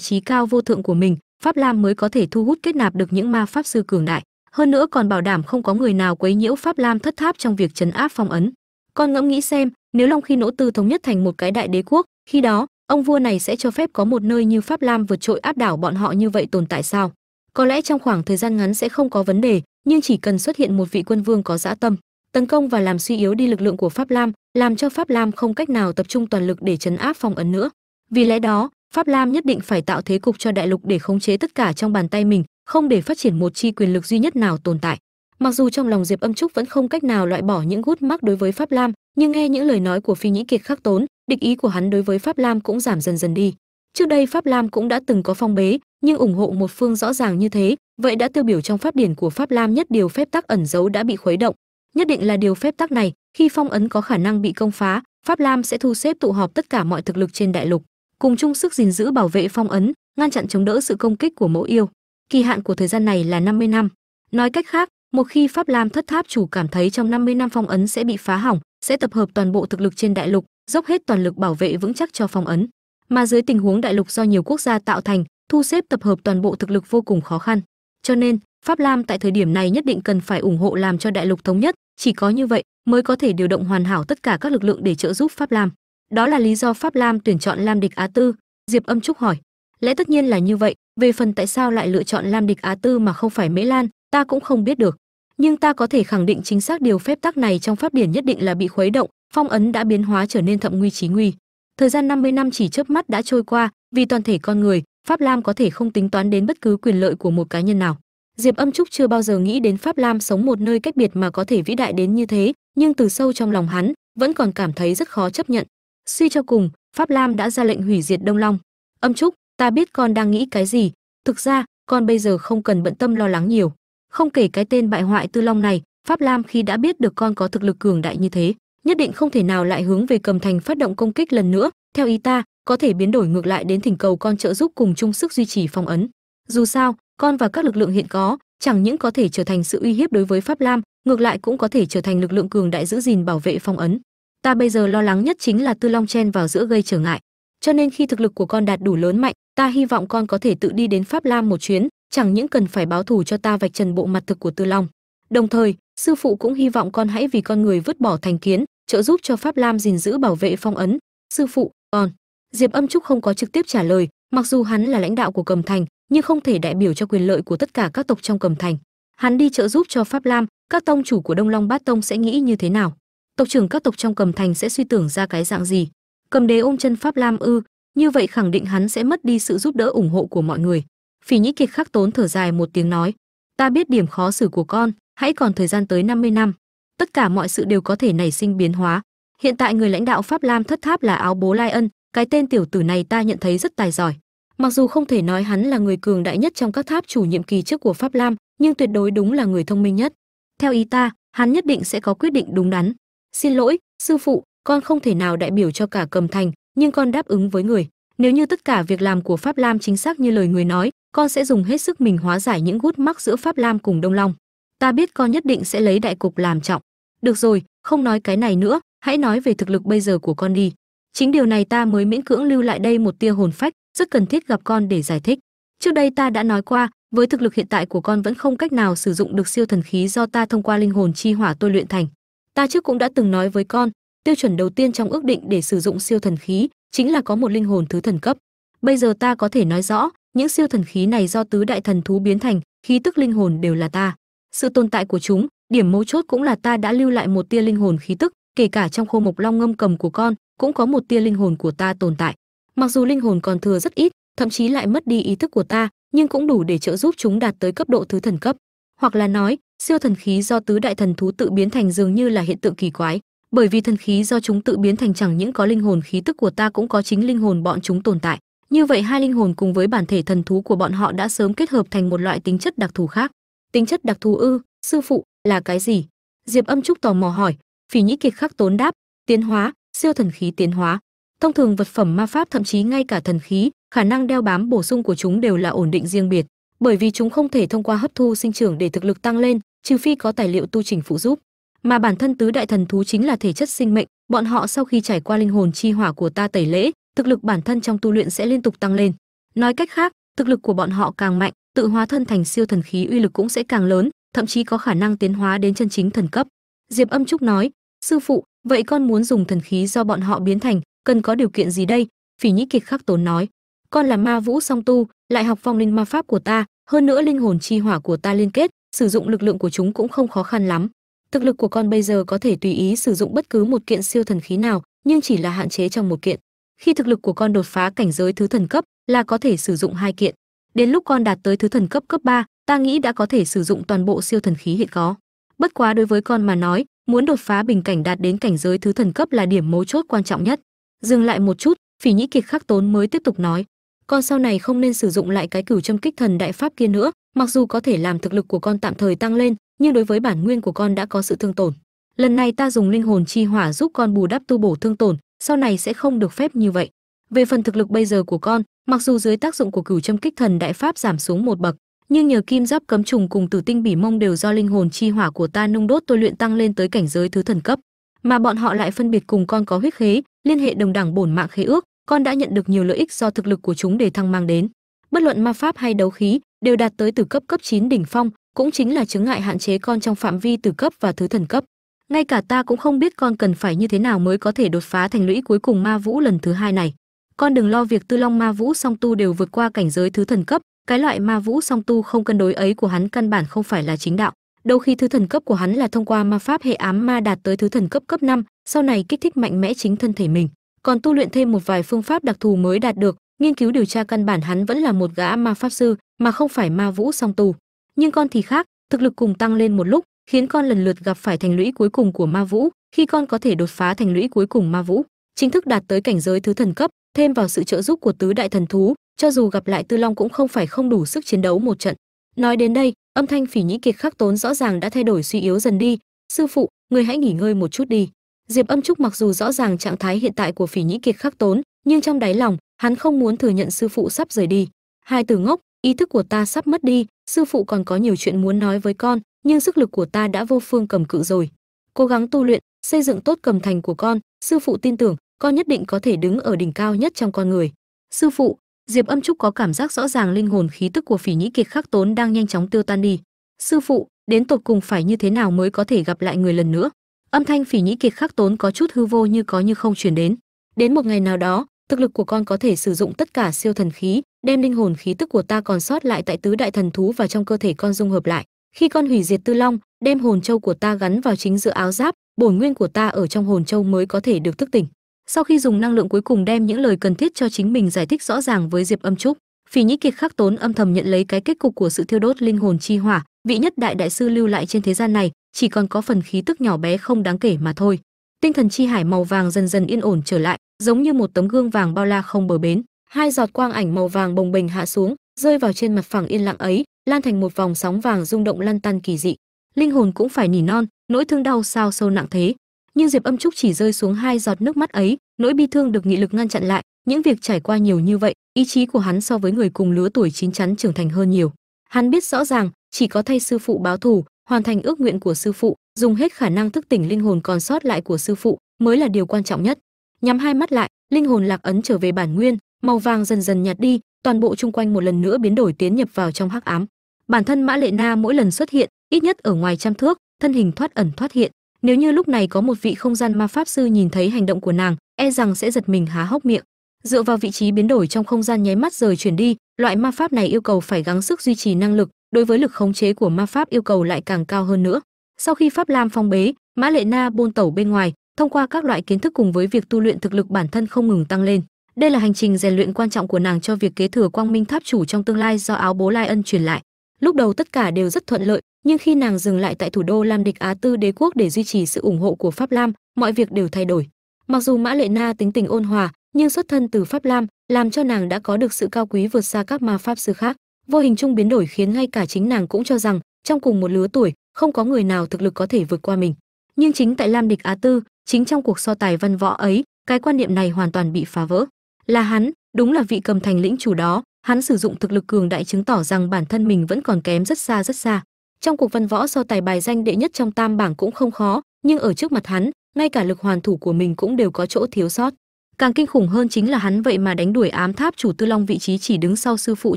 trí cao vô thượng của mình pháp lam mới có thể thu hút kết nạp được những ma pháp sư cường đại. Hơn nữa còn bảo đảm không có người nào quấy nhiễu pháp lam thất tháp trong việc chấn áp phong ấn. Con ngẫm nghĩ xem, nếu long khi nỗ tư thống nhất thành một cái đại đế quốc, khi đó, ông vua này sẽ cho phép có một nơi như pháp lam vượt trội áp đảo bọn họ như vậy tồn tại sao? Có lẽ trong khoảng thời gian ngắn sẽ không có vấn đề, nhưng chỉ cần xuất hiện một vị quân vương có dã tâm, tấn công và làm suy yếu đi lực lượng của pháp lam, làm cho pháp lam không cách nào tập trung toàn lực để chấn áp phong ấn nữa. Vì lẽ đó pháp lam nhất định phải tạo thế cục cho đại lục để khống chế tất cả trong bàn tay mình, không để phát triển một chi quyền lực duy nhất nào tồn tại. Mặc dù trong lòng diệp âm trúc vẫn không cách nào loại bỏ những gút mắc đối với pháp lam, nhưng nghe những lời nói của phi nhĩ kiệt khắc tốn, địch ý của hắn đối với pháp lam cũng giảm dần dần đi. Trước đây pháp lam cũng đã từng có phong bế, nhưng ủng hộ một phương rõ ràng như thế, vậy đã tiêu biểu trong pháp điển của pháp lam nhất điều phép tắc ẩn giấu đã bị khuấy động. Nhất định là điều phép tắc này, khi phong ấn có khả năng bị công phá, pháp lam sẽ thu xếp tụ họp tất cả mọi thực lực trên đại lục cùng chung sức gìn giữ bảo vệ phong ấn, ngăn chặn chống đỡ sự công kích của mẫu yêu. Kỳ hạn của thời gian này là 50 năm. Nói cách khác, một khi pháp lam thất tháp chủ cảm thấy trong 50 năm phong ấn sẽ bị phá hỏng, sẽ tập hợp toàn bộ thực lực trên đại lục, dốc hết toàn lực bảo vệ vững chắc cho phong ấn. Mà dưới tình huống đại lục do nhiều quốc gia tạo thành, thu xếp tập hợp toàn bộ thực lực vô cùng khó khăn. Cho nên, pháp lam tại thời điểm này nhất định cần phải ủng hộ làm cho đại lục thống nhất, chỉ có như vậy mới có thể điều động hoàn hảo tất cả các lực lượng để trợ giúp pháp lam đó là lý do pháp lam tuyển chọn lam địch á tư, diệp âm trúc hỏi. Lẽ tất nhiên là như vậy, về phần tại sao lại lựa chọn lam địch á tư mà không phải mễ lan, ta cũng không biết được. Nhưng ta có thể khẳng định chính xác điều phép tắc này trong pháp điển nhất định là bị khuấy động, phong ấn đã biến hóa trở nên thậm nguy trí nguy. Thời gian 50 năm chỉ chớp mắt đã trôi qua, vì toàn thể con người, pháp lam có thể không tính toán đến bất cứ quyền lợi của một cá nhân nào. Diệp âm trúc chưa bao giờ nghĩ đến pháp lam sống một nơi cách biệt mà có thể vĩ đại đến như thế, nhưng từ sâu trong lòng hắn, vẫn còn cảm thấy rất khó chấp nhận suy cho cùng, pháp lam đã ra lệnh hủy diệt đông long. Âm trúc, ta biết con đang nghĩ cái gì, thực ra, con bây giờ không cần bận tâm lo lắng nhiều. Không kể cái tên bại hoại tư long này, pháp lam khi đã biết được con có thực lực cường đại như thế, nhất định không thể nào lại hướng về cầm thành phát động công kích lần nữa. Theo ý ta, có thể biến đổi ngược lại đến thỉnh cầu con trợ giúp cùng chung sức duy trì phong ấn. Dù sao, con và các lực lượng hiện có, chẳng những có thể trở thành sự uy hiếp đối với pháp lam, ngược lại cũng có thể trở thành lực lượng cường đại giữ gìn bảo vệ phong ấn ta bây giờ lo lắng nhất chính là tư long chen vào giữa gây trở ngại. Cho nên khi thực lực của con đạt đủ lớn mạnh, ta hy vọng con có thể tự đi đến pháp lam một chuyến, chẳng những cần phải báo thù cho ta vạch trần bộ mặt thực của tư long. Đồng thời, sư phụ cũng hy vọng con hãy vì con người vứt bỏ thành kiến, trợ giúp cho pháp lam gìn giữ bảo vệ phong ấn. Sư phụ, con. Diệp âm trúc không có trực tiếp trả lời, mặc dù hắn là lãnh đạo của cầm thành, nhưng không thể đại biểu cho quyền lợi của tất cả các tộc trong cầm thành. Hắn đi trợ giúp cho pháp lam, các tông chủ của đông long bát tông sẽ nghĩ như thế nào? Tộc trưởng các tộc trong cầm thành sẽ suy tưởng ra cái dạng gì? Cầm đế ôm chân pháp lam ư, như vậy khẳng định hắn sẽ mất đi sự giúp đỡ ủng hộ của mọi người. Phỉ nhĩ kiệt khắc tốn thở dài một tiếng nói, ta biết điểm khó xử của con, hãy còn thời gian tới 50 năm. Tất cả mọi sự đều có thể nảy sinh biến hóa. Hiện tại người lãnh đạo pháp lam thất tháp là áo bố lai ân, cái tên tiểu tử này ta nhận thấy rất tài giỏi. Mặc dù không thể nói hắn là người cường đại nhất trong các tháp chủ nhiệm kỳ trước của pháp lam, nhưng tuyệt đối đúng là người thông minh nhất. Theo ý ta, hắn nhất định sẽ có quyết định đúng đắn xin lỗi, sư phụ, con không thể nào đại biểu cho cả cầm thành, nhưng con đáp ứng với người. Nếu như tất cả việc làm của pháp lam chính xác như lời người nói, con sẽ dùng hết sức mình hóa giải những gút mắc giữa pháp lam cùng đông long. Ta biết con nhất định sẽ lấy đại cục làm trọng. Được rồi, không nói cái này nữa, hãy nói về thực lực bây giờ của con đi. Chính điều này ta mới miễn cưỡng lưu lại đây một tia hồn phách, rất cần thiết gặp con để giải thích. Trước đây ta đã nói qua, với thực lực hiện tại của con vẫn không cách nào sử dụng được siêu thần khí do ta thông qua linh hồn chi hỏa tôi luyện thành ta trước cũng đã từng nói với con, tiêu chuẩn đầu tiên trong ước định để sử dụng siêu thần khí chính là có một linh hồn thứ thần cấp. Bây giờ ta có thể nói rõ, những siêu thần khí này do tứ đại thần thú biến thành, khí tức linh hồn đều là ta. Sự tồn tại của chúng, điểm mấu chốt cũng là ta đã lưu lại một tia linh hồn khí tức, kể cả trong khô mộc long ngâm cầm của con, cũng có một tia linh hồn của ta tồn tại. Mặc dù linh hồn còn thừa rất ít, thậm chí lại mất đi ý thức của ta, nhưng cũng đủ để trợ giúp chúng đạt tới cấp độ thứ thần cấp hoặc là nói, siêu thần khí do tứ đại thần thú tự biến thành dường như là hiện tượng kỳ quái. Bởi vì thần khí do chúng tự biến thành chẳng những có linh hồn khí tức của ta cũng có chính linh hồn bọn chúng tồn tại. Như vậy hai linh hồn cùng với bản thể thần thú của bọn họ đã sớm kết hợp thành một loại tính chất đặc thù khác. Tính chất đặc thù ư, sư phụ, là cái gì? Diệp âm trúc tò mò hỏi. Phỉ nhĩ kiệt khắc tốn đáp. Tiến hóa, siêu thần khí tiến hóa. Thông thường vật phẩm ma pháp thậm chí ngay cả thần khí, khả năng đeo bám bổ sung của chúng đều là ổn định riêng biệt bởi vì chúng không thể thông qua hấp thu sinh trưởng để thực lực tăng lên, trừ phi có tài liệu tu trình phụ giúp. Mà bản thân tứ đại thần thú chính là thể chất sinh mệnh, bọn họ sau khi trải qua linh hồn chi hỏa của ta tẩy lễ, thực lực bản thân trong tu luyện sẽ liên tục tăng lên. Nói cách khác, thực lực của bọn họ càng mạnh, tự hóa thân thành siêu thần khí uy lực cũng sẽ càng lớn, thậm chí có khả năng tiến hóa đến chân chính thần cấp. Diệp âm trúc nói, sư phụ, vậy con muốn dùng thần khí do bọn họ biến thành, cần có điều kiện gì đây? Phỉ nhĩ kiệt khắc tốn nói, con là ma vũ song tu lại học phong linh ma pháp của ta hơn nữa linh hồn chi hỏa của ta liên kết sử dụng lực lượng của chúng cũng không khó khăn lắm. Thực lực của con bây giờ có thể tùy ý sử dụng bất cứ một kiện siêu thần khí nào nhưng chỉ là hạn chế trong một kiện. Khi thực lực của con đột phá cảnh giới thứ thần cấp là có thể sử dụng hai kiện. Đến lúc con đạt tới thứ thần cấp cấp 3, ta nghĩ đã có thể sử dụng toàn bộ siêu thần khí hiện có. Bất quá đối với con mà nói muốn đột phá bình cảnh đạt đến cảnh giới thứ thần cấp là điểm mấu chốt quan trọng nhất. Dừng lại một chút phỉ nhĩ kiệt khắc tốn mới tiếp tục nói con sau này không nên sử dụng lại cái cửu châm kích thần đại pháp kia nữa, mặc dù có thể làm thực lực của con tạm thời tăng lên, nhưng đối với bản nguyên của con đã có sự thương tổn. Lần này ta dùng linh hồn chi hỏa giúp con bù đắp tu bổ thương tổn, sau này sẽ không được phép như vậy. Về phần thực lực bây giờ của con, mặc dù dưới tác dụng của cửu châm kích thần đại pháp giảm xuống một bậc, nhưng nhờ kim giáp cấm trùng cùng tử tinh bỉ mông đều do linh hồn chi hỏa của ta nung đốt tôi luyện tăng lên tới cảnh giới thứ thần cấp. Mà bọn họ lại phân biệt cùng con có huyết khế, liên hệ đồng đẳng bổn mạng khế ước con đã nhận được nhiều lợi ích do thực lực của chúng để thăng mang đến. Bất luận ma pháp hay đấu khí đều đạt tới từ cấp cấp 9 đỉnh phong cũng chính là chứng ngại hạn chế con trong phạm vi từ cấp và thứ thần cấp. Ngay cả ta cũng không biết con cần phải như thế nào mới có thể đột phá thành lũy cuối cùng ma vũ lần thứ hai này. Con đừng lo việc tư long ma vũ song tu đều vượt qua cảnh giới thứ thần cấp cái loại ma vũ song tu không cân đối ấy của hắn căn bản không phải là chính đạo. Đôi khi thứ thần cấp của hắn là thông qua ma pháp hệ ám ma đạt tới thứ thần cấp cấp 5, sau này kích thích mạnh mẽ chính thân thể mình còn tu luyện thêm một vài phương pháp đặc thù mới đạt được, nghiên cứu điều tra căn bản hắn vẫn là một gã ma pháp sư, mà không phải ma vũ song tu. Nhưng con thì khác, thực lực cùng tăng lên một lúc, khiến con lần lượt gặp phải thành lũy cuối cùng của ma vũ, khi con có thể đột phá thành lũy cuối cùng ma vũ, chính thức đạt tới cảnh giới thứ thần cấp, thêm vào sự trợ giúp của tứ đại thần thú, cho dù gặp lại tư long cũng không phải không đủ sức chiến đấu một trận. Nói đến đây, âm thanh phỉ nhĩ kiệt khắc tốn rõ ràng đã thay đổi suy yếu dần đi. Sư phụ, người hãy nghỉ ngơi một chút đi diệp âm trúc mặc dù rõ ràng trạng thái hiện tại của phỉ nhĩ kiệt khắc tốn, nhưng trong đáy lòng, hắn không muốn thừa nhận sư phụ sắp rời đi. Hai từ ngốc, ý thức của ta sắp mất đi, sư phụ còn có nhiều chuyện muốn nói với con, nhưng sức lực của ta đã vô phương cầm cự rồi. Cố gắng tu luyện, xây dựng tốt cầm thành của con, sư phụ tin tưởng, con nhất định có thể đứng ở đỉnh cao nhất trong con người. Sư phụ, diệp âm trúc có cảm giác rõ ràng linh hồn khí tức của phỉ nhĩ kiệt khắc tốn đang nhanh chóng tiêu tan đi. Sư phụ, đến tột cùng phải như thế nào mới có thể gặp lại người lần nữa? Âm thanh phỉ nhĩ kiệt khắc tốn có chút hư vô như có như không truyền đến. Đến một ngày nào đó, thực lực của con có thể sử dụng tất cả siêu thần khí, đem linh hồn khí tức của ta còn sót lại tại tứ đại thần thú vào trong cơ thể con dung hợp lại. Khi con hủy diệt tư long, đem hồn châu của ta gắn vào chính giữa áo giáp, bổn nguyên của ta ở trong hồn châu mới có thể được thức tỉnh. Sau khi dùng năng lượng cuối cùng đem những lời cần thiết cho chính mình giải thích rõ ràng với diệp âm trúc, phỉ nhĩ kiệt khắc tốn âm thầm nhận lấy cái kết cục của sự thiêu đốt linh hồn chi hỏa, vị nhất đại đại sư lưu lại trên thế gian này chỉ còn có phần khí tức nhỏ bé không đáng kể mà thôi. Tinh thần chi hải màu vàng dần dần yên ổn trở lại, giống như một tấm gương vàng bao la không bờ bến. Hai giọt quang ảnh màu vàng bồng bềnh hạ xuống, rơi vào trên mặt phẳng yên lặng ấy, lan thành một vòng sóng vàng rung động lăn tăn kỳ dị. Linh hồn cũng phải nỉ non, nỗi thương đau sao sâu nặng thế. Nhưng diệp âm trúc chỉ rơi xuống hai giọt nước mắt ấy, nỗi bi thương được nghị lực ngăn chặn lại, những việc trải qua nhiều như vậy, ý chí của hắn so với người cùng lứa tuổi chín chắn trưởng thành hơn nhiều. Hắn biết rõ ràng, chỉ có thay sư phụ báo thù hoàn thành ước nguyện của sư phụ, dùng hết khả năng thức tỉnh linh hồn còn sót lại của sư phụ mới là điều quan trọng nhất. Nhắm hai mắt lại, linh hồn lạc ấn trở về bản nguyên, màu vàng dần dần nhạt đi, toàn bộ chung quanh một lần nữa biến đổi tiến nhập vào trong hắc ám. Bản thân mã lệ na mỗi lần xuất hiện, ít nhất ở ngoài trăm thước, thân hình thoát ẩn thoát hiện. Nếu như lúc này có một vị không gian ma pháp sư nhìn thấy hành động của nàng e rằng sẽ giật mình há hốc miệng. Dựa vào vị trí biến đổi trong không gian nháy mắt rời chuyển đi, loại ma pháp này yêu cầu phải gắng sức duy trì năng lực đối với lực khống chế của ma pháp yêu cầu lại càng cao hơn nữa. Sau khi pháp lam phong bế, mã lệ na buôn tẩu bên ngoài, thông qua các loại kiến thức cùng với việc tu luyện thực lực bản thân không ngừng tăng lên. Đây là hành trình rèn luyện quan trọng của nàng cho việc kế thừa quang minh tháp chủ trong tương lai do áo bố lai ân truyền lại. Lúc đầu tất cả đều rất thuận lợi, nhưng khi nàng dừng lại tại thủ đô lam địch á tư đế quốc để duy trì sự ủng hộ của pháp lam, mọi việc đều thay đổi. Mặc dù mã lệ na tính tình ôn hòa, nhưng xuất thân từ pháp lam, làm cho nàng đã có được sự cao quý vượt xa các ma pháp sư khác vô hình chung biến đổi khiến ngay cả chính nàng cũng cho rằng, trong cùng một lứa tuổi, không có người nào thực lực có thể vượt qua mình. Nhưng chính tại lam địch á tư, chính trong cuộc so tài văn võ ấy, cái quan niệm này hoàn toàn bị phá vỡ. Là hắn, đúng là vị cầm thành lĩnh chủ đó, hắn sử dụng thực lực cường đại chứng tỏ rằng bản thân mình vẫn còn kém rất xa rất xa. Trong cuộc văn võ so tài bài danh đệ nhất trong tam bảng cũng không khó, nhưng ở trước mặt hắn, ngay cả lực hoàn thủ của mình cũng đều có chỗ thiếu sót càng kinh khủng hơn chính là hắn vậy mà đánh đuổi ám tháp chủ tư long vị trí chỉ đứng sau sư phụ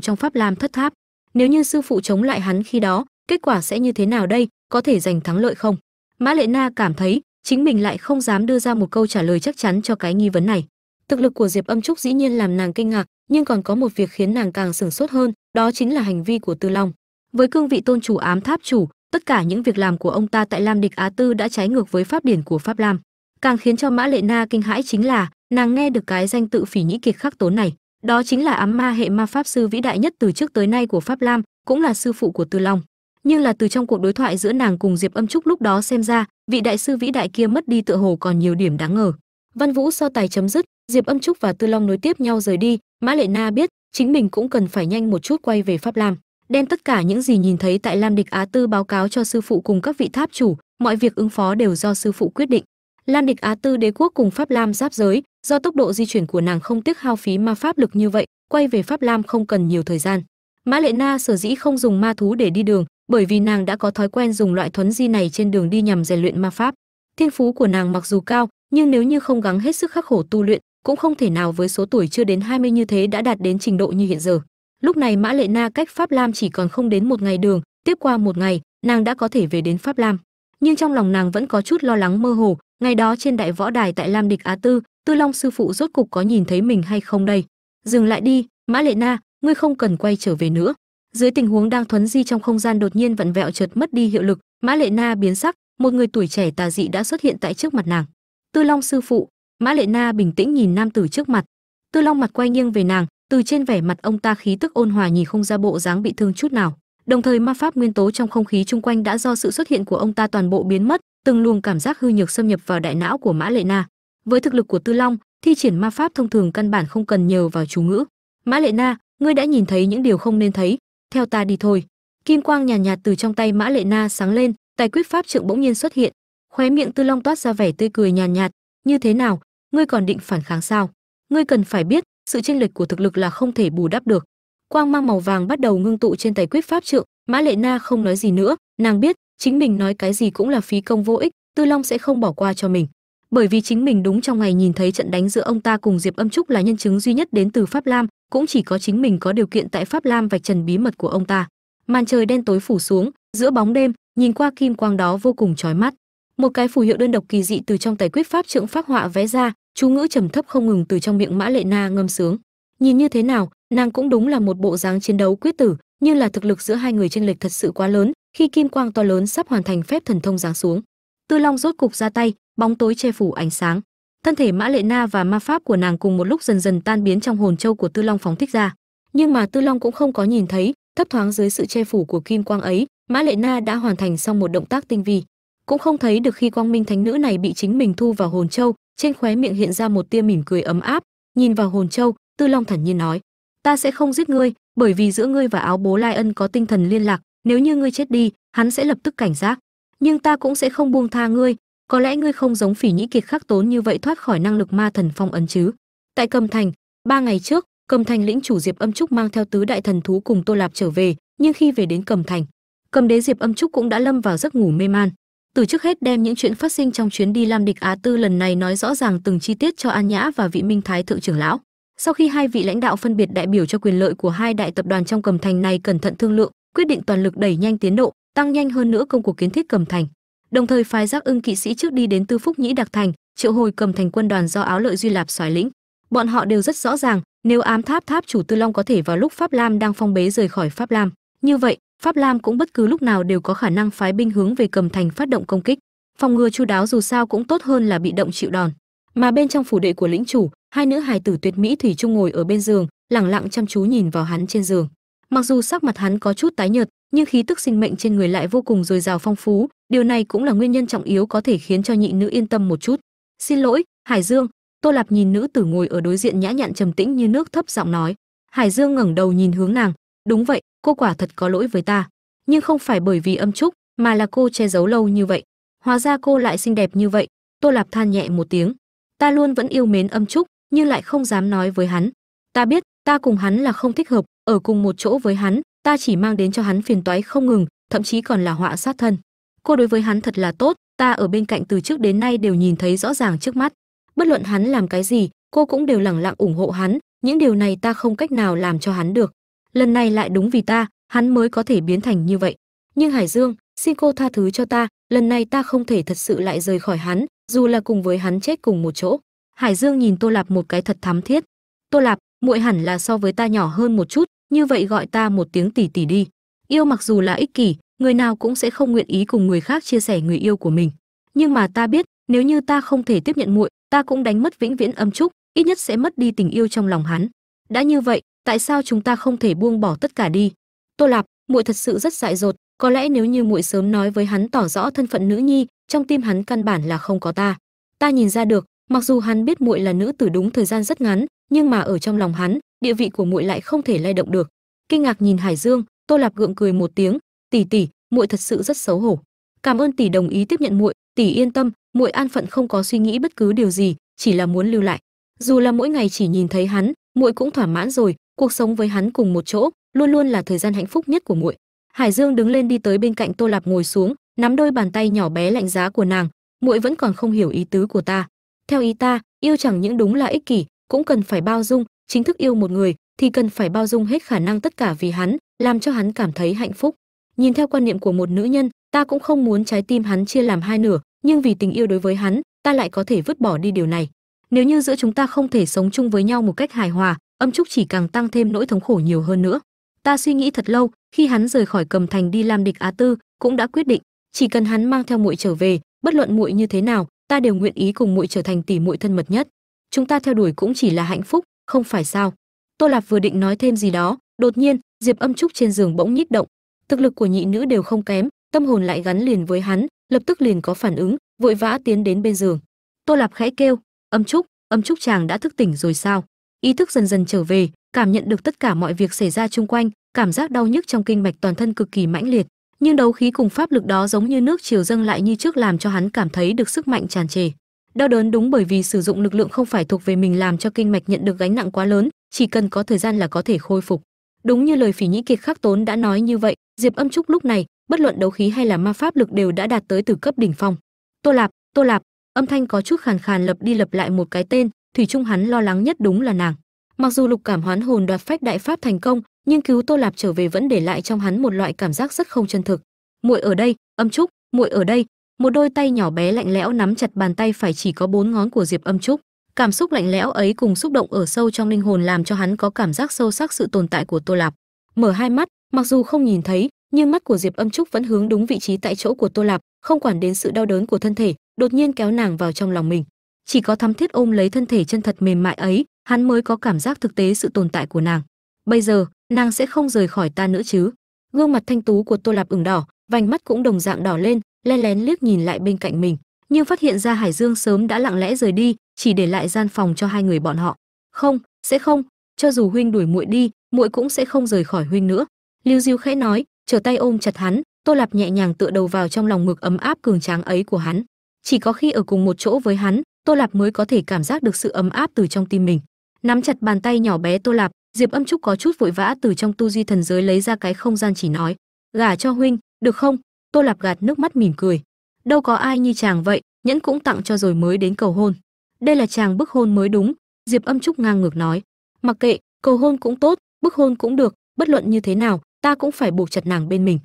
trong pháp lam thất tháp. Nếu như sư phụ chống lại hắn khi đó, kết quả sẽ như thế nào đây, có thể giành thắng lợi không? Mã lệ na cảm thấy, chính mình lại không dám đưa ra một câu trả lời chắc chắn cho cái nghi vấn này. Thực lực của diệp âm trúc dĩ nhiên làm nàng kinh ngạc, nhưng còn có một việc khiến nàng càng sửng sốt hơn, đó chính là hành vi của tư long. Với cương vị tôn chủ ám tháp chủ, tất cả những việc làm của ông ta tại lam địch á tư đã trái ngược với pháp điển của pháp lam càng khiến cho mã lệ na kinh hãi chính là, nàng nghe được cái danh tự phỉ nhĩ kiệt khắc tốn này. Đó chính là ám ma hệ ma pháp sư vĩ đại nhất từ trước tới nay của pháp lam, cũng là sư phụ của tư long. Nhưng là từ trong cuộc đối thoại giữa nàng cùng diệp âm trúc lúc đó xem ra, vị đại sư vĩ đại kia mất đi tựa hồ còn nhiều điểm đáng ngờ. Văn vũ so tài chấm dứt, diệp âm trúc và tư long nối tiếp nhau rời đi, mã lệ na biết, chính mình cũng cần phải nhanh một chút quay về pháp lam. Đem tất cả những gì nhìn thấy tại lam địch á tư báo cáo cho sư phụ cùng các vị tháp chủ, mọi việc ứng phó đều do sư phụ quyết định. Lan địch á tư đế quốc cùng pháp lam giáp giới, do tốc độ di chuyển của nàng không tiếc hao phí ma pháp lực như vậy, quay về pháp lam không cần nhiều thời gian. Mã lệ na sở dĩ không dùng ma thú để đi đường, bởi vì nàng đã có thói quen dùng loại thuấn di này trên đường đi nhằm rèn luyện ma pháp. Thiên phú của nàng mặc dù cao, nhưng nếu như không gắng hết sức khắc khổ tu luyện, cũng không thể nào với số tuổi chưa đến 20 như thế đã đạt đến trình độ như hiện giờ. Lúc này mã lệ na cách pháp lam chỉ còn không đến một ngày đường, tiếp qua một ngày, nàng đã có thể về đến pháp lam. Nhưng trong lòng nàng vẫn có chút lo lắng mơ hồ ngày đó trên đại võ đài tại lam địch á tư tư long sư phụ rốt cục có nhìn thấy mình hay không đây? Dừng lại đi, mã lệ na, ngươi không cần quay trở về nữa. Dưới tình huống đang thuấn di trong không gian đột nhiên vặn vẹo chợt mất đi hiệu lực, mã lệ na biến sắc, một người tuổi trẻ tà dị đã xuất hiện tại trước mặt nàng. Tư long sư phụ, mã lệ na bình tĩnh nhìn nam tử trước mặt. Tư long mặt quay nghiêng về nàng, từ trên vẻ mặt ông ta khí tức ôn hòa nhìn không ra bộ dáng bị thương chút nào. Đồng thời ma pháp nguyên tố trong không khí chung quanh đã do sự xuất hiện của ông ta toàn bộ biến mất từng luồng cảm giác hư nhược xâm nhập vào đại não của mã lệ na. Với thực lực của tư long thi triển ma pháp thông thường căn bản không cần nhờ vào chú ngữ. Mã lệ na ngươi đã nhìn thấy những điều không nên thấy. Theo ta đi thôi. Kim quang nhàn nhạt, nhạt từ trong tay mã lệ na sáng lên tài quyết pháp trượng bỗng nhiên xuất hiện. Khóe miệng tư long toát ra vẻ tươi cười nhàn nhạt, nhạt như thế nào? Ngươi còn định phản kháng sao? Ngươi cần phải biết sự chênh lệch của thực lực là không thể bù đắp được. Quang mang màu vàng bắt đầu ngưng tụ trên tài quyết pháp trượng mã lệ na không nói gì nữa. Nàng biết chính mình nói cái gì cũng là phí công vô ích, tư long sẽ không bỏ qua cho mình. Bởi vì chính mình đúng trong ngày nhìn thấy trận đánh giữa ông ta cùng diệp âm trúc là nhân chứng duy nhất đến từ pháp lam, cũng chỉ có chính mình có điều kiện tại pháp lam vạch trần bí mật của ông ta. Màn trời đen tối phủ xuống, giữa bóng đêm, nhìn qua kim quang đó vô cùng chói mắt. Một cái phù hiệu đơn độc kỳ dị từ trong tài quyết pháp trượng phát họa vẽ ra, chú ngữ trầm thấp không ngừng từ trong miệng mã lệ na ngâm sướng. Nhìn như thế nào, nàng cũng đúng là một bộ dáng chiến đấu quyết tử, nhưng là thực lực giữa hai người chênh lệch thật sự quá lớn khi kim quang to lớn sắp hoàn thành phép thần thông giáng xuống, tư long rốt cục ra tay, bóng tối che phủ ánh sáng. Thân thể mã lệ na và ma pháp của nàng cùng một lúc dần dần tan biến trong hồn châu của tư long phóng thích ra. Nhưng mà tư long cũng không có nhìn thấy, thấp thoáng dưới sự che phủ của kim quang ấy, mã lệ na đã hoàn thành xong một động tác tinh vi. Cũng không thấy được khi quang minh thánh nữ này bị chính mình thu vào hồn châu, trên khóe miệng hiện ra một tia mỉm cười ấm áp. Nhìn vào hồn châu, tư long thản nhiên nói, ta sẽ không giết ngươi, bởi vì giữa ngươi và áo bố lai ân có tinh thần liên lạc nếu như ngươi chết đi, hắn sẽ lập tức cảnh giác. Nhưng ta cũng sẽ không buông tha ngươi. Có lẽ ngươi không giống phỉ nhĩ kiệt khắc tốn như vậy thoát khỏi năng lực ma thần phong ấn chứ. Tại cầm thành, ba ngày trước, cầm thành lĩnh chủ diệp âm trúc mang theo tứ đại thần thú cùng tô lạp trở về, nhưng khi về đến cầm thành, cầm đế diệp âm trúc cũng đã lâm vào giấc ngủ mê man. Từ trước hết đem những chuyện phát sinh trong chuyến đi lam địch á tư lần này nói rõ ràng từng chi tiết cho an nhã và vị minh thái thượng trưởng lão. Sau khi hai vị lãnh đạo phân biệt đại biểu cho quyền lợi của hai đại tập đoàn trong cầm thành này cẩn thận thương lượng quyết định toàn lực đẩy nhanh tiến độ, tăng nhanh hơn nữa công cuộc kiến thiết cầm thành. Đồng thời phái giác ưng kỵ sĩ trước đi đến tư phúc nhĩ đặc thành, triệu hồi cầm thành quân đoàn do áo lợi duy lạp xoài lĩnh. Bọn họ đều rất rõ ràng, nếu ám tháp tháp chủ tư long có thể vào lúc pháp lam đang phong bế rời khỏi pháp lam. Như vậy, pháp lam cũng bất cứ lúc nào đều có khả năng phái binh hướng về cầm thành phát động công kích. Phòng ngừa chu đáo dù sao cũng tốt hơn là bị động chịu đòn. Mà bên trong phủ đệ của lĩnh chủ, hai nữ hài tử tuyệt mỹ thủy chung ngồi ở bên giường lẳng lặng chăm chú nhìn vào hắn trên giường mặc dù sắc mặt hắn có chút tái nhợt, nhưng khí tức sinh mệnh trên người lại vô cùng dồi dào phong phú. Điều này cũng là nguyên nhân trọng yếu có thể khiến cho nhị nữ yên tâm một chút. Xin lỗi, hải dương. Tô lạp nhìn nữ tử ngồi ở đối diện nhã nhặn trầm tĩnh như nước thấp giọng nói. Hải dương ngẩng đầu nhìn hướng nàng. Đúng vậy, cô quả thật có lỗi với ta. Nhưng không phải bởi vì âm trúc, mà là cô che giấu lâu như vậy. Hóa ra cô lại xinh đẹp như vậy. Tô lạp than nhẹ một tiếng. Ta luôn vẫn yêu mến âm trúc, nhưng lại không dám nói với hắn. Ta biết, ta cùng hắn là không thích hợp ở cùng một chỗ với hắn, ta chỉ mang đến cho hắn phiền toái không ngừng, thậm chí còn là họa sát thân. Cô đối với hắn thật là tốt, ta ở bên cạnh từ trước đến nay đều nhìn thấy rõ ràng trước mắt. Bất luận hắn làm cái gì, cô cũng đều lẳng lặng ủng hộ hắn, những điều này ta không cách nào làm cho hắn được. Lần này lại đúng vì ta, hắn mới có thể biến thành như vậy. Nhưng hải dương, xin cô tha thứ cho ta, lần này ta không thể thật sự lại rời khỏi hắn, dù là cùng với hắn chết cùng một chỗ. Hải dương nhìn tô lạp một cái thật thắm thiết. Tô lạp, muội hẳn là so với ta nhỏ hơn một chút như vậy gọi ta một tiếng tỷ tỷ đi. Yêu mặc dù là ích kỷ, người nào cũng sẽ không nguyện ý cùng người khác chia sẻ người yêu của mình. Nhưng mà ta biết, nếu như ta không thể tiếp nhận muội, ta cũng đánh mất vĩnh viễn âm trúc, ít nhất sẽ mất đi tình yêu trong lòng hắn. Đã như vậy, tại sao chúng ta không thể buông bỏ tất cả đi? Tô lạp, muội thật sự rất dại dột, có lẽ nếu như muội sớm nói với hắn tỏ rõ thân phận nữ nhi, trong tim hắn căn bản là không có ta. Ta nhìn ra được, mặc dù hắn biết muội là nữ tử đúng thời gian rất ngắn nhưng mà ở trong lòng hắn, địa vị của muội lại không thể lay động được. Kinh ngạc nhìn hải dương, tô lạp gượng cười một tiếng, tỷ tỷ, muội thật sự rất xấu hổ. Cảm ơn tỷ đồng ý tiếp nhận muội. Tỷ yên tâm, muội an phận không có suy nghĩ bất cứ điều gì, chỉ là muốn lưu lại. Dù là mỗi ngày chỉ nhìn thấy hắn, muội cũng thỏa mãn rồi, cuộc sống với hắn cùng một chỗ, luôn luôn là thời gian hạnh phúc nhất của muội. Hải dương đứng lên đi tới bên cạnh tô lạp ngồi xuống, nắm đôi bàn tay nhỏ bé lạnh giá của nàng, muội vẫn còn không hiểu ý tứ của ta. Theo ý ta, yêu chẳng những đúng là ích kỷ cũng cần phải bao dung, chính thức yêu một người thì cần phải bao dung hết khả năng tất cả vì hắn, làm cho hắn cảm thấy hạnh phúc. Nhìn theo quan niệm của một nữ nhân, ta cũng không muốn trái tim hắn chia làm hai nửa, nhưng vì tình yêu đối với hắn, ta lại có thể vứt bỏ đi điều này. Nếu như giữa chúng ta không thể sống chung với nhau một cách hài hòa, âm trúc chỉ càng tăng thêm nỗi thống khổ nhiều hơn nữa. Ta suy nghĩ thật lâu, khi hắn rời khỏi cầm thành đi làm địch á tư, cũng đã quyết định, chỉ cần hắn mang theo muội trở về, bất luận muội như thế nào, ta đều nguyện ý cùng muội trở thành tỷ muội thân mật nhất chúng ta theo đuổi cũng chỉ là hạnh phúc, không phải sao? Tô lạp vừa định nói thêm gì đó, đột nhiên, diệp âm trúc trên giường bỗng nhích động. Thực lực của nhị nữ đều không kém, tâm hồn lại gắn liền với hắn, lập tức liền có phản ứng, vội vã tiến đến bên giường. Tô lạp khẽ kêu, âm trúc âm trúc chàng đã thức tỉnh rồi sao? Ý thức dần dần trở về, cảm nhận được tất cả mọi việc xảy ra chung quanh, cảm giác đau nhức trong kinh mạch toàn thân cực kỳ mãnh liệt. Nhưng đấu khí cùng pháp lực đó giống như nước chiều dâng lại như trước làm cho hắn cảm thấy được sức mạnh tràn trề đau đớn đúng bởi vì sử dụng lực lượng không phải thuộc về mình làm cho kinh mạch nhận được gánh nặng quá lớn, chỉ cần có thời gian là có thể khôi phục. Đúng như lời phỉ nhĩ kiệt khắc tốn đã nói như vậy, diệp âm trúc lúc này, bất luận đấu khí hay là ma pháp lực đều đã đạt tới từ cấp đỉnh phong. Tô lạp tô lạp, âm thanh có chút khàn khàn lập đi lập lại một cái tên, thủy trung hắn lo lắng nhất đúng là nàng. Mặc dù lục cảm hoán hồn đoạt phách đại pháp thành công, nhưng cứu tô lạp trở về vẫn để lại trong hắn một loại cảm giác rất không chân thực. Muội ở đây, âm trúc, muội ở đây một đôi tay nhỏ bé lạnh lẽo nắm chặt bàn tay phải chỉ có bốn ngón của diệp âm trúc. Cảm xúc lạnh lẽo ấy cùng xúc động ở sâu trong linh hồn làm cho hắn có cảm giác sâu sắc sự tồn tại của tô lạp. Mở hai mắt, mặc dù không nhìn thấy, nhưng mắt của diệp âm trúc vẫn hướng đúng vị trí tại chỗ của tô lạp, không quản đến sự đau đớn của thân thể, đột nhiên kéo nàng vào trong lòng mình. Chỉ có thắm thiết ôm lấy thân thể chân thật mềm mại ấy, hắn mới có cảm giác thực tế sự tồn tại của nàng. Bây giờ, nàng sẽ không rời khỏi ta nữa chứ. Gương mặt thanh tú của tô lạp ửng đỏ, vành mắt cũng đồng dạng đỏ lên len lén liếc nhìn lại bên cạnh mình, nhưng phát hiện ra hải dương sớm đã lặng lẽ rời đi, chỉ để lại gian phòng cho hai người bọn họ. Không, sẽ không, cho dù huynh đuổi muội đi, muội cũng sẽ không rời khỏi huynh nữa. Lưu diêu khẽ nói, trở tay ôm chặt hắn, tô lạp nhẹ nhàng tựa đầu vào trong lòng ngực ấm áp cường tráng ấy của hắn. Chỉ có khi ở cùng một chỗ với hắn, tô lạp mới có thể cảm giác được sự ấm áp từ trong tim mình. Nắm chặt bàn tay nhỏ bé tô lạp, diệp âm trúc có chút vội vã từ trong tu di thần giới lấy ra cái không gian chỉ nói, gả cho huynh, được không? Tô lạp gạt nước mắt mỉm cười. Đâu có ai như chàng vậy, nhẫn cũng tặng cho rồi mới đến cầu hôn. Đây là chàng bức hôn mới đúng, diệp âm trúc ngang ngược nói. Mặc kệ, cầu hôn cũng tốt, bức hôn cũng được, bất luận như thế nào, ta cũng phải buộc chặt nàng bên mình.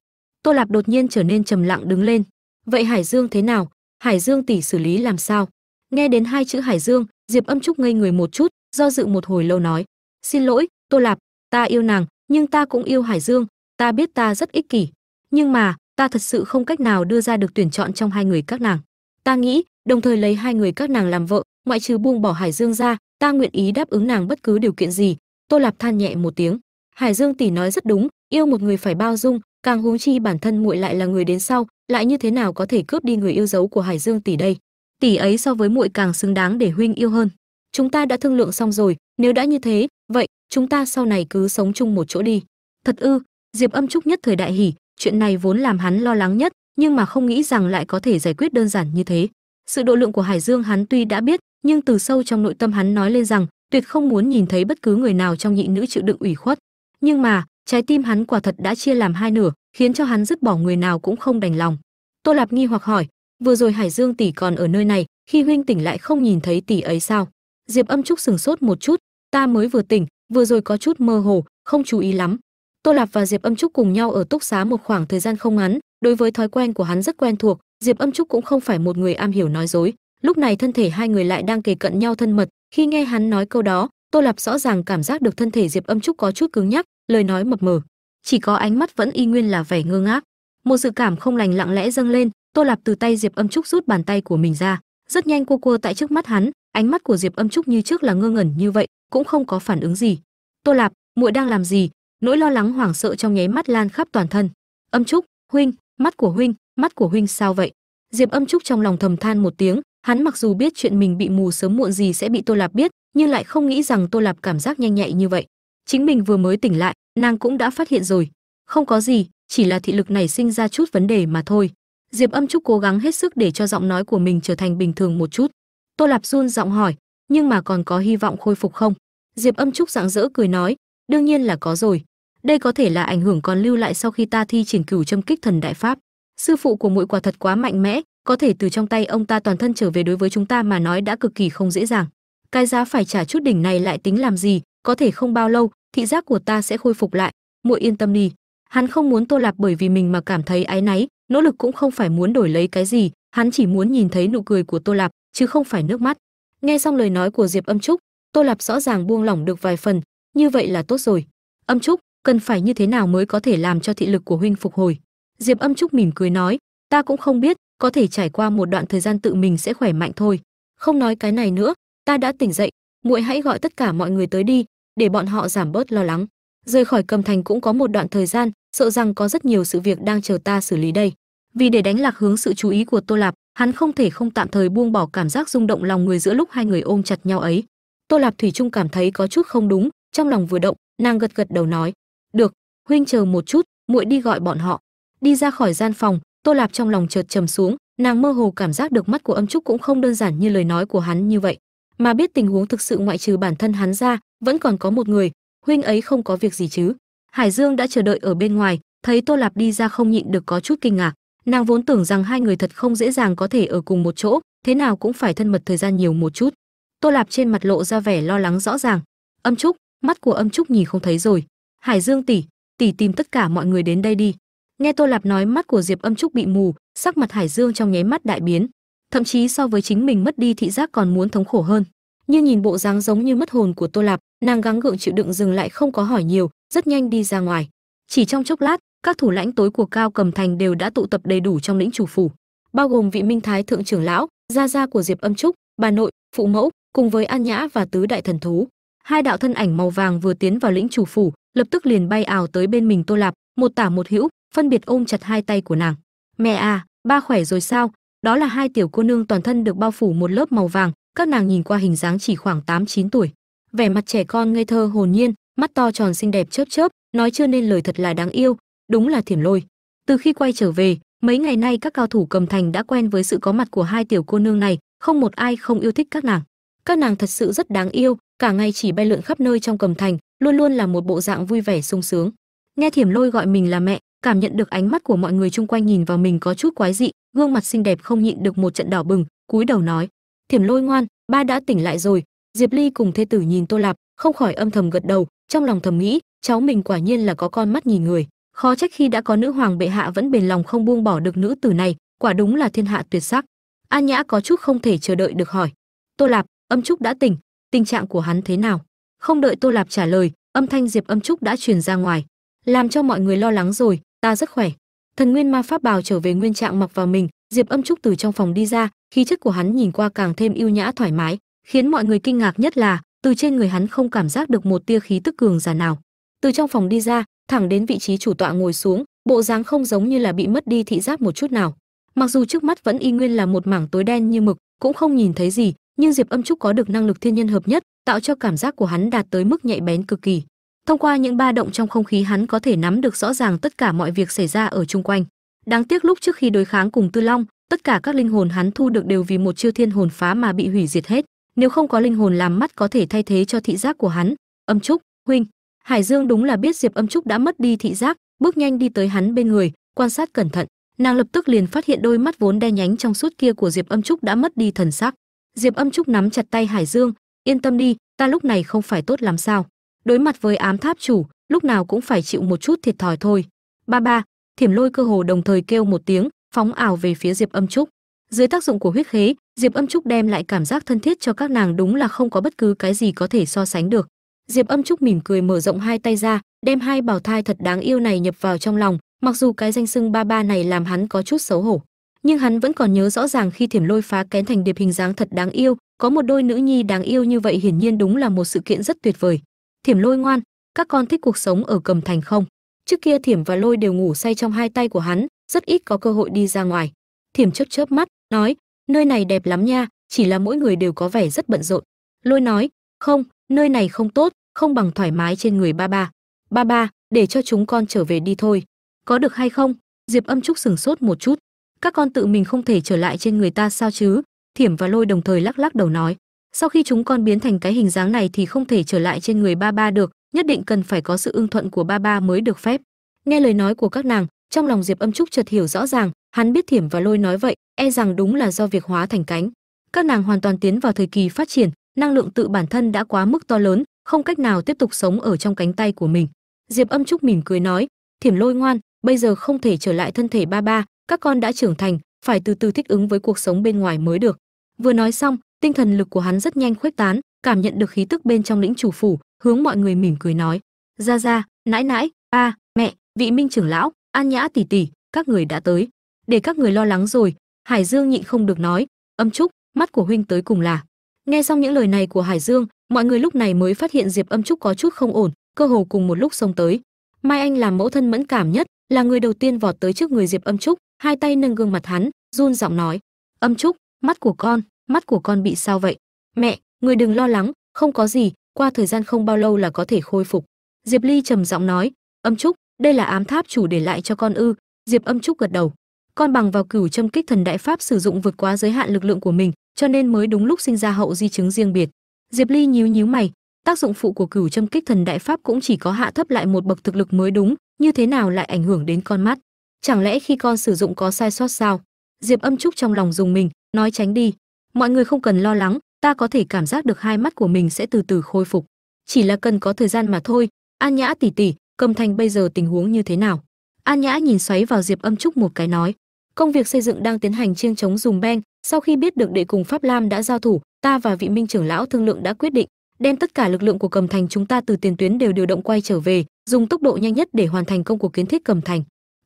Tô lạp đột nhiên trở nên trầm lặng đứng lên. Vậy hải dương thế nào? Hải dương tỷ xử lý làm sao? Nghe đến hai chữ hải dương, diệp âm trúc ngây người một chút, do dự một hồi lâu nói. Xin lỗi, tô lạp, ta yêu nàng, nhưng ta cũng yêu hải dương, ta biết ta rất ích kỷ. Nhưng mà ta thật sự không cách nào đưa ra được tuyển chọn trong hai người các nàng. Ta nghĩ, đồng thời lấy hai người các nàng làm vợ, ngoại trừ buông bỏ hải dương ra, ta nguyện ý đáp ứng nàng bất cứ điều kiện gì. Tô lạp than nhẹ một tiếng. Hải dương tỷ nói rất đúng, yêu một người phải bao dung, càng huống chi bản thân muội lại là người đến sau, lại như thế nào có thể cướp đi người yêu dấu của hải dương tỷ đây? Tỷ ấy so với muội càng xứng đáng để huynh yêu hơn. Chúng ta đã thương lượng xong rồi, nếu đã như thế, vậy, chúng ta sau này cứ sống chung một chỗ đi. Thật ư? Diệp âm trúc nhất thời đại hỉ chuyện này vốn làm hắn lo lắng nhất, nhưng mà không nghĩ rằng lại có thể giải quyết đơn giản như thế. Sự độ lượng của hải dương hắn tuy đã biết, nhưng từ sâu trong nội tâm hắn nói lên rằng, tuyệt không muốn nhìn thấy bất cứ người nào trong nhị nữ chịu đựng ủy khuất. Nhưng mà, trái tim hắn quả thật đã chia làm hai nửa, khiến cho hắn dứt bỏ người nào cũng không đành lòng. Tô lạp nghi hoặc hỏi, vừa rồi hải dương tỷ còn ở nơi này, khi huynh tỉnh lại không nhìn thấy tỷ ấy sao? Diệp âm trúc sừng sốt một chút, ta mới vừa tỉnh, vừa rồi có chút mơ hồ, không chú ý lắm tô lạp và diệp âm trúc cùng nhau ở túc xá một khoảng thời gian không ngắn. Đối với thói quen của hắn rất quen thuộc, diệp âm trúc cũng không phải một người am hiểu nói dối. Lúc này thân thể hai người lại đang kề cận nhau thân mật. Khi nghe hắn nói câu đó, tô lạp rõ ràng cảm giác được thân thể diệp âm trúc có chút cứng nhắc, lời nói mập mờ. Chỉ có ánh mắt vẫn y nguyên là vẻ ngơ ngác. Một dự cảm không lành lặng lẽ dâng lên, tô lạp từ tay diệp âm trúc rút bàn tay của mình ra. Rất nhanh cô cua tại trước mắt hắn, ánh mắt của diệp âm trúc như trước là ngơ ngẩn như vậy, cũng không có phản ứng gì. Tô lạp, muội đang làm gì? Nỗi lo lắng hoảng sợ trong nháy mắt lan khắp toàn thân. Âm trúc, huynh, mắt của huynh, mắt của huynh sao vậy? Diệp âm trúc trong lòng thầm than một tiếng, hắn mặc dù biết chuyện mình bị mù sớm muộn gì sẽ bị tô lạp biết, nhưng lại không nghĩ rằng tô lạp cảm giác nhanh nhạy như vậy. Chính mình vừa mới tỉnh lại, nàng cũng đã phát hiện rồi. Không có gì, chỉ là thị lực này sinh ra chút vấn đề mà thôi. Diệp âm trúc cố gắng hết sức để cho giọng nói của mình trở thành bình thường một chút. Tô lạp run giọng hỏi, nhưng mà còn có hy vọng khôi phục không? Diệp âm trúc rạng rỡ cười nói, đương nhiên là có rồi đây có thể là ảnh hưởng còn lưu lại sau khi ta thi triển cửu châm kích thần đại pháp. Sư phụ của muội quả thật quá mạnh mẽ, có thể từ trong tay ông ta toàn thân trở về đối với chúng ta mà nói đã cực kỳ không dễ dàng. Cái giá phải trả chút đỉnh này lại tính làm gì, có thể không bao lâu, thị giác của ta sẽ khôi phục lại. Muội yên tâm đi. Hắn không muốn tô lạp bởi vì mình mà cảm thấy áy náy, nỗ lực cũng không phải muốn đổi lấy cái gì, hắn chỉ muốn nhìn thấy nụ cười của tô lạp, chứ không phải nước mắt. Nghe xong lời nói của diệp âm trúc, tô lạp rõ ràng buông lỏng được vài phần, như vậy là tốt rồi. Âm trúc cần phải như thế nào mới có thể làm cho thị lực của huynh phục hồi? Diệp âm trúc mỉm cười nói, ta cũng không biết, có thể trải qua một đoạn thời gian tự mình sẽ khỏe mạnh thôi. Không nói cái này nữa, ta đã tỉnh dậy, muội hãy gọi tất cả mọi người tới đi, để bọn họ giảm bớt lo lắng. Rời khỏi cầm thành cũng có một đoạn thời gian, sợ rằng có rất nhiều sự việc đang chờ ta xử lý đây. Vì để đánh lạc hướng sự chú ý của tô lạp, hắn không thể không tạm thời buông bỏ cảm giác rung động lòng người giữa lúc hai người ôm chặt nhau ấy. Tô lạp thủy chung cảm thấy có chút không đúng, trong lòng vừa động, nàng gật gật đầu nói được, huynh chờ một chút, muội đi gọi bọn họ. Đi ra khỏi gian phòng, tô lạp trong lòng chợt trầm xuống, nàng mơ hồ cảm giác được mắt của âm trúc cũng không đơn giản như lời nói của hắn như vậy. Mà biết tình huống thực sự ngoại trừ bản thân hắn ra, vẫn còn có một người, huynh ấy không có việc gì chứ. Hải dương đã chờ đợi ở bên ngoài, thấy tô lạp đi ra không nhịn được có chút kinh ngạc. Nàng vốn tưởng rằng hai người thật không dễ dàng có thể ở cùng một chỗ, thế nào cũng phải thân mật thời gian nhiều một chút. Tô lạp trên mặt lộ ra vẻ lo lắng rõ ràng. Âm trúc, mắt của âm trúc nhìn không thấy rồi hải dương tỷ tỷ tìm tất cả mọi người đến đây đi. Nghe tô lạp nói mắt của diệp âm trúc bị mù, sắc mặt hải dương trong nháy mắt đại biến. Thậm chí so với chính mình mất đi thị giác còn muốn thống khổ hơn. Nhưng nhìn bộ dáng giống như mất hồn của tô lạp, nàng gắng gượng chịu đựng dừng lại không có hỏi nhiều, rất nhanh đi ra ngoài. Chỉ trong chốc lát, các thủ lãnh tối của cao cầm thành đều đã tụ tập đầy đủ trong lĩnh chủ phủ, bao gồm vị minh thái thượng trưởng lão, gia gia của diệp âm trúc, bà nội, phụ mẫu, cùng với an nhã và tứ đại thần thú. Hai đạo thân ảnh màu vàng vừa tiến vào lĩnh chủ phủ lập tức liền bay ảo tới bên mình tô lạp, một tả một hữu, phân biệt ôm chặt hai tay của nàng. Mẹ à ba khỏe rồi sao? Đó là hai tiểu cô nương toàn thân được bao phủ một lớp màu vàng, các nàng nhìn qua hình dáng chỉ khoảng 8-9 tuổi. Vẻ mặt trẻ con ngây thơ hồn nhiên, mắt to tròn xinh đẹp chớp chớp, nói chưa nên lời thật là đáng yêu, đúng là thiểm lôi. Từ khi quay trở về, mấy ngày nay các cao thủ cầm thành đã quen với sự có mặt của hai tiểu cô nương này, không một ai không yêu thích các nàng. Các nàng thật sự rất đáng yêu, cả ngày chỉ bay lượn khắp nơi trong cầm thành luôn luôn là một bộ dạng vui vẻ, sung sướng. Nghe thiểm lôi gọi mình là mẹ, cảm nhận được ánh mắt của mọi người chung quanh nhìn vào mình có chút quái dị, gương mặt xinh đẹp không nhịn được một trận đỏ bừng, cúi đầu nói, thiểm lôi ngoan, ba đã tỉnh lại rồi, diệp ly cùng thê tử nhìn tô lạp, không khỏi âm thầm gật đầu, trong lòng thầm nghĩ, cháu mình quả nhiên là có con mắt nhìn người. Khó trách khi đã có nữ hoàng bệ hạ vẫn bền lòng không buông bỏ được nữ tử này, quả đúng là thiên hạ tuyệt sắc. An nhã có chút không thể chờ đợi được hỏi, tô lạp, âm trúc đã tỉnh, tình trạng của hắn thế nào? Không đợi tô lạp trả lời, âm thanh diệp âm trúc đã truyền ra ngoài. Làm cho mọi người lo lắng rồi, ta rất khỏe. Thần nguyên ma pháp bào trở về nguyên trạng mặc vào mình, diệp âm trúc từ trong phòng đi ra, khí chất của hắn nhìn qua càng thêm yêu nhã thoải mái, khiến mọi người kinh ngạc nhất là, từ trên người hắn không cảm giác được một tia khí tức cường giả nào. Từ trong phòng đi ra, thẳng đến vị trí chủ tọa ngồi xuống, bộ dáng không giống như là bị mất đi thị giác một chút nào. Mặc dù trước mắt vẫn y nguyên là một mảng tối đen như mực, cũng không nhìn thấy gì, nhưng diệp âm trúc có được năng lực thiên nhân hợp nhất tạo cho cảm giác của hắn đạt tới mức nhạy bén cực kỳ. Thông qua những ba động trong không khí, hắn có thể nắm được rõ ràng tất cả mọi việc xảy ra ở chung quanh. Đáng tiếc lúc trước khi đối kháng cùng tư long, tất cả các linh hồn hắn thu được đều vì một chiêu thiên hồn phá mà bị hủy diệt hết. Nếu không có linh hồn làm mắt có thể thay thế cho thị giác của hắn. Âm trúc, huynh, hải dương đúng là biết diệp âm trúc đã mất đi thị giác, bước nhanh đi tới hắn bên người, quan sát cẩn thận. Nàng lập tức liền phát hiện đôi mắt vốn đen nhánh trong suốt kia của diệp âm trúc đã mất đi thần sắc. Diệp âm trúc nắm chặt tay hải dương yên tâm đi, ta lúc này không phải tốt lắm sao. Đối mặt với ám tháp chủ, lúc nào cũng phải chịu một chút thiệt thòi thôi. Ba ba, thiểm lôi cơ hồ đồng thời kêu một tiếng, phóng ảo về phía diệp âm trúc. Dưới tác dụng của huyết khế, diệp âm trúc đem lại cảm giác thân thiết cho các nàng đúng là không có bất cứ cái gì có thể so sánh được. Diệp âm trúc mỉm cười mở rộng hai tay ra, đem hai bảo thai thật đáng yêu này nhập vào trong lòng, mặc dù cái danh xưng ba ba này làm hắn có chút xấu hổ. Nhưng hắn vẫn còn nhớ rõ ràng khi thiểm lôi phá kén thành điệp hình dáng thật đáng yêu có một đôi nữ nhi đáng yêu như vậy hiển nhiên đúng là một sự kiện rất tuyệt vời. Thiểm lôi ngoan, các con thích cuộc sống ở cầm thành không? Trước kia thiểm và lôi đều ngủ say trong hai tay của hắn, rất ít có cơ hội đi ra ngoài. Thiểm chớp chớp mắt, nói, nơi này đẹp lắm nha, chỉ là mỗi người đều có vẻ rất bận rộn. Lôi nói, không, nơi này không tốt, không bằng thoải mái trên người ba ba. Ba ba, để cho chúng con trở về đi thôi. Có được hay không? Diệp âm trúc sừng sốt một chút. Các con tự mình không thể trở lại trên người ta sao chứ? Thiểm và lôi đồng thời lắc lắc đầu nói, sau khi chúng con biến thành cái hình dáng này thì không thể trở lại trên người ba ba được, nhất định cần phải có sự ưng thuận của ba ba mới được phép. Nghe lời nói của các nàng, trong lòng diệp âm trúc chợt hiểu rõ ràng, hắn biết thiểm và lôi nói vậy e rằng đúng là do việc hóa thành cánh. Các nàng hoàn toàn tiến vào thời kỳ phát triển, năng lượng tự bản thân đã quá mức to lớn, không cách nào tiếp tục sống ở trong cánh tay của mình. Diệp âm trúc mỉm cười nói, thiểm lôi ngoan, bây giờ không thể trở lại thân thể ba ba, các con đã trưởng thành phải từ từ thích ứng với cuộc sống bên ngoài mới được. Vừa nói xong, tinh thần lực của hắn rất nhanh khuếch tán, cảm nhận được khí tức bên trong lĩnh chủ phủ, hướng mọi người mỉm cười nói, ra ra, nãi nãi, ba, mẹ, vị minh trưởng lão, an nhã tỷ tỷ, các người đã tới. Để các người lo lắng rồi. Hải dương nhịn không được nói, âm trúc, mắt của huynh tới cùng là. Nghe xong những lời này của hải dương, mọi người lúc này mới phát hiện diệp âm trúc có chút không ổn, cơ hồ cùng một lúc xông tới. Mai anh làm mẫu thân mẫn cảm nhất, là người đầu tiên vọt tới trước người diệp âm trúc hai tay nâng gương mặt hắn, run giọng nói, âm trúc, mắt của con, mắt của con bị sao vậy? Mẹ, người đừng lo lắng, không có gì, qua thời gian không bao lâu là có thể khôi phục. Diệp ly trầm giọng nói, âm trúc, đây là ám tháp chủ để lại cho con ư? Diệp âm trúc gật đầu, con bằng vào cửu châm kích thần đại pháp sử dụng vượt quá giới hạn lực lượng của mình, cho nên mới đúng lúc sinh ra hậu di chứng riêng biệt. Diệp ly nhíu nhíu mày, tác dụng phụ của cửu châm kích thần đại pháp cũng chỉ có hạ thấp lại một bậc thực lực mới đúng, như thế nào lại ảnh hưởng đến con mắt? Chẳng lẽ khi con sử dụng có sai sót sao? Diệp âm trúc trong lòng dùng mình, nói tránh đi. Mọi người không cần lo lắng, ta có thể cảm giác được hai mắt của mình sẽ từ từ khôi phục. Chỉ là cần có thời gian mà thôi. An nhã tỷ tỷ cầm thành bây giờ tình huống như thế nào? An nhã nhìn xoáy vào diệp âm trúc một cái nói, công việc xây dựng đang tiến hành chiêng chống dùng beng. Sau khi biết được đệ cùng pháp lam đã giao thủ, ta và vị minh trưởng lão thương lượng đã quyết định, đem tất cả lực lượng của cầm thành chúng ta từ tiền tuyến đều điều động quay trở về, dùng tốc độ nhanh nhất để hoàn thành công cuộc kiến thiết cầm thành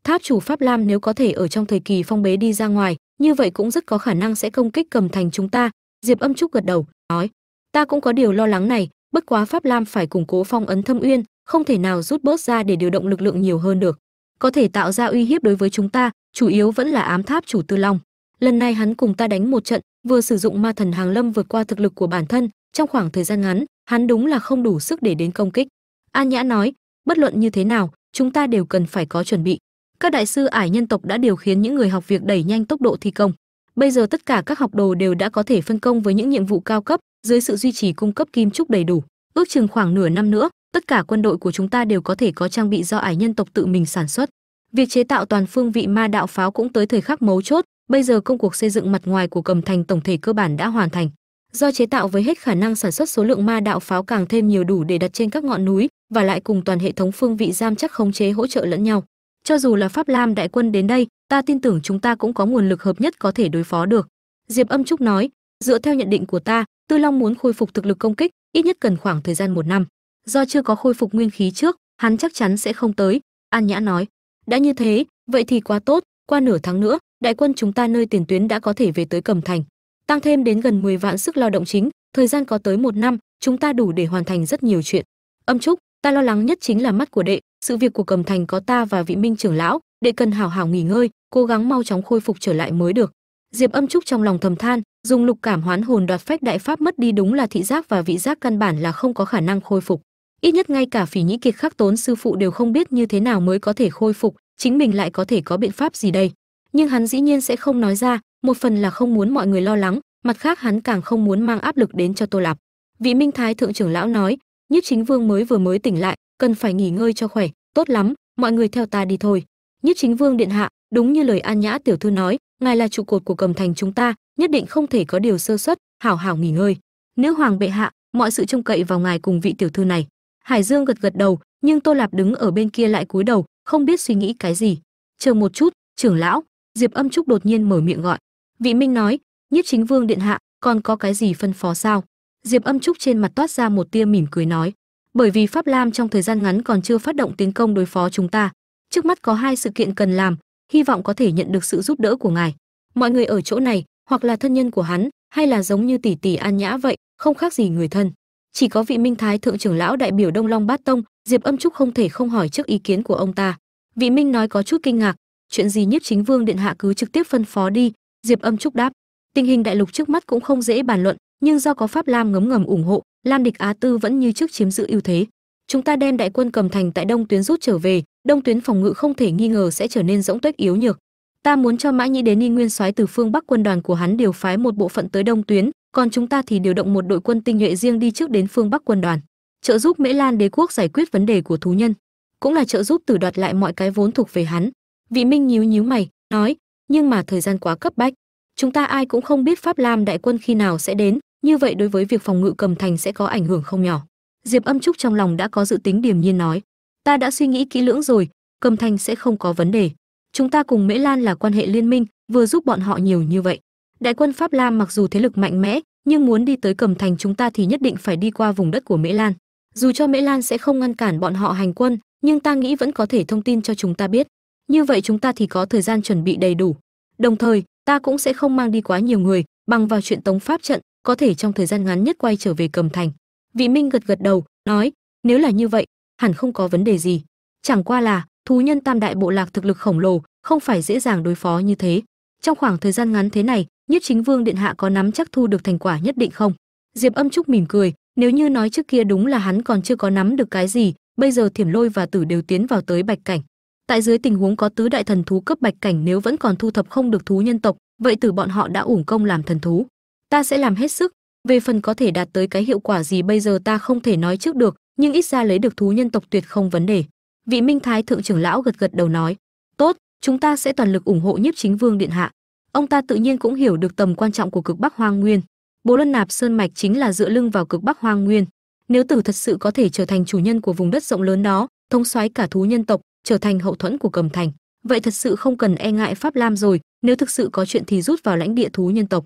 tháp chủ pháp lam nếu có thể ở trong thời kỳ phong bế đi ra ngoài, như vậy cũng rất có khả năng sẽ công kích cầm thành chúng ta. Diệp âm trúc gật đầu, nói, ta cũng có điều lo lắng này, bất quá pháp lam phải củng cố phong ấn thâm uyên, không thể nào rút bớt ra để điều động lực lượng nhiều hơn được. Có thể tạo ra uy hiếp đối với chúng ta, chủ yếu vẫn là ám tháp chủ tư long. Lần này hắn cùng ta đánh một trận, vừa sử dụng ma thần hàng lâm vượt qua thực lực của bản thân, trong khoảng thời gian ngắn, hắn đúng là không đủ sức để đến công kích. An nhã nói, bất luận như thế nào, chúng ta đều cần phải có chuẩn bị các đại sư ải nhân tộc đã điều khiến những người học việc đẩy nhanh tốc độ thi công. Bây giờ tất cả các học đồ đều đã có thể phân công với những nhiệm vụ cao cấp, dưới sự duy trì cung cấp kim trúc đầy đủ. Ước chừng khoảng nửa năm nữa, tất cả quân đội của chúng ta đều có thể có trang bị do ải nhân tộc tự mình sản xuất. Việc chế tạo toàn phương vị ma đạo pháo cũng tới thời khắc mấu chốt, bây giờ công cuộc xây dựng mặt ngoài của cầm thành tổng thể cơ bản đã hoàn thành. Do chế tạo với hết khả năng sản xuất số lượng ma đạo pháo càng thêm nhiều đủ để đặt trên các ngọn núi, và lại cùng toàn hệ thống phương vị giam chắc khống chế hỗ trợ lẫn nhau cho dù là pháp lam đại quân đến đây, ta tin tưởng chúng ta cũng có nguồn lực hợp nhất có thể đối phó được. Diệp âm trúc nói, dựa theo nhận định của ta, tư long muốn khôi phục thực lực công kích, ít nhất cần khoảng thời gian một năm. Do chưa có khôi phục nguyên khí trước, hắn chắc chắn sẽ không tới, an nhã nói. Đã như thế, vậy thì quá tốt, qua nửa tháng nữa, đại quân chúng ta nơi tiền tuyến đã có thể về tới cầm thành. Tăng thêm đến gần 10 vạn sức lao động chính, thời gian có tới một năm, chúng ta đủ để hoàn thành rất nhiều chuyện. Âm trúc, ta lo lắng nhất chính là mắt của đệ sự việc của cầm thành có ta và vị minh trưởng lão, đệ cần hảo hảo nghỉ ngơi, cố gắng mau chóng khôi phục trở lại mới được. Diệp âm trúc trong lòng thầm than, dùng lục cảm hoán hồn đoạt phách đại pháp mất đi đúng là thị giác và vị giác căn bản là không có khả năng khôi phục. Ít nhất ngay cả phỉ nhĩ kiệt khắc tốn sư phụ đều không biết như thế nào mới có thể khôi phục, chính mình lại có thể có biện pháp gì đây? Nhưng hắn dĩ nhiên sẽ không nói ra, một phần là không muốn mọi người lo lắng, mặt khác hắn càng không muốn mang áp lực đến cho tô lạp. Vị minh thái thượng trưởng lão nói nhiếp chính vương mới vừa mới tỉnh lại cần phải nghỉ ngơi cho khỏe. Tốt lắm, mọi người theo ta đi thôi. Nhiếp chính vương điện hạ, đúng như lời an nhã tiểu thư nói, ngài là trụ cột của cầm thành chúng ta, nhất định không thể có điều sơ suất, hảo hảo nghỉ ngơi. Nữ hoàng bệ hạ, mọi sự trông cậy vào ngài cùng vị tiểu thư này. Hải dương gật gật đầu, nhưng tô lạp đứng ở bên kia lại cúi đầu, không biết suy nghĩ cái gì. Chờ một chút, trưởng lão. Diệp âm trúc đột nhiên mở miệng gọi. Vị minh nói nhiếp chính vương điện hạ, còn có cái gì phân phó sao? Diệp âm trúc trên mặt toát ra một tia mỉm cười nói bởi vì pháp lam trong thời gian ngắn còn chưa phát động tiến công đối phó chúng ta. Trước mắt có hai sự kiện cần làm, hy vọng có thể nhận được sự giúp đỡ của ngài. Mọi người ở chỗ này, hoặc là thân nhân của hắn, hay là giống như tỷ tỷ an nhã vậy, không khác gì người thân. Chỉ có vị minh thái thượng trưởng lão đại biểu đông long bát tông, diệp âm trúc không thể không hỏi trước ý kiến của ông ta. Vị minh nói có chút kinh ngạc, chuyện gì nhất chính vương điện hạ cứ trực tiếp phân phó đi, diệp âm trúc đáp. Tình hình đại lục trước mắt cũng không dễ bàn luận nhưng do có pháp lam ngấm ngầm ủng hộ, lam địch á tư vẫn như trước chiếm giữ ưu thế. Chúng ta đem đại quân cầm thành tại đông tuyến rút trở về, đông tuyến phòng ngự không thể nghi ngờ sẽ trở nên rỗng tuếch yếu nhược. Ta muốn cho mã nhĩ đến y nguyên soái từ phương bắc quân đoàn của hắn điều phái một bộ phận tới đông tuyến, còn chúng ta thì điều động một đội quân tinh nhuệ riêng đi trước đến phương bắc quân đoàn. Trợ giúp mễ lan đế quốc giải quyết vấn đề của thú nhân, cũng là trợ giúp tử đoạt lại mọi cái vốn thuộc về hắn. Vị minh nhíu nhíu mày, nói, nhưng mà thời gian quá cấp bách, chúng ta ai cũng không biết pháp lam đại quân khi nào sẽ đến như vậy đối với việc phòng ngự cầm thành sẽ có ảnh hưởng không nhỏ. Diệp âm trúc trong lòng đã có dự tính điềm nhiên nói, ta đã suy nghĩ kỹ lưỡng rồi, cầm thành sẽ không có vấn đề. Chúng ta cùng mễ lan là quan hệ liên minh, vừa giúp bọn họ nhiều như vậy. Đại quân pháp lam mặc dù thế lực mạnh mẽ, nhưng muốn đi tới cầm thành chúng ta thì nhất định phải đi qua vùng đất của mễ lan. Dù cho mễ lan sẽ không ngăn cản bọn họ hành quân, nhưng ta nghĩ vẫn có thể thông tin cho chúng ta biết. Như vậy chúng ta thì có thời gian chuẩn bị đầy đủ. Đồng thời, ta cũng sẽ không mang đi quá nhiều người, bằng vào chuyện tống pháp trận có thể trong thời gian ngắn nhất quay trở về cầm thành. Vị minh gật gật đầu, nói, nếu là như vậy, hẳn không có vấn đề gì. Chẳng qua là, thú nhân tam đại bộ lạc thực lực khổng lồ, không phải dễ dàng đối phó như thế. Trong khoảng thời gian ngắn thế này, nhất chính vương điện hạ có nắm chắc thu được thành quả nhất định không? Diệp âm trúc mỉm cười, nếu như nói trước kia đúng là hắn còn chưa có nắm được cái gì, bây giờ thiểm lôi và tử đều tiến vào tới bạch cảnh. Tại dưới tình huống có tứ đại thần thú cấp bạch cảnh nếu vẫn còn thu thập không được thú nhân tộc, vậy tử bọn họ đã ủng công làm thần thú ta sẽ làm hết sức, về phần có thể đạt tới cái hiệu quả gì bây giờ ta không thể nói trước được, nhưng ít ra lấy được thú nhân tộc tuyệt không vấn đề. Vị minh thái thượng trưởng lão gật gật đầu nói, tốt, chúng ta sẽ toàn lực ủng hộ nhiếp chính vương điện hạ. Ông ta tự nhiên cũng hiểu được tầm quan trọng của cực bắc hoang nguyên. Bố luân nạp sơn mạch chính là dựa lưng vào cực bắc hoang nguyên. Nếu tử thật sự có thể trở thành chủ nhân của vùng đất rộng lớn đó thông soái cả thú nhân tộc, trở thành hậu thuẫn của cầm thành, vậy thật sự không cần e ngại pháp lam rồi, nếu thực sự có chuyện thì rút vào lãnh địa thú nhân tộc.